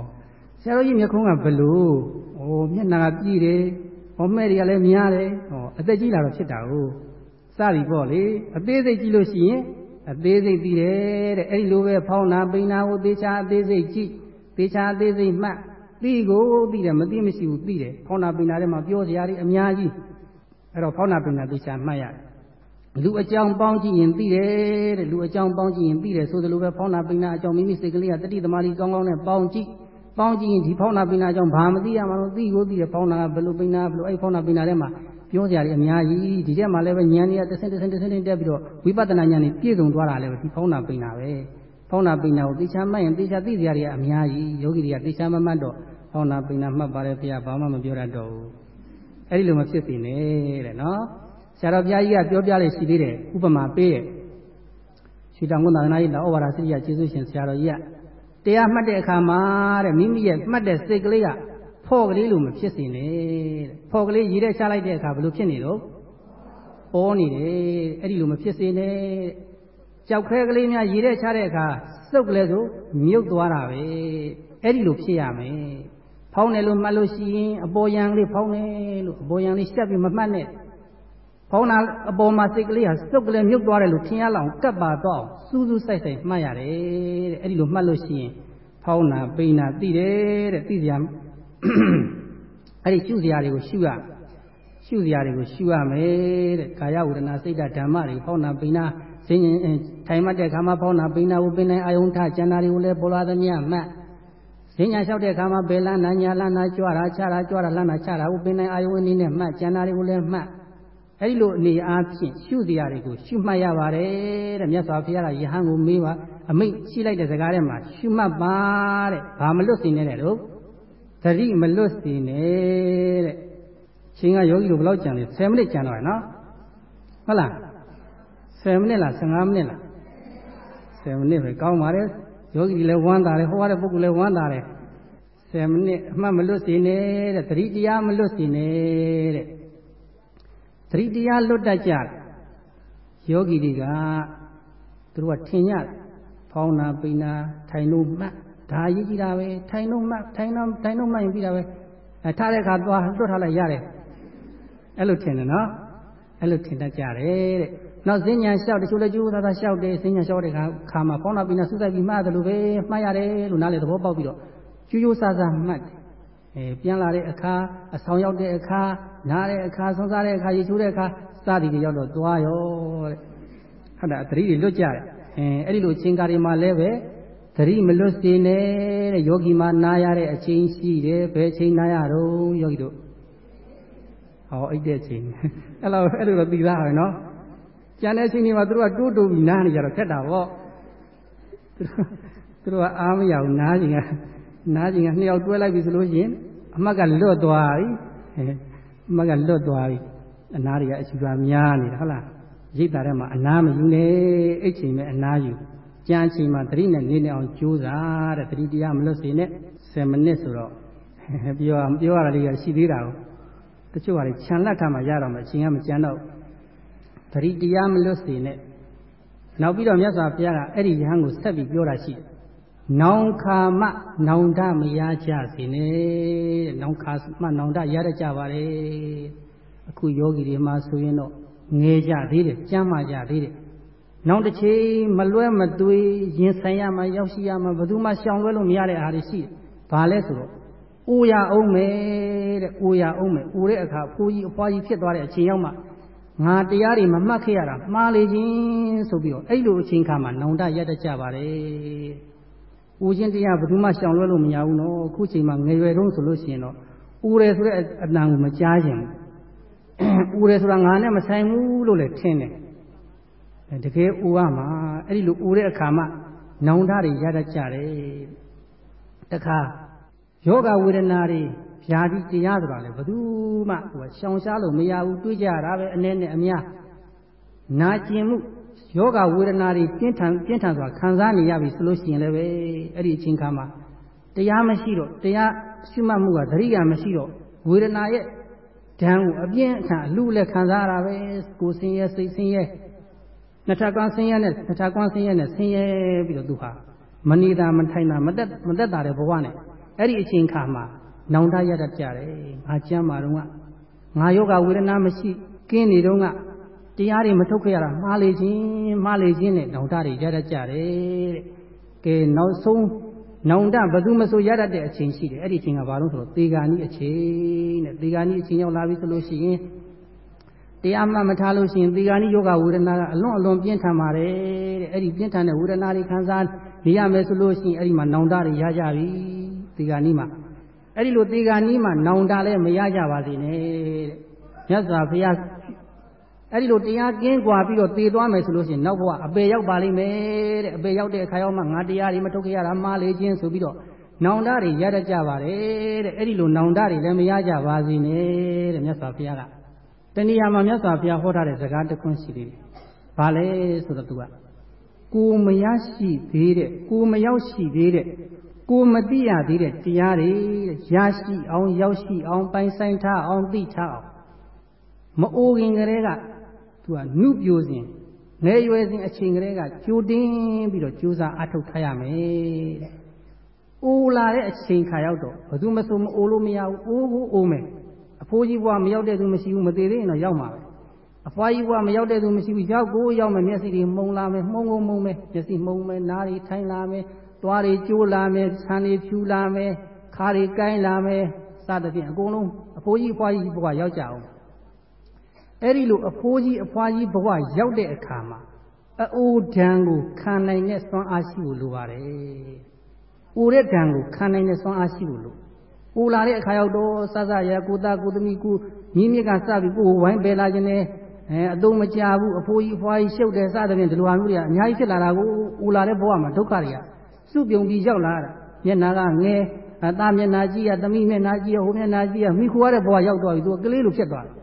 ဆရာတော်ကြီးမျက်ခုံးကဘလို့ဩမျက်နှာကပြည်တယ်။ဟောမဲ့တွေကလည်းများတယ်။ဟောအသက်ကြီးလာတော့ဖြစ်တာကိုစသည်ပေါ့လေအသေးစိတ်ကြည့်လို့ရှိရင်အသေးစိတ်သိတယ်တဲ့အဲ့ဒီလိုပဲဖောင်းနာပိန်နာကိုသေချာအသေးစိတ်ကြည့် သေချာအသေးစိတ်မှတ်သိကိုသိတယ်မသိမရှိဘူးသိတယ်ဖောင်းနာပိန်နာထဲမှာပြောစရာတွေအများကြီးအဲ့တော့ဖောင်းနာပိန်နာသေချာမှတ်ရတယ်လူအကြောင်းပေါင်းကြည့်ရင်သိတယ်တဲ့လူအကြောင်းပေါင်းကြည့်ရင်သိတယ်ဆိုသလိုပဲဖောင်းနာပိနာအကြောင်းမိမိစိတ်ကလေးကတတိသမารီကောင်းကောင်းနဲ့ပေါင်းကြည့်ပေါင်းကြည့်ရင်ဒီဖောင်းနာပိနာအကြောင်းဘာမသိရမှာလို့သိကိုသိတယ်ဖောင်းနာဘယ်လိုပိနာဘယ်လိုအဲ့ဖောင်းနာပိနာထဲမှာပြောကြရတယ်အများကြီးဒီထဲမှာလည်းပဲဉာဏ်တွေကတစ်ဆင့်တစ်ဆင့်တစ်ဆင့်တက်ပြီးတော့ဝိပဿနာဉာဏ်တွေပြည့်စုံသွားတာလည်းပဲဒီဖောင်းနာပိနာပဲ ဖောင်းနာပိနာကိုသိချာမှတ်ရင်သိချာသိစရာတွေအများကြီးယောဂီတွေကသိချာမမှတ်တော့ဖောင်းနာပိနာမှတ်ပါတယ်ဘုရားဘာမှမပြောတတ်တော့ဘူးအဲ့ဒီလိုမဖြစ်စေနဲ့တဲ့နော်ဆရာတော်ဘုရားကြီးကပြောပြလေရှိသေးတယ်ဥပမာပေးရဲ့ရွှေတောင်ကုန်းသာသနာ့ရေးလာဩဝါဒစရိယကျေးဇူးရှင်ဆရာတော်ကြီးကတရားမှတ်တဲ့အခါမှာတဲ့မိမိရဲ့မှတ်တဲ့စိတ်ကလေးကဖော့ကလေးလိုမဖြစ်စေနဲ့တဲ့ဖော့ကလေးရည်တဲ့ချလိုက်တဲ့အခါဘယ်လိုဖြစ်နေတော့ပေါ်နေတယ်အဲ့ဒီလိုမဖြစ်စေနဲ့ ကြောက်ခဲကလေးများရည်တဲ့ချတဲ့အခါစုပ်ကလေးဆိုမြုပ်သွားတာပဲအဲ့ဒီလိုဖြစ်ရမယ်ဖောင်းတယ်လို့မှတ်လို့ရှိရင်အပေါ်ယံလေးဖောင်းတယ်လို့အပေါ်ယံလေးရှက်ပြီးမမှတ်နဲ့ဖောင်းတာအပေါ်မှာစိတ်ကလေးဟာစုပ်ကလေးမြုပ်သွားတယ်လို့ထင်ရလောက်ကပ်ပါတော့စူးစူးဆိုင်ဆိုင်မှတ်ရတယ်တဲ့အဲ့ဒီလိုမှတ်လို့ရှိရင်ဖောင်းတာပိန်တာသိတယ်တဲ့သိစရာအဲ့ဒီရှုစရာတွေကိုရှုရရှုစရာတွေကိုရှုရမယ်တဲ့ကာယဝေဒနာစိတ်ဓာတ်ဓမ္မတွေဖောင်းတာပိန်တာ စင်ထိုင်မှတ်တဲ့ခါမှာဖောင်းတာပိန်တာကိုပင်နိုင်အာယုံထကျန်တာတွေကိုလည်းပေါ်လာသမျှမှတ်ဈဉ္ညာလျှောက်တဲ့အခါမှာဘယ်လန်းနာညာလန်းနာကြွတာချတာကြွတာလန်းနာချတာကိုပင်နိုင်အာယုံအနေနဲ့မှတ်ကျန်တာတွေကိုလည်းမှတ်အဲ့ဒီလိုအနေအားဖြင့်ရှုတရားတွေကိုရှုမှတ်ရပါတယ်တဲ့မြတ်စွာဘုရားကယဟန်ကိုမေးပါအမိတ်ရှိလိုက်တဲ့စကားထဲမှာရှုမှတ်ပါတဲ့ဘာမလွတ်စေနဲ့တဲ့တို့သတိမလွတ်စေနဲ့တဲ့ချင်းကယောဂီတို့ဘယ်လောက်ကြံလဲ10မိနစ်ကြံတော့ရနော်ဟုတ်လား 10မိနစ်လား15မိနစ်လား10မိနစ်ပဲကောင်းပါတယ်ယောဂီတွေလည်းဝမ်းသာတယ်ဟောရတဲ့ပုဂ္ဂိုလ်လည်းဝမ်းသာတယ်10မိနစ်အမှတ်မလွတ်စေနဲ့တဲ့သတိတရားမလွတ်စေနဲ့တဲ့သတိတရားလွတ်တတ်ကြတယ်ယောဂီတွေကသူတို့ကထင်ရတယ်ဖောင်းနာပိနာထိုင်လို့မှတ်ဒါအရေးကြီးတာပဲထိုင်လို့မှတ်ထိုင်တော့ထိုင်လို့မှတ်ရင်ပြီးတာပဲအဲထားတဲ့အခါသွားလွတ်ထားလိုက်ရတယ်အဲ့လိုထင်တယ်နော်အဲ့လိုထင်တတ်ကြတယ်တဲ့ နောက်ဈဉ္ညာလျှောက်တချို့လည်းကျိုးသားသားလျှောက်တယ်ဈဉ္ညာလျှောက်တဲ့ခါမှာဖောင်းနာပိနာစုတိုက်ပြီးမှတ်တယ်လို့ပဲမှတ်ရတယ်လို့နားလေသဘောပေါက်ပြီးတော့ကျိုးကျိုးစားစားမှတ်တယ်အဲပြန်လာတဲ့အခါအဆောင်ရောက်တဲ့အခါနားတဲ့အခါဆုံးစားတဲ့အခါရေချိုးတဲ့အခါစသည်တွေရောက်တော့သွားရောတဲ့ဟုတ်တာသတိတွေလွတ်ကြတယ်အဲအဲ့ဒီလိုအချိန်ကားတွေမှာလည်းပဲသတိမလွတ်စေနဲ့တဲ့ယောဂီမှာနားရတဲ့အချိန်ရှိတယ်ဘယ်ချိန်နားရတော့ယောဂီတို့ဟောအိတ်တဲ့အချိန်အဲ့လိုအဲ့လိုတော့သိသားပဲနော် ကျန်တဲ့အချိန်တွေမှာသူတို့ကတိုးတိုးပြီးနားနေကြတော့ခက်တာပေါ့သူတို့ကအားမရဘူးနားချိန်ကနားချိန်ကနှစ်ယောက်တွဲလိုက်ပြီဆိုလို့ရှိရင်အမတ်ကလွတ်သွားပြီအမတ်ကလွတ်သွားပြီအနားတွေကအချူပါများနေတာဟုတ်လားရိတ်တာထဲမှာအနားမယူနဲ့အိတ်ချိန်မဲ့အနားယူကြံချိန်မှာသတိနဲ့နေနေအောင်ကြိုးစားတဲ့သတိတရားမလွတ်စေနဲ့10မိနစ်ဆိုတော့ပြောပြောရတာလေးကရှိသေးတာကိုတချို့ကလည်းခြံလက်ထားမှရတော့မှအချိန်ကမကြမ်းတော့ သတိတရားမလွတ်စေနဲ့နောက်ပြီးတော့မြတ်စွာဘုရားကအဲ့ဒီယဟန်ကိုဆက်ပြီးပြောတာရှိတယ်နောင်ခါမနောင်တမရကြစေနဲ့တဲ့နောင်ခါမနောင်တရရကြပါလေအခုယောဂီတွေမှာဆိုရင်တော့ငဲကြသေးတယ်ကြမ်းမှကြသေးတယ်နောက်တစ်ချိန်မလွဲမသွေးရင်ဆိုင်ရမှာရောက်ရှိရမှာဘယ်သူမှရှောင်လွဲလို့မရတဲ့အားတွေရှိတယ်ဘာလဲဆိုတော့အိုရအောင်မယ်တဲ့အိုရအောင်မယ်အိုတဲ့အခါဖိုးကြီးအဖွားကြီးဖြစ်သွားတဲ့အချိန်ရောက်မှ ငါတရားတွေမမှတ်ခဲ့ရတာမှားလေခြင်းဆိုပြီးတော့အဲ့လိုအချိန်ခါမှာနောင်တရတတ်ကြပါတယ်ဦးချင်းတရားဘယ်သူမှရှောင်လွဲလို့မရဘူးနော်အခုချိန်မှာငယ်ရွယ်တုန်းဆိုလို့ရှိရင်တော့ဦးတယ်ဆိုတဲ့အတန်ကိုမကြားခြင်းဦးတယ်ဆိုတာငါနဲ့မဆိုင်ဘူးလို့လည်းထင်တယ်တကယ်ဦးရမှာအဲ့ဒီလိုဦးတဲ့အခါမှာနောင်တတွေရတတ်ကြတယ်တခါယောဂဝေဒနာတွေ ဗျာတိတရားဆိုတာလည်းဘယ်သူမှဟိုရှောင်ရှားလို့မရဘူးတွေးကြတာပဲအနည်းနဲ့အများနာကျင်မှုယောဂဝေဒနာတွေပြင်းထန်ပြင်းထန်စွာခံစားနေရပြီဆိုလို့ရှိရင်လည်းပဲအဲ့ဒီအချိန်ခါမှာတရားမရှိတော့တရားရှိမှတ်မှုကသတိကမရှိတော့ဝေဒနာရဲ့ဒဏ်ကိုအပြင်းအထန်အလူလည်းခံစားရတာပဲကိုယ်ဆင်းရဲစိတ်ဆင်းရဲနှစ်ထပ်ကွမ်းဆင်းရဲနဲ့နှစ်ထပ်ကွမ်းဆင်းရဲနဲ့ဆင်းရဲပြီးတော့သူဟာမနေတာမထိုင်တာမတက်မတက်တာတဲ့ဘဝနဲ့အဲ့ဒီအချိန်ခါမှာ နောင်တရတတ်ကြတယ်ငါကြမ်းမာတော့ကငါယောဂဝေဒနာမရှိကင်းနေတော့ကတရားတွေမထုတ်ခဲ့ရတာမှားလေခြင်းမှားလေခြင်းနဲ့နောင်တတွေရတတ်ကြတယ်တဲ့ကဲနောက်ဆုံးနောင်တဘယ်သူမဆိုရတတ်တဲ့အချိန်ရှိတယ်အဲ့ဒီအချိန်ကဘာလို့ဆိုတော့သေဂာနိအချိန်တဲ့သေဂာနိအချိန်ရောက်လာပြီဆိုလို့ရှိရင်တရားမှမထားလို့ရှိရင်သေဂာနိယောဂဝေဒနာကအလွန်အလွန်ပြင်းထန်ပါတယ်တဲ့အဲ့ဒီပြင်းထန်တဲ့ဝေဒနာတွေခံစားနေရမယ်ဆိုလို့ရှိရင်အဲ့ဒီမှာနောင်တတွေရကြပြီသေဂာနိမှာ အဲ့ဒီလိုသေဂာနိမှာနောင်တလည်းမရကြပါစေနဲ့တဲ့မြတ်စွာဘုရားအဲ့ဒီလိုတရားကင်းကွာပြီးတော့သေသွားမယ်ဆိုလို့ရှိရင်နောက်ဘဝအပေရောက်ပါလိမ့်မယ်တဲ့အပေရောက်တဲ့အခါရောက်မှငါတရားတွေမထုတ်ခဲ့ရတာမှားလေခြင်းဆိုပြီးတော့နောင်တတွေရတတ်ကြပါတယ်တဲ့အဲ့ဒီလိုနောင်တတွေလည်းမရကြပါစေနဲ့တဲ့မြတ်စွာဘုရားကတဏှာမှာမြတ်စွာဘုရားဟောထားတဲ့စကားတစ်ခွန်းရှိသေးတယ်။ဘာလဲဆိုတော့သူကကိုမရရှိသေးတဲ့ကိုမရောက်ရှိသေးတဲ့ ကိုမသိရသေးတဲ့တရားတွေရရှိအောင်ရောက်ရှိအောင်ပိုင်ဆိုင်ထားအောင်သိထားအောင်မအိုခင်ကလေးကသူကနုပြိုစဉ်ငယ်ရွယ်စဉ်အချိန်ကလေးကကြိုတင်းပြီးတော့ကြိုးစားအထုတ်ထားရမယ်တဲ့။အိုလာတဲ့အချိန်ခါရောက်တော့ဘယ်သူမဆိုမအိုလို့မရဘူး။အိုးကိုအိုးမယ်။အဖိုးကြီးဘွားမရောက်တဲ့သူမရှိဘူးမသေးသေးရင်တော့ရောက်မှာပဲ။အဖွားကြီးဘွားမရောက်တဲ့သူမရှိဘူးရောက်ကိုရောက်မယ်မျက်စိတွေမှုံလာမယ်မှုံကုန်မှုံမယ်မျက်စိမှုံမယ်နားတွေထိုင်လာမယ် သွားတွေကျိုးလာမယ်ဆံတွေဖြူလာမယ်ခါတွေကိုင်းလာမယ်စသဖြင့်အကုန်လုံးအဖိုးကြီးအဖွားကြီးဘွားရောက်ကြအောင်အဲ့ဒီလိုအဖိုးကြီးအဖွားကြီးဘဝရောက်တဲ့အခါမှာအိုဒံကိုခံနိုင်တဲ့စွမ်းအားရှိဖို့လိုပါတယ်။အိုတဲ့ဒံကိုခံနိုင်တဲ့စွမ်းအားရှိဖို့လို။အိုလာတဲ့အခါရောက်တော့စစရကိုသားကိုသမီးကိုမြင်းမြစ်ကစပြီးကိုဝိုင်းပယ်လာခြင်းနဲ့အဲအသုံးမကျဘူးအဖိုးကြီးအဖွားကြီးရှုပ်တယ်စသဖြင့်ဒီလိုဟာမျိုးတွေကအများကြီးဖြစ်လာတာကိုဦးလာတဲ့ဘဝမှာဒုက္ခတွေက စုပြုံပြီးရောက်လာတာမျက်နာကငယ်အသားမျက်နာကြီးရသမီးမျက်နာကြီးရဟိုမျက်နာကြီးရမိခိုးရတဲ့ဘဝရောက်သွားပြီသူကကလေးလိုဖြစ်သွားတယ်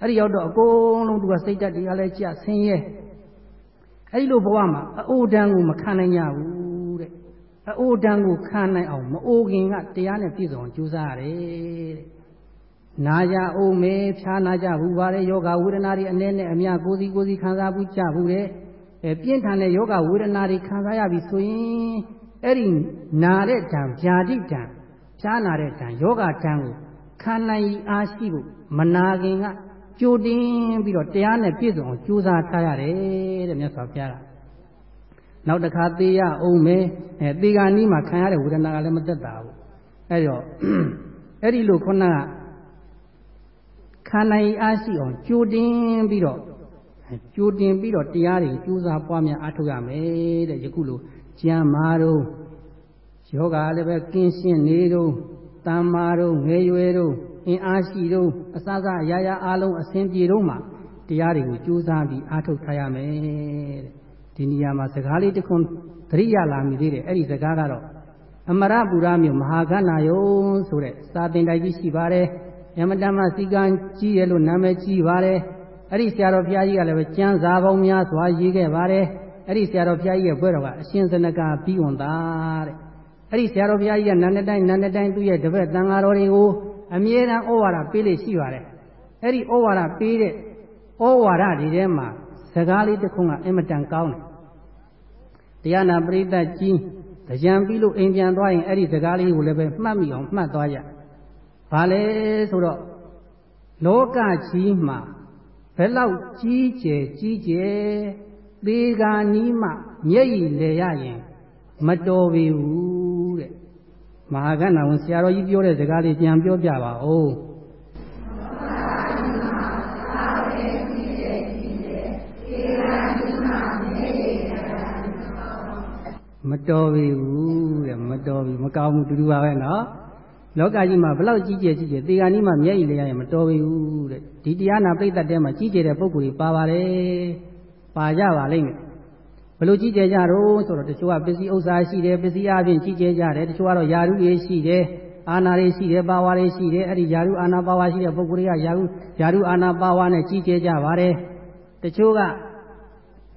အဲ့ဒီရောက်တော့အကုန်လုံးသူကစိတ်ဓာတ်တွေကလည်းကြဆင်းရဲအဲ့ဒီလိုဘဝမှာအိုဒံကိုမခံနိုင်ကြဘူးတဲ့အိုဒံကိုခံနိုင်အောင်မအိုခင်ကတရားနဲ့ပြည့်စုံအောင်ကြိုးစားရတယ်တဲ့နာကြအောင်မေဖြာနာကြဘူးပါလေယောဂဝေဒနာတွေအနည်းနဲ့အများကိုယ်စီကိုယ်စီခံစားဘူးကြဘူးတဲ့ အဲပြင်းထန်တဲ့ယောဂဝေဒနာတွေခံစားရပြီဆိုရင်အဲ့ဒီနာတဲ့ဓာန်ဗျာတိဓာန်ဖြာနာတဲ့ဓာန်ယောဂဓာန်ကိုခံနိုင်အားရှိဖို့မနာခင်ကကြိုတင်ပြီးတော့တရားနဲ့ပြည့်စုံအောင်ကြိုးစားထားရတယ်တဲ့မြတ်စွာဘုရားကနောက်တစ်ခါသေရအောင်မယ်အဲသေကနီးမှာခံရတဲ့ဝေဒနာကလည်းမသက်တာဘူးအဲ့တော့အဲ့ဒီလိုခုနကခံနိုင်အားရှိအောင်ကြိုတင်ပြီးတော့ ကြိုတင်ပြီးတော့တရားတွေကြိုးစားပွားများအားထုတ်ရမယ်တဲ့ယခုလိုကျမ်းမာတော့ယောဂလည်းပဲကင်းရှင်းနေတော့တမ္မာတော့ငယ်ရွယ်တော့အင်အားရှိတော့အစစအရာရာအလုံးအစဉ်ပြေတော့မှတရားတွေကိုကြိုးစားပြီးအားထုတ်ထားရမယ်တဲ့ဒီနေရာမှာစကားလေးတစ်ခွန်းသတိရလာမိသေးတယ်အဲ့ဒီစကားကတော့အမရပူရမြို့မဟာကဏယုံဆိုတဲ့စာသင်တိုက်ကြီးရှိပါတယ်ယမတမစီကံကြီးရဲ့လို့နာမည်ကြီးပါတယ် အဲ့ဒီဆရာတော်ဘုရားကြီးကလည်းပဲကျမ်းစာပေါင်းများစွာရေးခဲ့ပါတယ်အဲ့ဒီဆရာတော်ဘုရားကြီးရဲ့ဘွဲတော်ကအရှင်ဇနကပြီးဝန်သားတဲ့အဲ့ဒီဆရာတော်ဘုရားကြီးကနန္ဒတိုင်းနန္ဒတိုင်းသူ့ရဲ့တပည့်တန်ဃာတော်တွေကိုအမြဲတမ်းဩဝါဒပေးလို့ရှိပါတယ်အဲ့ဒီဩဝါဒပေးတဲ့ဩဝါဒတွေထဲမှာစကားလေးတစ်ခုကအင်မတန်ကောင်းတယ်တရားနာပရိသတ်ကြီးကြံပြီးလို့အိမ်ပြန်သွားရင်အဲ့ဒီစကားလေးကိုလည်းပဲမှတ်မိအောင်မှတ်သွားကြဘာလဲဆိုတော့လောကကြီးမှာ ဘယ်လောက်ကြီးကျယ်ကြီးကျယ်သေဂာနီးမှမျက်ရည်လေရရင်မတော်ပြီဘူးတဲ့မဟာကဏ္ဍဝန်ဆရာတော်ကြီးပြောတဲ့စကားလေးပြန်ပြောပြပါဦးမတော်ပြီဘူးတဲ့မတော်ပြီမကောင်းဘူးတူတူပါပဲနော်လောကကြီးမှာဘလောက်ကြီးကျယ်ကြီးကျယ်သေဂာနီးမှာမျက်ရည်လေးရရင်မတော်ပြီဘူးတဲ့ ဒီတရားနာပိဋကတ်ထဲမှာကြီးကျယ်တဲ့ပုံကိုယ်ကြီးပါပါတယ်ပါကြပါလိမ့်မယ်ဘလို့ကြီးကျယ်ကြတော့ဆိုတော့တချို့ကပစ္စည်းဥစ္စာရှိတယ်ပစ္စည်းအပြင်ကြီးကျယ်ကြတယ်တချို့ကတော့ယာရုတွေရှိတယ်အာနာတွေရှိတယ်ပါဝါတွေရှိတယ်အဲ့ဒီယာရုအာနာပါဝါရှိတဲ့ပုဂ္ဂိုလ်တွေကယာရုယာရုအာနာပါဝါနဲ့ကြီးကျယ်ကြပါတယ်တချို့က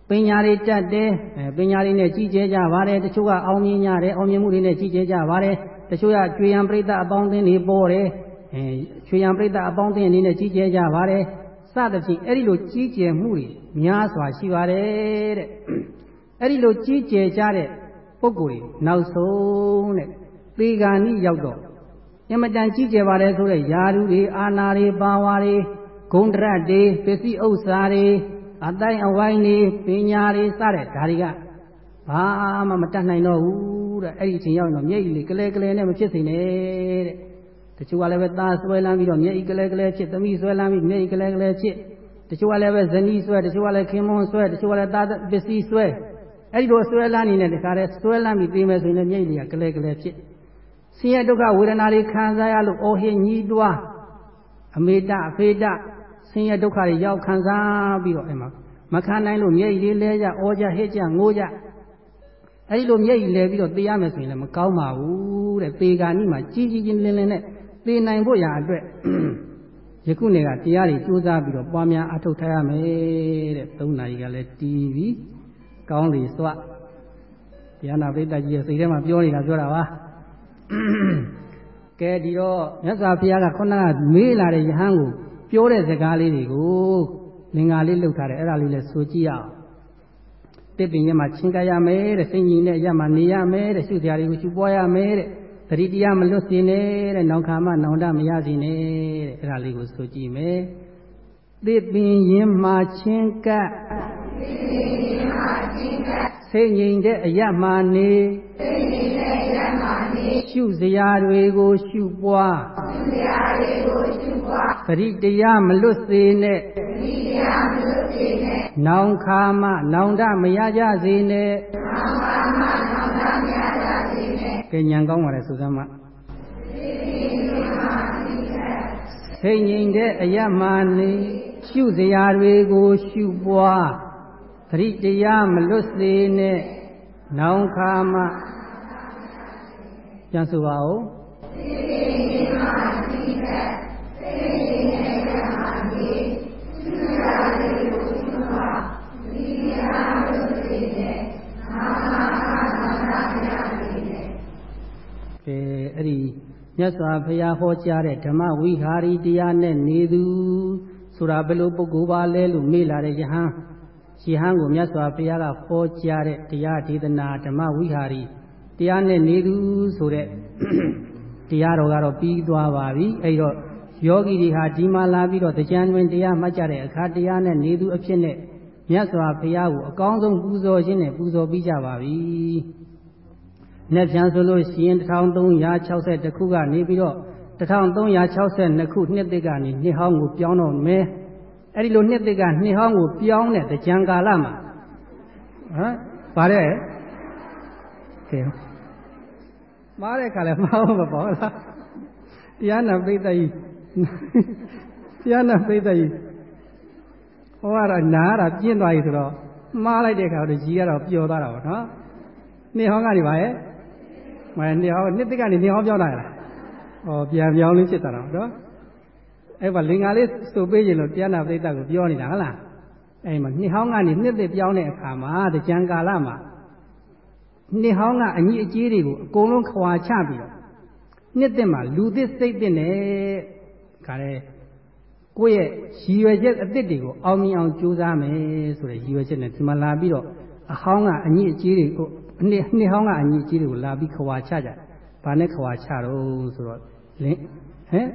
ပညာတွေတတ်တယ်အဲပညာတွေနဲ့ကြီးကျယ်ကြပါတယ်တချို့ကအောင်မြင်ကြတယ်အောင်မြင်မှုတွေနဲ့ကြီးကျယ်ကြပါတယ်တချို့ကကျွေရန်ပြိဿအပေါင်းအသင်းတွေပေါ်တယ် အဲချွေရန်ပြိဿအပေါင်းအသင်းအနေနဲ့ကြီးကျယ်ကြပါတယ်စသဖြင့်အဲ့ဒီလိုကြီးကျယ်မှုတွေများစွာရှိပါတယ်တဲ့အဲ့ဒီလိုကြီးကျယ်ကြတဲ့ပုဂ္ဂိုလ်တွေနောက်ဆုံးတဲ့သေဂာနိရောက်တော့အမတန်ကြီးကျယ်ပါတယ်ဆိုတဲ့ယာရုတွေအာနာတွေပါဝါတွေဂုံတရတ်တွေပစ္စည်းဥစ္စာတွေအတိုင်းအဝိုင်းတွေပညာတွေစတဲ့ဓာတွေကဘာမှမတတ်နိုင်တော့ဘူးတဲ့အဲ့ဒီအချိန်ရောက်တော့မျက်ရည်လေးကလဲကလဲနဲ့မဖြစ်စိမ့်နဲ့တဲ့ တချို့ကလည်းပဲသားဆွဲလန်းပြီးတော့မျက်ရည်ကလဲကလဲဖြစ်သမီးဆွဲလန်းပြီးမျက်ရည်ကလဲကလဲဖြစ်တချို့ကလည်းပဲဇနီးဆွဲတချို့ကလည်းခင်မွန်းဆွဲတချို့ကလည်းသားပစ္စည်းဆွဲအဲ့ဒီလိုဆွဲလန်းနေတဲ့တခါတည်းဆွဲလန်းပြီးပြီးမယ်ဆိုရင်မျက်ရည်ကကလဲကလဲဖြစ်ဆင်းရဲဒုက္ခဝေဒနာတွေခံစားရလို့အော်ဟစ်ညီးတွားအမေတအဖေတဆင်းရဲဒုက္ခတွေရောက်ခံစားပြီးတော့အဲ့မှာမခံနိုင်လို့မျက်ရည်လေးလဲကြအော်ကြဟစ်ကြငိုးကြအဲ့ဒီလိုမျက်ရည်လဲပြီးတော့သေရမယ်ဆိုရင်လည်းမကောင်းပါဘူးတဲ့သေကာနိမှာကြီးကြီးချင်းလင်းလင်းနဲ့ သေနိုင်ဖို့ရာအတွက်ယခုနေကတရားတွေကြိုးစားပြီးတော့ပွားများအထောက်ထားရမယ်တဲ့သုံးနာရီကလည်းတီးပြီးကောင်းလေစွတရားနာပိဋကကြီးရဲ့စိတ်ထဲမှာပြောနေတာပြောတာပါကဲဒီတော့မြတ်စွာဘုရားကခုနကမေးလာတဲ့ယဟန်ကိုပြောတဲ့စကားလေးတွေကိုလင်္ကာလေးလှုပ်ထားတယ်အဲ့ဒါလေးလည်းဆိုကြည့်ရအောင်တစ်ပင်ရမှာချင်းကရမယ်တဲ့စိတ်ကြီးနဲ့ရမှာနေရမယ်တဲ့ရှုစရာတွေကိုရှုပွားရမယ်တဲ့ သတိတရားမလွတ်စေနဲ့တဲ့နောင်ခါမှနောင်တမရစေနဲ့တဲ့အဲ့ဒါလေးကိုဆိုကြည့်မယ်တစ်ပင်ရင်မှာချင်းကပ်စိတ်ငြိမ်တဲ့အရမှနေရှုစရာတွေကို ရှုပွားသတိတရားမလွတ်စေနဲ့နောင်ခါမှနောင်တမရကြစေနဲ့ ကဲညံကောင်းပါလေစူဇမ်းမစိထိန်ငိမ်တဲ့အယမနေရှုစရာတွေကိုရှုပွားသတိတရားမလွတ်စေနဲ့နောင်ခါမှပြန်ဆိုပါဦးကဲ အဲ့ဒီမြတ်စွာဘုရားဟောကြားတဲ့ဓမ္မဝိဟာရီတရားနဲ့နေသူဆိုတာဘယ်လိုပုဂ္ဂိုလ်ပါလဲလို့မေးလာတဲ့ယဟန်ယဟန်ကိုမြတ်စွာဘုရားကဟောကြားတဲ့တရားဒေသနာဓမ္မဝိဟာရီတရားနဲ့နေသူဆိုတဲ့တရားတော်ကတော့ပြီးသွားပါပြီအဲ့တော့ယောဂီတွေဟာဒီမှာလာပြီးတော့တရားတွင်တရားမှတ်ကြတဲ့အခါတရားနဲ့နေသူအဖြစ်နဲ့မြတ်စွာဘုရားကိုအကောင်းဆုံးပူဇော်ခြင်းနဲ့ပူဇော်ပြီးကြပါပြီ။ နှစ်ပြန်ဆိုလို့ရှိရင်1360ခုကနေပြီးတော့1362ခုနှစ်သစ်ကနေနှစ်ဟောင်းကိုပြောင်းတော့မယ်။အဲ့ဒီလိုနှစ်သစ်ကနှစ်ဟောင်းကိုပြောင်းတဲ့ကြံကာလမှာဟမ်ဗါတဲ့ကဲမားတဲ့ခါလဲမဟုတ်မပေါ့လား။တရားနာပိဋကကြီးတရားနာပိဋကကြီးဟောရတာနားရတာပြင်းသွားပြီဆိုတော့မှားလိုက်တဲ့ခါတော့ကြီးကတော့ပျော်သွားတာပေါ့နော်။နှစ်ဟောင်းကနေပါရဲ့ မနှစ်ဟောင်းနှစ်တိကနေနှစ်ဟောင်းပြောင်းလာရလား။ဩပြန်ပြောင်းလေးဖြစ်သွားတာနော်။အဲ့ပါလင်္ကာလေးဆိုပေးရင်လို့တရားနာပိဋကကိုပြောနေတာဟုတ်လား။အဲ့မှာနှစ်ဟောင်းကနေနှစ်တိပြောင်းတဲ့အခါမှာတကြံကာလမှာနှစ်ဟောင်းကအညီအကျေးတွေကိုအကုန်လုံးခွာချပြီးတော့နှစ်သစ်မှာလူသစ်စိတ်သစ်နဲ့ခါရဲကိုယ့်ရဲ့ရည်ရွယ်ချက်အသစ်တွေကိုအောင်မြင်အောင်ကြိုးစားမယ်ဆိုတဲ့ရည်ရွယ်ချက်နဲ့ဒီမှာလာပြီးတော့အဟောင်းကအညီအကျေးတွေကို နှစ်နှစ်ဟောင်းကအညီအကျေးတွေကိုလာပြီးခွာချကြတယ်။ဘာနဲ့ခွာချတော့ဆိုတော့လင်းဟမ်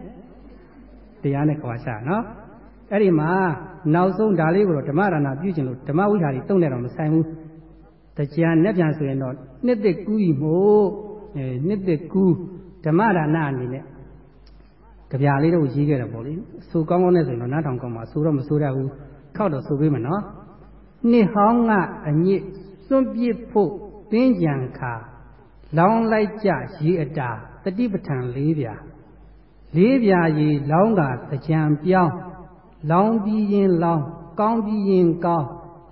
တရားနဲ့ခွာချနော်။အဲ့ဒီမှာနောက်ဆုံးဒါလေးကိုတော့ဓမ္မရဏပြုကျင်လို့ဓမ္မဝိဟာရီတုံးတယ်တော့မဆိုင်ဘူး။တရားနဲ့ပြန်ဆိုရင်တော့နှစ်သက်ကူးကြီးမို့အဲနှစ်သက်ကူးဓမ္မဒါနအနေနဲ့ကြပြလေးတော့ရေးခဲ့တယ်ပေါ့လေဆိုကောင်းကောင်းနဲ့ဆိုရင်တော့နားထောင်ကောင်းပါဆိုတော့မဆိုရဘူးခောက်တော့ဆိုပေးမယ်နော်နှစ်ဟောင်းကအညစ်စွန့်ပစ်ဖို့ တင်းကြံခါလောင်းလိုက်ကြရေအတာတတိပဋ္ဌာန်၄ပြာ၄ပြာရေလောင်းကကြံပြောင်းလောင်းပြီးရင်လောင်းကောင်းပြီးရင်ကောင်း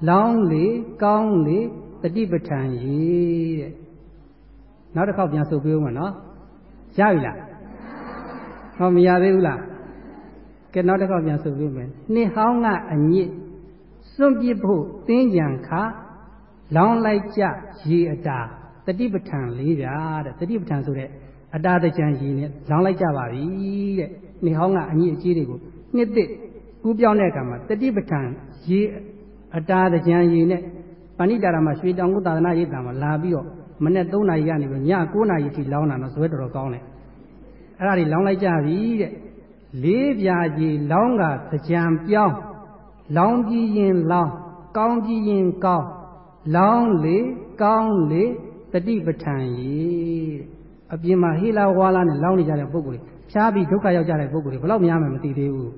လောင်းလေကောင်းလေတတိပဋ္ဌာန်ရေတဲ့နောက်တစ်ခေါက်ပြန်ဆိုပေးဦးမယ်နော်ရပြီလားဟောမရသေးဘူးလားကဲနောက်တစ်ခေါက်ပြန်ဆိုပေးမယ်နှစ်ဟောင်းကအညစ်စွန့်ပစ်ဖို့တင်းကြံခါ လောင်းလိုက်ကြရေအတာတတိပဋ္ဌာန်၄ပြာတဲ့တတိပဋ္ဌာန်ဆိုတဲ့အတာတကြံရေနဲ့လောင်းလိုက်ကြပါပြီတဲ့နှစ်ဟောင်းကအညစ်အကြေးတွေကိုနှစ်သစ်ကူးပြောင်းတဲ့အခါမှာတတိပဋ္ဌာန်ရေအတာတကြံရေနဲ့ပဏိတာရမှာရွှေတောင်ကုသာသနာရိပ်တာမှာလာပြီးတော့မနေ့3နာရီကနေပြီးည9နာရီထိလောင်းတာတော့ဇွဲတော်တော်ကောင်းတယ်အဲ့ဒါတွေလောင်းလိုက်ကြပြီတဲ့လေးပြာကြီးလောင်းကကြံပြောင်းလောင်းပြီးရင်လောင်းကောင်းပြီးရင်ကောင်း လောင်းလေကောင်းလေတတိပဋ္ဌာန်ကြီးအပြင်မှာဟေလာဝါလာနဲ့လောင်းနေကြတဲ့ပုဂ္ဂိုလ်တွေဖြားပြီးဒုက္ခရောက်ကြတဲ့ပုဂ္ဂိုလ်တွေဘယ်တော့များမှမသိသေးဘူး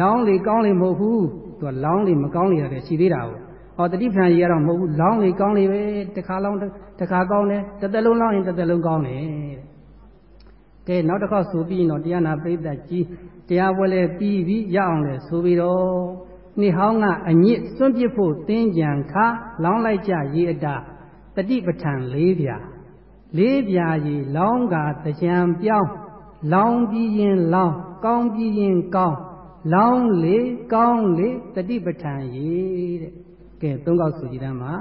လောင်းလေကောင်းလေမဟုတ်ဘူးသူကလောင်းလေမကောင်းလေရတယ်ရှိသေးတာကိုဟောတတိပ္ပံကြီးကတော့မဟုတ်ဘူးလောင်းလေကောင်းလေပဲတစ်ခါလောင်းတစ်ခါကောင်းတယ်တစ်သက်လုံးလောင်းရင်တစ်သက်လုံးကောင်းတယ်ကဲနောက်တစ်ခေါက်ဆိုပြီးတော့တရားနာပရိသတ်ကြီးတရားပွဲလဲပြီးပြီးရအောင်လဲဆိုပြီးတော့ နှစ်ဟောင်းကအညစ်စွန့်ပစ်ဖို့တင်းကြံခါလောင်းလိုက်ကြရေအတာတတိပဋ္ဌာန်၄ပြာ၄ပြာကြီးလောင်းကကြံပြောင်းလောင်းပြီးရင်လောင်းကောင်းပြီးရင်ကောင်းလောင်းလေကောင်းလေတတိပဋ္ဌာန်ရေတဲ့ကဲသုံးခေါက်ဆိုကြည်တမ်းမှာ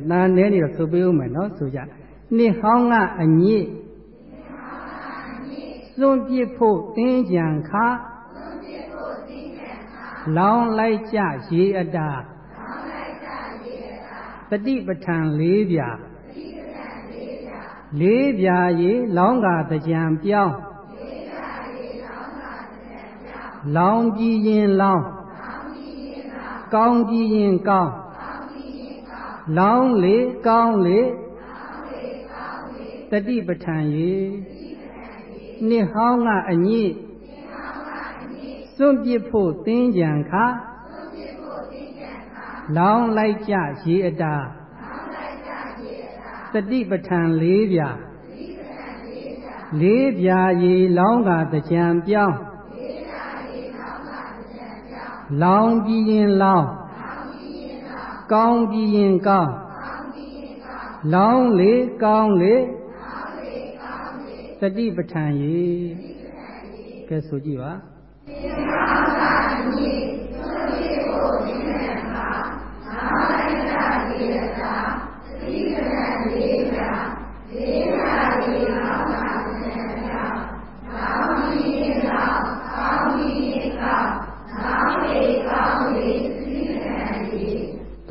အတ န်နဲနေတော့ဆိုပေးဦးမယ်နော်ဆိုကြနှစ်ဟောင်းကအညစ်စွန့်ပစ်ဖို့တင်းကြံခါလောင်းလိုက်ကြရေအတာတတိပဋ္ဌာန်၄ပြာ၄ပြာရေလောင်းကကြံပြောင်းလောင်းကြည့်ရင်လောင်းကောင်းကြည့်ရင်ကောင်း လောင်းလေကောင်းလေတတိပဋ္ဌာန်ရေနှစ်ဟောင်းကအညစ်စွန့်ပစ်ဖို့သင်ကြံခါလောင်းလိုက်ကြရေအတာတတိပဋ္ဌာန်၄ပြာလေးပြာရေလောင်းကတကြံပြောင်းလောင်းပြီးရင်လောင်း ကောင်းပြီးရင်ကောင်းလောင်းလေကောင်းလေတတိပဋ္ဌာန်ရေကဲဆိုကြည့်ပါသုံး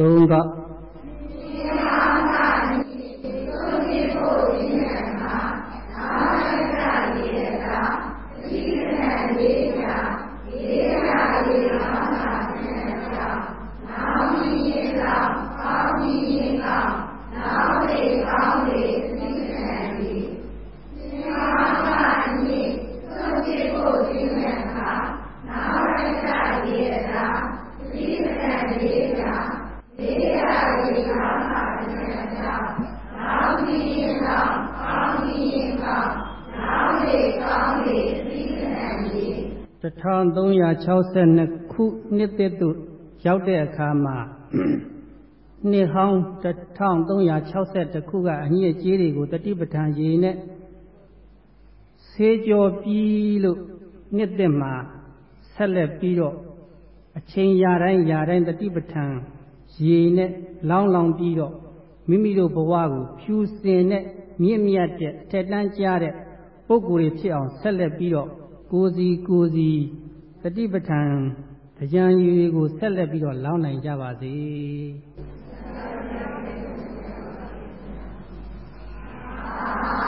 က 1362ခုနှစ်သက်သူရောက်တဲ့အခါမှာနှစ်ဟောင်း1362ခုကအညစ်အကြေးတွေကိုတတိပဋ္ဌာန်ရေနဲ့ဆေးကြောပြီးလို့နှစ်သက်မှာဆက်လက်ပြီးတော့အချိန်ရာတိုင်းရာတိုင်းတတိပဋ္ဌာန်ရေနဲ့လောင်းလောင်ပြီးတော့မိမိတို့ဘဝကိုဖြူစင်တဲ့မြင့်မြတ်တဲ့ထက်တန်းကြတဲ့ပုဂ္ဂိုလ်တွေဖြစ်အောင်ဆက်လက်ပြီးတော့ ကိုစီကိုစီတတိပဋ္ဌာန်အကြံရည်ကိုဆက်လက်ပြီးတော့လောင်းနိုင်ကြပါစေ။သာ